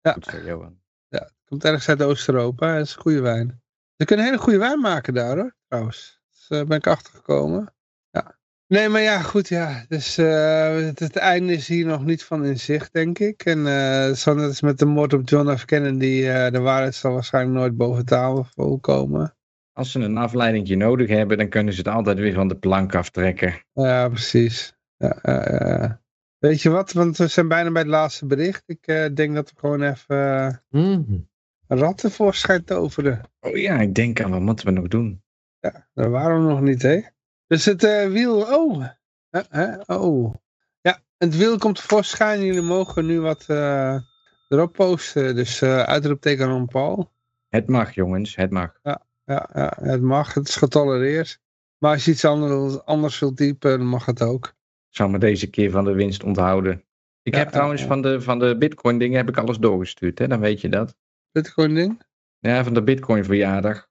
Ja, Goed Johan. het komt ergens uit Oost-Europa. Het is goede wijn. Ze kunnen hele goede wijn maken daar hoor, trouwens. Dus daar ben ik achtergekomen. Ja. Nee, maar ja, goed, ja. Dus eh, het, het einde is hier nog niet van in zicht, denk ik. En eh zo net als met de moord op John F. Kennedy, eh, de waarheid zal waarschijnlijk nooit boven tafel komen. Als ze een afleidingje nodig hebben, dan kunnen ze het altijd weer van de plank aftrekken. Ja, precies. Ja. Weet je wat, want we zijn bijna bij het laatste bericht. Ik eh, denk dat we gewoon even eh, Mhm. een rat tevoorschijn toveren. Oh ja, ik denk aan wat moeten we nog doen. Ja, daar waren we nog niet, hè? Dus het eh, wiel, oh. Oh. Ja, het wiel komt tevoorschijn. Jullie mogen nu wat eh, erop posten. Dus eh uitroepteken Ron Paul. Het mag, jongens, het mag. Ja, ja, het mag. Het is getolereerd. Maar als je iets anders, anders wilt typen, dan mag het ook. Ik zal me deze keer van de winst onthouden. Ik Ja, heb trouwens ja. van de, van de bitcoin dingen heb ik alles doorgestuurd, hè? dan weet je dat. Bitcoin ding. Ja, van de bitcoin verjaardag.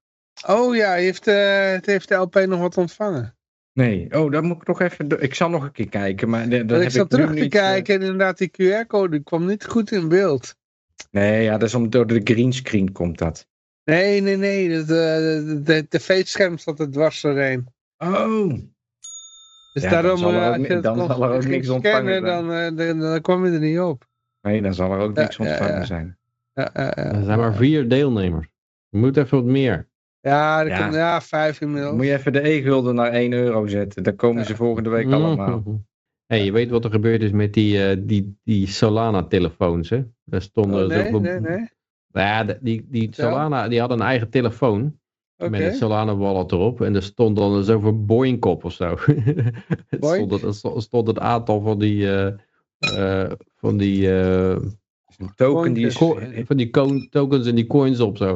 Oh ja, heeft, eh, het heeft de LP nog wat ontvangen. Nee, oh, dat moet ik nog even. Ik zal nog een keer kijken, maar dat heb zat ik nu terug te niet, eh, kijken en inderdaad die QR-code kwam niet goed in beeld. Nee, ja, dat is om door de greenscreen komt dat. Nee, nee, nee. Het, eh, de, de tv-scherm zat er dwars doorheen. Oh, Dus Ja, daarom, dan zal er eh, ook als je dan zal er ook niks ontvangen scannen, zijn. Dan, eh, dan, dan kwam je er niet op. nee, dan zal er ook niks ja, ontvangen ja. zijn. Ja, ja, ja. Er zijn maar vier deelnemers. Je moet even wat meer. Ja, er Ja. komt- ja, vijf inmiddels. Moet je even de e-gulden naar 1 euro zetten. Dan komen ze volgende week Mm. allemaal. Hey, je weet wat er gebeurd is met die, eh, die, die Solana-telefoons, hè? Daar stonden Oh, nee, zoveel... nee, nee. Nou ja, die, die. Solana, die had een eigen telefoon. Met een Solana wallet erop. En er stond dan zoveel Boeing op of zo. het Boink? stond, het, er stond- het aantal van die... eh, eh, van die, eh, Een token die is... van die tokens en die coins op zo.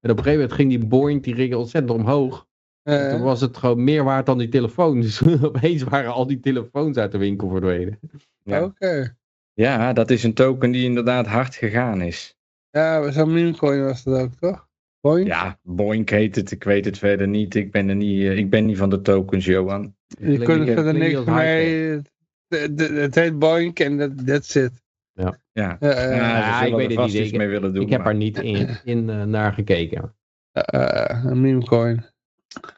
En op een gegeven moment ging die Boeing die ging ontzettend omhoog. En Eh, toen was het gewoon meer waard dan die telefoon. Dus opeens waren al die telefoons uit de winkel verdwenen. Ja. Oké. ja, dat is een token die inderdaad hard gegaan is. Ja, zo'n memecoin was dat ook, toch? Boink? Ja, Boink heet het. Ik weet het verder niet. Ik ben, er niet, eh, ik ben niet van de tokens, Johan. Je kunt er verder niks mee. Het- het- Het heet Boink en dat that's it. Ja, Ja, ja, ik weet er het niet. Ik- mee willen doen. Ik heb maar- er niet in, in eh, naar gekeken. eh, een memecoin.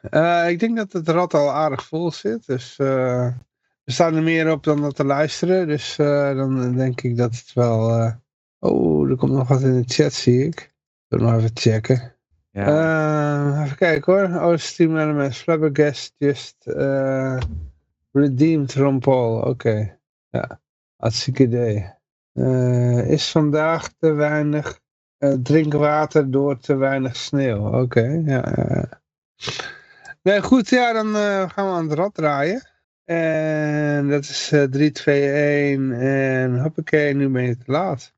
Eh, ik denk dat het rad al aardig vol zit. Dus eh, er staan er meer op dan dat te luisteren. Dus eh, dan denk ik dat het wel... Oh, er komt nog wat in de chat, zie ik. Wil nog even checken. Ja. Eh, even kijken hoor. Oh, Steam Elements, Flabbergast, just eh, redeemed Ron Paul. Oké. Ja, hartstikke idee. Eh, is vandaag te weinig drinkwater door te weinig sneeuw. Oké, ja. ja. Nee, goed, ja, dan gaan we aan het rad draaien. En dat is eh 3, 2, 1. En hoppakee, nu ben je te laat.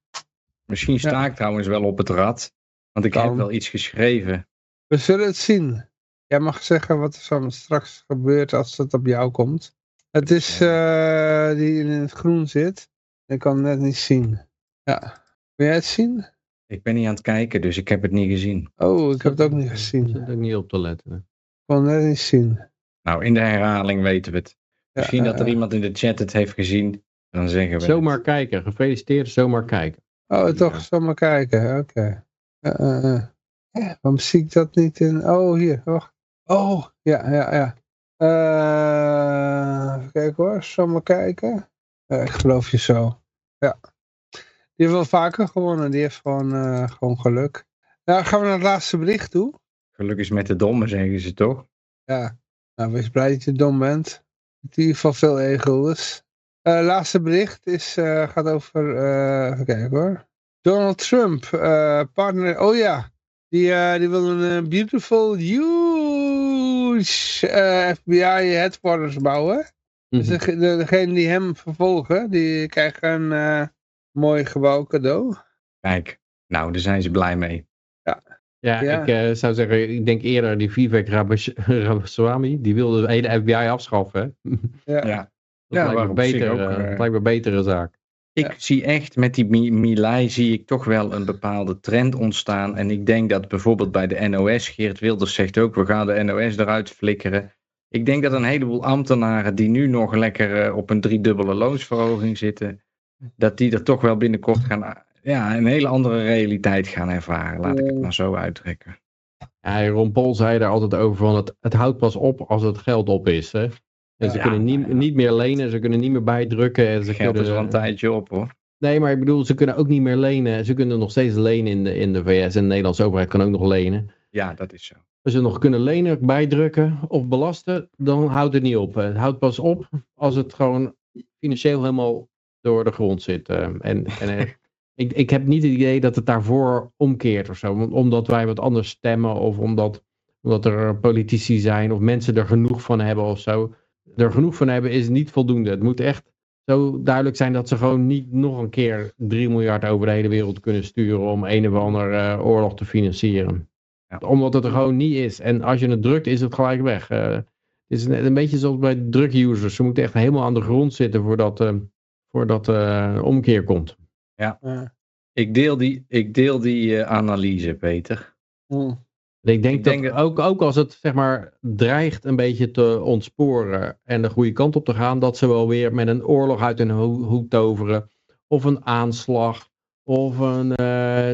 Misschien sta ik trouwens wel op het rad. Want ik heb wel iets geschreven. We zullen het zien. Jij mag zeggen wat er straks gebeurt als het op jou komt. Het is eh, die in het groen zit. Ik kan het net niet zien. Ja. Wil jij het zien? Ik ben niet aan het kijken, dus ik heb het niet gezien. Oh, ik heb het ook niet Ik gezien. zit ook niet op te letten. Ik kon het net niet zien. Nou, in de herhaling weten we het. Ja, Misschien dat er eh, iemand in de chat het heeft gezien. Dan zeggen we Zomaar het. kijken. Gefeliciteerd, zomaar kijken. Oh, toch, Ja. zomaar kijken. Oké. Eh, eh, eh. Eh, waarom zie ik dat niet in... Oh, hier. Wacht. Oh, ja, ja, ja. Eh, even kijken hoor. Zomaar kijken. Eh, ik geloof je zo. Ja. Die heeft wel vaker gewonnen. Die heeft gewoon, gewoon geluk. Nou, gaan we naar het laatste bericht toe. Geluk is met de domme, zeggen ze toch? Ja. Nou, wees blij dat je dom bent. In ieder geval veel ego Eh, laatste bericht is, eh, gaat over, eh, even kijken hoor. Donald Trump, eh, partner, oh ja. Die, eh, die wil een beautiful, huge eh, FBI headquarters bouwen. Dus Mhm. de, de- degene die hem vervolgen, die krijgen een eh, mooi gebouw cadeau. Kijk, nou, daar zijn ze blij mee. Ja, Ja. ik eh, zou zeggen, ik denk eerder die Vivek Ramaswamy, die wilde de hele FBI afschaffen. hè. Ja. Ja. Dat Ja, lijkt, me beter, ook, eh, eh, dat lijkt me een betere zaak. Ik Ja. zie echt met die Mi- Milei zie ik toch wel een bepaalde trend ontstaan. En ik denk dat bijvoorbeeld bij de NOS, Geert Wilders zegt ook, we gaan de NOS eruit flikkeren. Ik denk dat een heleboel ambtenaren die nu nog lekker eh, op een driedubbele loonsverhoging zitten, dat die er toch wel binnenkort gaan, ja, een hele andere realiteit gaan ervaren. Laat ik het maar zo uitdrukken. Ja, Ron Paul zei daar altijd over van, het, het houdt pas op als het geld op is. Hè? En ze Ja, kunnen niet, ja, ja. niet meer lenen, ze kunnen niet meer bijdrukken. En ze Geld is kunnen, er een tijdje op hoor. Nee, maar ik bedoel, ze kunnen ook niet meer lenen. Ze kunnen nog steeds lenen in de, in de VS en de Nederlandse overheid kan ook nog lenen. Ja, dat is zo. Als ze nog kunnen lenen, bijdrukken of belasten, dan houdt het niet op. Het houdt pas op als het gewoon financieel helemaal door de grond zit. eh. En, en ik, ik heb niet het idee dat het daarvoor omkeert of zo. om- Omdat wij wat anders stemmen of omdat, omdat er politici zijn of mensen er genoeg van hebben of zo. Er genoeg van hebben is niet voldoende. Het moet echt zo duidelijk zijn dat ze gewoon niet nog een keer 3 miljard over de hele wereld kunnen sturen om een of ander eh, oorlog te financieren. Ja. Omdat het er gewoon niet is. En als je het drukt, is het gelijk weg. Eh, het is net een beetje zoals bij drugsusers. Ze moeten echt helemaal aan de grond zitten voordat, eh voordat eh omkeer komt. Ja. Ik deel die, ik deel die eh, analyse, Peter. Hm. Ik denk, Ik dat denk dat- ook, ook als het zeg maar dreigt een beetje te ontsporen en de goede kant op te gaan, dat ze wel weer met een oorlog uit hun ho- hoed toveren. Of een aanslag. Of een, eh,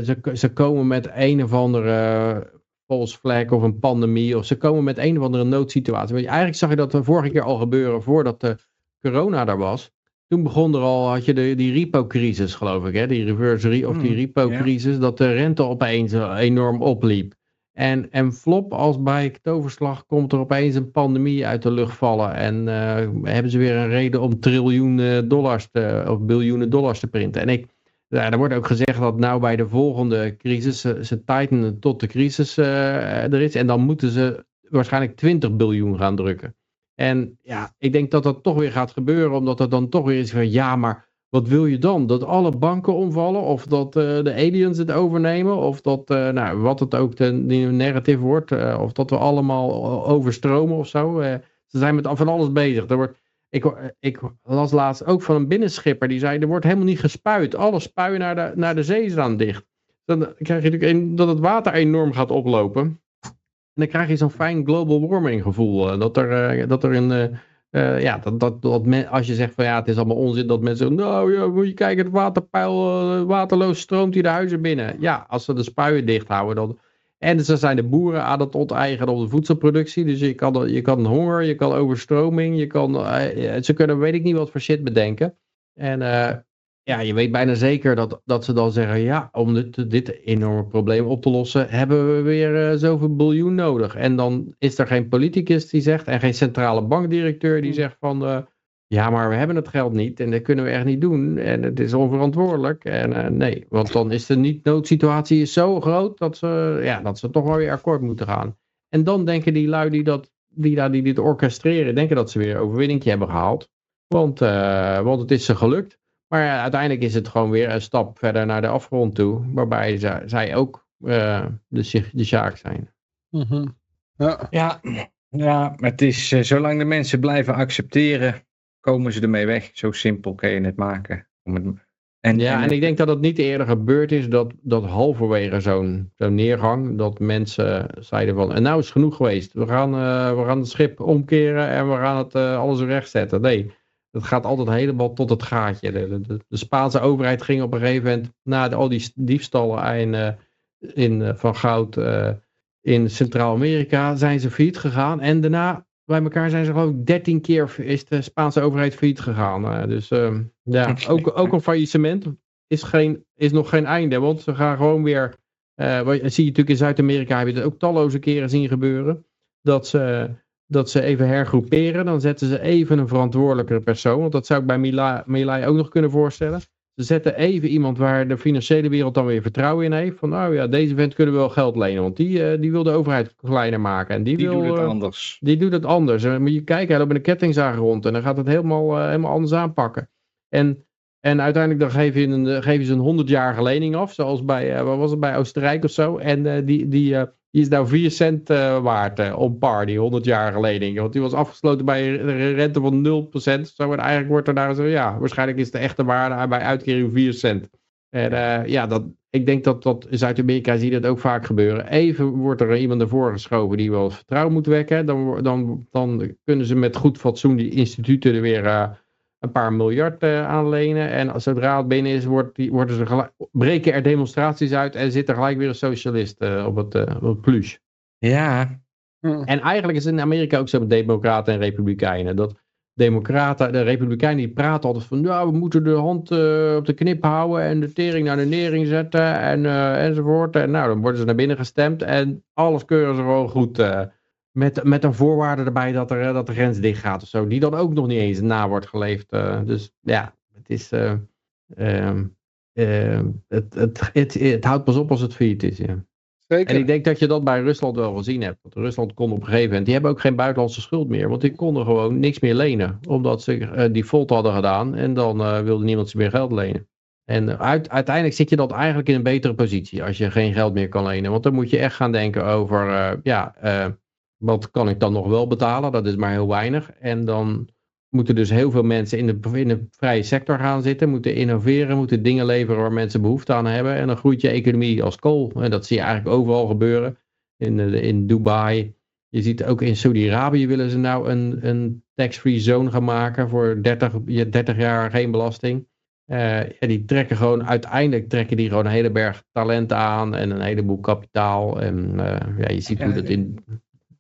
ze, ze komen met een of andere false flag of een pandemie. Of ze komen met een of andere noodsituatie. Want eigenlijk zag je dat de vorige keer al gebeuren voordat de corona daar was. Toen begon er al, had je de, die repo-crisis geloof ik, hè? die reverse re- of die Hmm, repo-crisis, dat de rente opeens eh, enorm opliep. En, en flop, als bij toverslag komt er opeens een pandemie uit de lucht vallen. En eh, hebben ze weer een reden om triljoenen dollars of biljoenen dollars te printen. En ik, ja, er wordt ook gezegd dat nou bij de volgende crisis, ze, ze tightenen tot de crisis eh, er is. En dan moeten ze waarschijnlijk 20 biljoen gaan drukken. En ja, ik denk dat dat toch weer gaat gebeuren, omdat er dan toch weer is van ja, maar wat wil je dan? Dat alle banken omvallen? Of dat eh, de aliens het overnemen? Of dat, eh, nou, wat het ook de, narrative wordt? eh, of dat we allemaal overstromen of zo? Ze zijn met van alles bezig. Er wordt, ik, ik las laatst ook van een binnenschipper die zei: er wordt helemaal niet gespuit. Alle spuien naar de, naar de zee staan dicht. dan krijg je natuurlijk dat het water enorm gaat oplopen. En dan krijg je zo'n fijn global warming gevoel. Dat er, dat er een, eh, ja, dat, dat, dat als je zegt van ja, het is allemaal onzin dat mensen nou ja, moet je kijken, het waterpeil, eh, waterloos stroomt hier de huizen binnen. Ja, als ze de spuien dicht houden, dan... En ze zijn de boeren aan het onteigenen op de voedselproductie. Dus je kan, je kan honger, je kan overstroming, je kan, eh, ze kunnen weet ik niet wat voor shit bedenken. En ja, je weet bijna zeker dat, dat ze dan zeggen, ja, om dit, dit enorme probleem op te lossen, hebben we weer eh, zoveel biljoen nodig. En dan is er geen politicus die zegt, en geen centrale bankdirecteur die zegt van, eh, ja, maar we hebben het geld niet en dat kunnen we echt niet doen. En het is onverantwoordelijk. En eh, nee, want dan is de niet-noodsituatie zo groot dat ze, ja, dat ze toch wel weer akkoord moeten gaan. En dan denken die lui die, dat, die, daar, die dit orchestreren, denken dat ze weer een overwinningje hebben gehaald. Want, want het is ze gelukt. Maar ja, uiteindelijk is het gewoon weer een stap verder naar de afgrond toe. Waarbij zij, zij ook eh, de, zich- de sjaak zijn. Mhm. Ja. Ja, ja maar het is, eh, zolang de mensen blijven accepteren, komen ze ermee weg. Zo simpel kan je het maken. Om het, en, Ja, en ik denk dat het niet eerder gebeurd is dat, dat halverwege zo'n zo'n neergang, dat mensen zeiden van, en nou is het genoeg geweest. We gaan, eh, we gaan het schip omkeren en we gaan het eh, alles rechtzetten. Nee, het gaat altijd helemaal tot het gaatje. De, de, de Spaanse overheid ging op een gegeven moment, na de- al die diefstallen in, eh, in, eh, van goud eh, in Centraal-Amerika, zijn ze failliet gegaan. En daarna, bij elkaar zijn ze geloof ik 13 keer is de Spaanse overheid failliet gegaan. Dus ehm, ja, ook, ook een faillissement is, geen, is nog geen einde. Want ze gaan gewoon weer. wat- zie je natuurlijk in Zuid-Amerika heb je het ook talloze keren zien gebeuren. Dat ze, dat ze even hergroeperen. Dan zetten ze even een verantwoordelijkere persoon. Want dat zou ik bij Mila- Milai ook nog kunnen voorstellen. Ze zetten even iemand waar de financiële wereld dan weer vertrouwen in heeft. Van nou ja, deze vent kunnen we wel geld lenen. Want die, eh, die wil de overheid kleiner maken. En die, die wil, doet het eh, anders. die doet het anders. En dan moet je kijken, hij loopt met een kettingzaag rond en dan gaat het helemaal, eh, helemaal anders aanpakken. En, en uiteindelijk dan geef je een, geef je ze een 100-jarige lening af, zoals bij, wat was het, bij Oostenrijk of zo. En die, die, die is nou 4 cent eh, waard op par, die 100-jarige lening. Want die was afgesloten bij een rente van 0%. Zo, en eigenlijk wordt er daar zo, ja, waarschijnlijk is de echte waarde bij uitkering 4 cent. En eh, ja, dat, ik denk dat dat in Zuid-Amerika zie dat ook vaak gebeuren. Even wordt er iemand ervoor geschoven die wel vertrouwen moet wekken. Dan, dan, dan kunnen ze met goed fatsoen die instituten er weer een paar miljard eh, aan lenen. En zodra het binnen is, wordt die, worden ze gelijk, breken er demonstraties uit en zit er gelijk weer een socialist eh, op het, eh, op het plus. Ja, En eigenlijk is het in Amerika ook zo met democraten en republikeinen. Dat democraten, de republikeinen die praten altijd van, ja, we moeten de hand eh, op de knip houden en de tering naar de nering zetten en, eh, enzovoort. En nou, dan worden ze naar binnen gestemd en alles keuren ze gewoon goed. Met, met een voorwaarde erbij dat, er, eh, dat de grens dicht gaat of zo, die dan ook nog niet eens na wordt geleefd. eh. dus ja, het is... eh, ehm, ehm, het, het, het, het, houdt pas op als het failliet is, ja. Zeker. En ik denk dat je dat bij Rusland wel gezien hebt. Want Rusland kon op een gegeven moment, die hebben ook geen buitenlandse schuld meer. Want die konden gewoon niks meer lenen. Omdat ze eh, default hadden gedaan en dan wilde niemand ze meer geld lenen. En uit, uiteindelijk zit je dat eigenlijk in een betere positie als je geen geld meer kan lenen. Want dan moet je echt gaan denken over, ja, wat kan ik dan nog wel betalen? Dat is maar heel weinig. En dan moeten dus heel veel mensen in de, in de vrije sector gaan zitten, moeten innoveren, moeten dingen leveren waar mensen behoefte aan hebben. En dan groeit je economie als kool. En dat zie je eigenlijk overal gebeuren. In, eh, in Dubai. Je ziet ook in Saudi-Arabië willen ze nou een, een tax-free zone gaan maken voor 30, je- 30 jaar geen belasting. Eh, ja, die trekken gewoon, uiteindelijk trekken die gewoon een hele berg talent aan en een heleboel kapitaal. En eh, ja, je ziet hoe dat in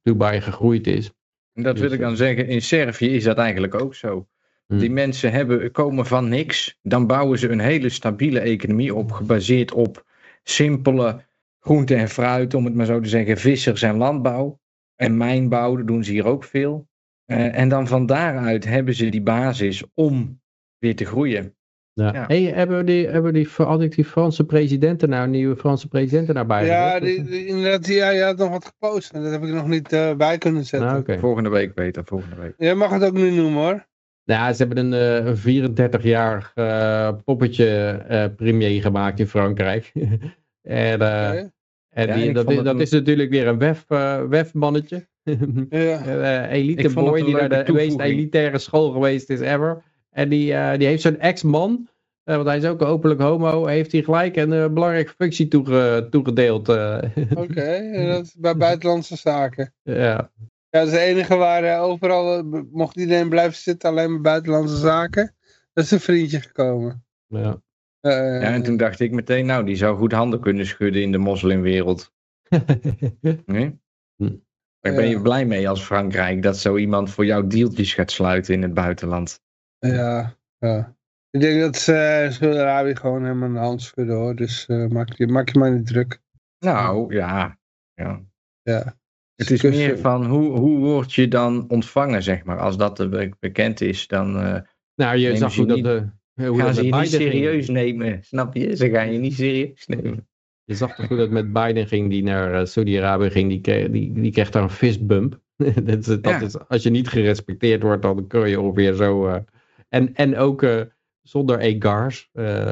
Dubai gegroeid is. en dat wil ik dan zeggen. In Servië is dat eigenlijk ook zo. Hm. Die mensen hebben, komen van niks. Dan bouwen ze een hele stabiele economie op, gebaseerd op simpele groente en fruit, om het maar zo te zeggen, vissers en landbouw. En mijnbouw, dat doen ze hier ook veel. Eh, en dan van daaruit hebben ze die basis om weer te groeien. Ja. Ja. Hey, hebben we die, hebben we die, had ik die Franse presidenten nou, nieuwe Franse presidenten naar bij Ja, gezet? die, die- inderdaad, ja, je had nog wat gepost. En dat heb ik nog niet eh, bij kunnen zetten. Nou. Volgende week, Peter, volgende week. Jij mag het ook nu noemen hoor. Nou, ze hebben een, eh, een 34-jarig eh, poppetje eh, premier gemaakt in Frankrijk. en eh, Oké. en Ja, dat, is, dat een- is natuurlijk weer een wef, wefmannetje. Ja. Eh, elite boy die naar de meest elitaire school geweest is ever. En die, eh, die heeft zijn ex-man Eh, want hij is ook openlijk homo. Heeft hij gelijk een eh, belangrijke functie toege- toegedeeld. eh. Oké, en dat is bij buitenlandse zaken. ja. Ja, dat is de enige waar overal, mocht iedereen blijven zitten, alleen maar buitenlandse zaken. Dat is een vriendje gekomen. ja. Eh, Ja, en toen dacht ik meteen, nou, die zou goed handen kunnen schudden in de moslimwereld. Nee? Hm. Daar ben je Ja. blij mee als Frankrijk dat zo iemand voor jou deeltjes gaat sluiten in het buitenland. Ja, ja. Ik denk dat ze uh, Saudi-Arabië gewoon helemaal de hand schudden hoor. Dus eh, maak, je, maak je maar niet druk. Nou, ja. ja. Ja. Het is Kussen. meer van, hoe, hoe word je dan ontvangen, zeg maar. Als dat bekend is, dan eh, Nou, je zag ze hoe dat, de, hoe gaan dat ze je niet ging. serieus nemen. Snap je? Ze gaan je niet serieus nemen. Je zag toch hoe dat met Biden ging, die naar eh, Saudi-Arabië ging, die kreeg, die, die kreeg daar een fistbump. dat is, dat Ja. is, als je niet gerespecteerd wordt, dan kun je ongeveer zo... eh, en, en ook eh, zonder egars, eh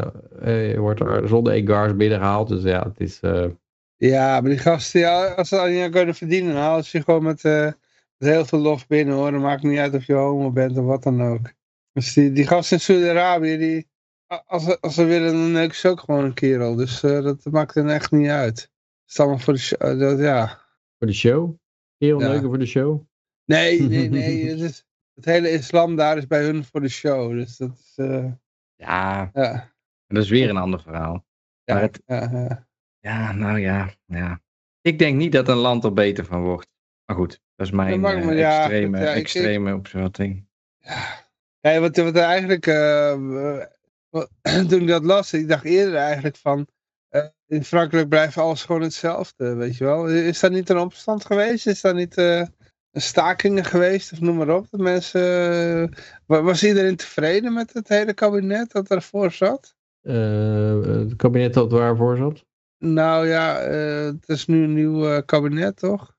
eh, wordt er zonder egars binnengehaald. Dus ja, het is... eh, Ja, maar die gasten, ja, als ze al niet aan kunnen verdienen, dan halen ze je gewoon met, eh, met heel veel lof binnen hoor. Dan maakt het niet uit of je homo bent of wat dan ook. Dus die, die gasten in Saudi-Arabië, die, als, ze- als ze willen, dan neuken ze ook gewoon een kerel. Dus eh, dat maakt hen echt niet uit. Het is allemaal voor de show, eh, dat, ja. voor de show. Heel Ja. voor de show. Nee, nee, nee. het, is, het hele islam daar is bij hun voor de show. Dus dat is, eh, Ja, ja. dat is weer een ander verhaal. Ja, Maar het, ja, ja. ja, nou ja, ja. Ik denk niet dat een land er beter van wordt. Maar goed, dat is mijn eh, ja, extreme, goed, ja, ik- extreme opvatting. Nee, wat, wat eigenlijk, eh, wat- toen ik dat las, ik dacht eerder eigenlijk van, in Frankrijk blijft alles gewoon hetzelfde, weet je wel. Is daar niet een opstand geweest? Is daar niet stakingen geweest, of noem maar op? Dat mensen, eh, wa- was iedereen tevreden met het hele kabinet dat ervoor zat? Eh, het kabinet dat waarvoor zat. Nou ja, eh, het is nu een nieuw kabinet, toch?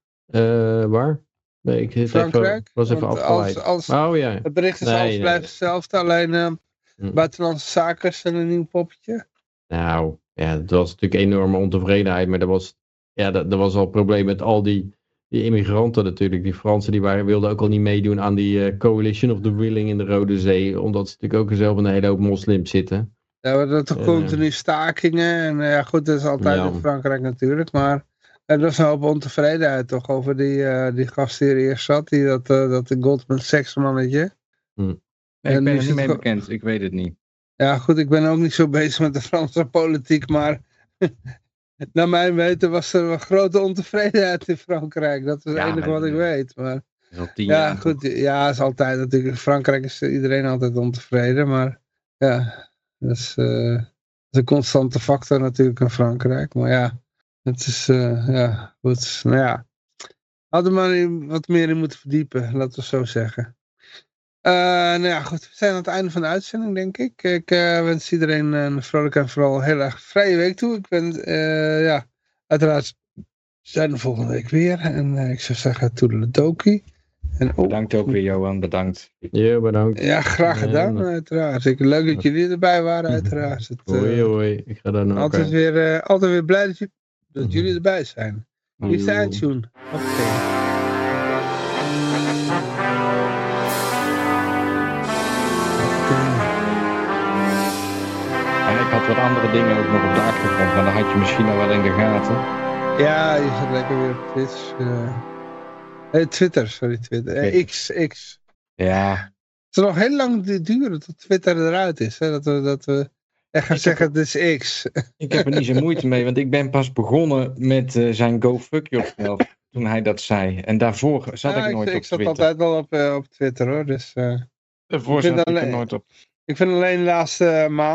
Waar? Nee, ik zit even, Frankrijk? was even afgeleid. als- als- oh ja. Het bericht is Nee, alles nee. blijft hetzelfde, alleen Hm. buitenlandse zaken zijn een nieuw poppetje. Nou, ja, het was natuurlijk enorme ontevredenheid, maar er was, ja, er, er was al een probleem met al die, die immigranten natuurlijk. Die Fransen die waren, wilden ook al niet meedoen aan die eh, Coalition of the Willing in de Rode Zee, omdat ze natuurlijk ook zelf een hele hoop moslims zitten. Ja, maar dat er Eh. continu stakingen. En eh, ja, goed, dat is altijd Ja. in Frankrijk natuurlijk. Maar er was een hoop ontevredenheid toch over die, eh, die gast die er eerst zat. Die, dat, eh, dat de Goldman Sachs mannetje. Nee, En ik nu ben er is niet het mee bekend, ik weet het niet. Ja goed, ik ben ook niet zo bezig met de Franse politiek. Maar naar mijn weten was er een grote ontevredenheid in Frankrijk. Dat is het Ja, enige wat ik weet. Maar ja, goed. Ja, is altijd natuurlijk. In Frankrijk is iedereen altijd ontevreden. Maar ja, dat is, eh, dat is een constante factor natuurlijk in Frankrijk. Maar ja, het is, eh, ja, goed. Nou ja, hadden we maar wat meer in moeten verdiepen, laten we zo zeggen. Eh, nou ja, goed. We zijn aan het einde van de uitzending, denk ik. Ik eh, wens iedereen een vrolijke en vooral heel erg vrije week toe. Ik ben, eh, ja, uiteraard zijn we volgende week weer. En eh, ik zou zeggen, toedeledokie. En oh, Bedankt ook weer, Johan. Bedankt. Ja, bedankt. ja, graag Ja, gedaan, maar- uiteraard. Ik, leuk dat jullie erbij waren, uiteraard. Het, eh, Hoi, hoi. Ik ga dan ook... altijd, eh, weer, eh, altijd weer blij dat, je, dat Mhm. jullie erbij zijn. Hier is de eindtune. Oké. Had wat andere dingen ook nog op de achtergrond, maar dat had je misschien al wel in de gaten. Ja, je zit lekker weer op Twitch. eh. Eh, Twitter, sorry, Twitter. Eh, X, X. Ja, Het zal nog heel lang du- duren tot Twitter eruit is. Hè? Dat, we, dat we echt gaan Ik heb- zeggen, het is X. ik heb er niet zo moeite mee, want ik ben pas begonnen met eh, zijn Go Fuck Yourself toen hij dat zei. En daarvoor zat Ja, ik nooit ik, op zat Twitter. altijd wel op, op Twitter hoor. Dus, eh, Daarvoor ik vind zat ik er alleen- nooit op. ik vind alleen de laatste maand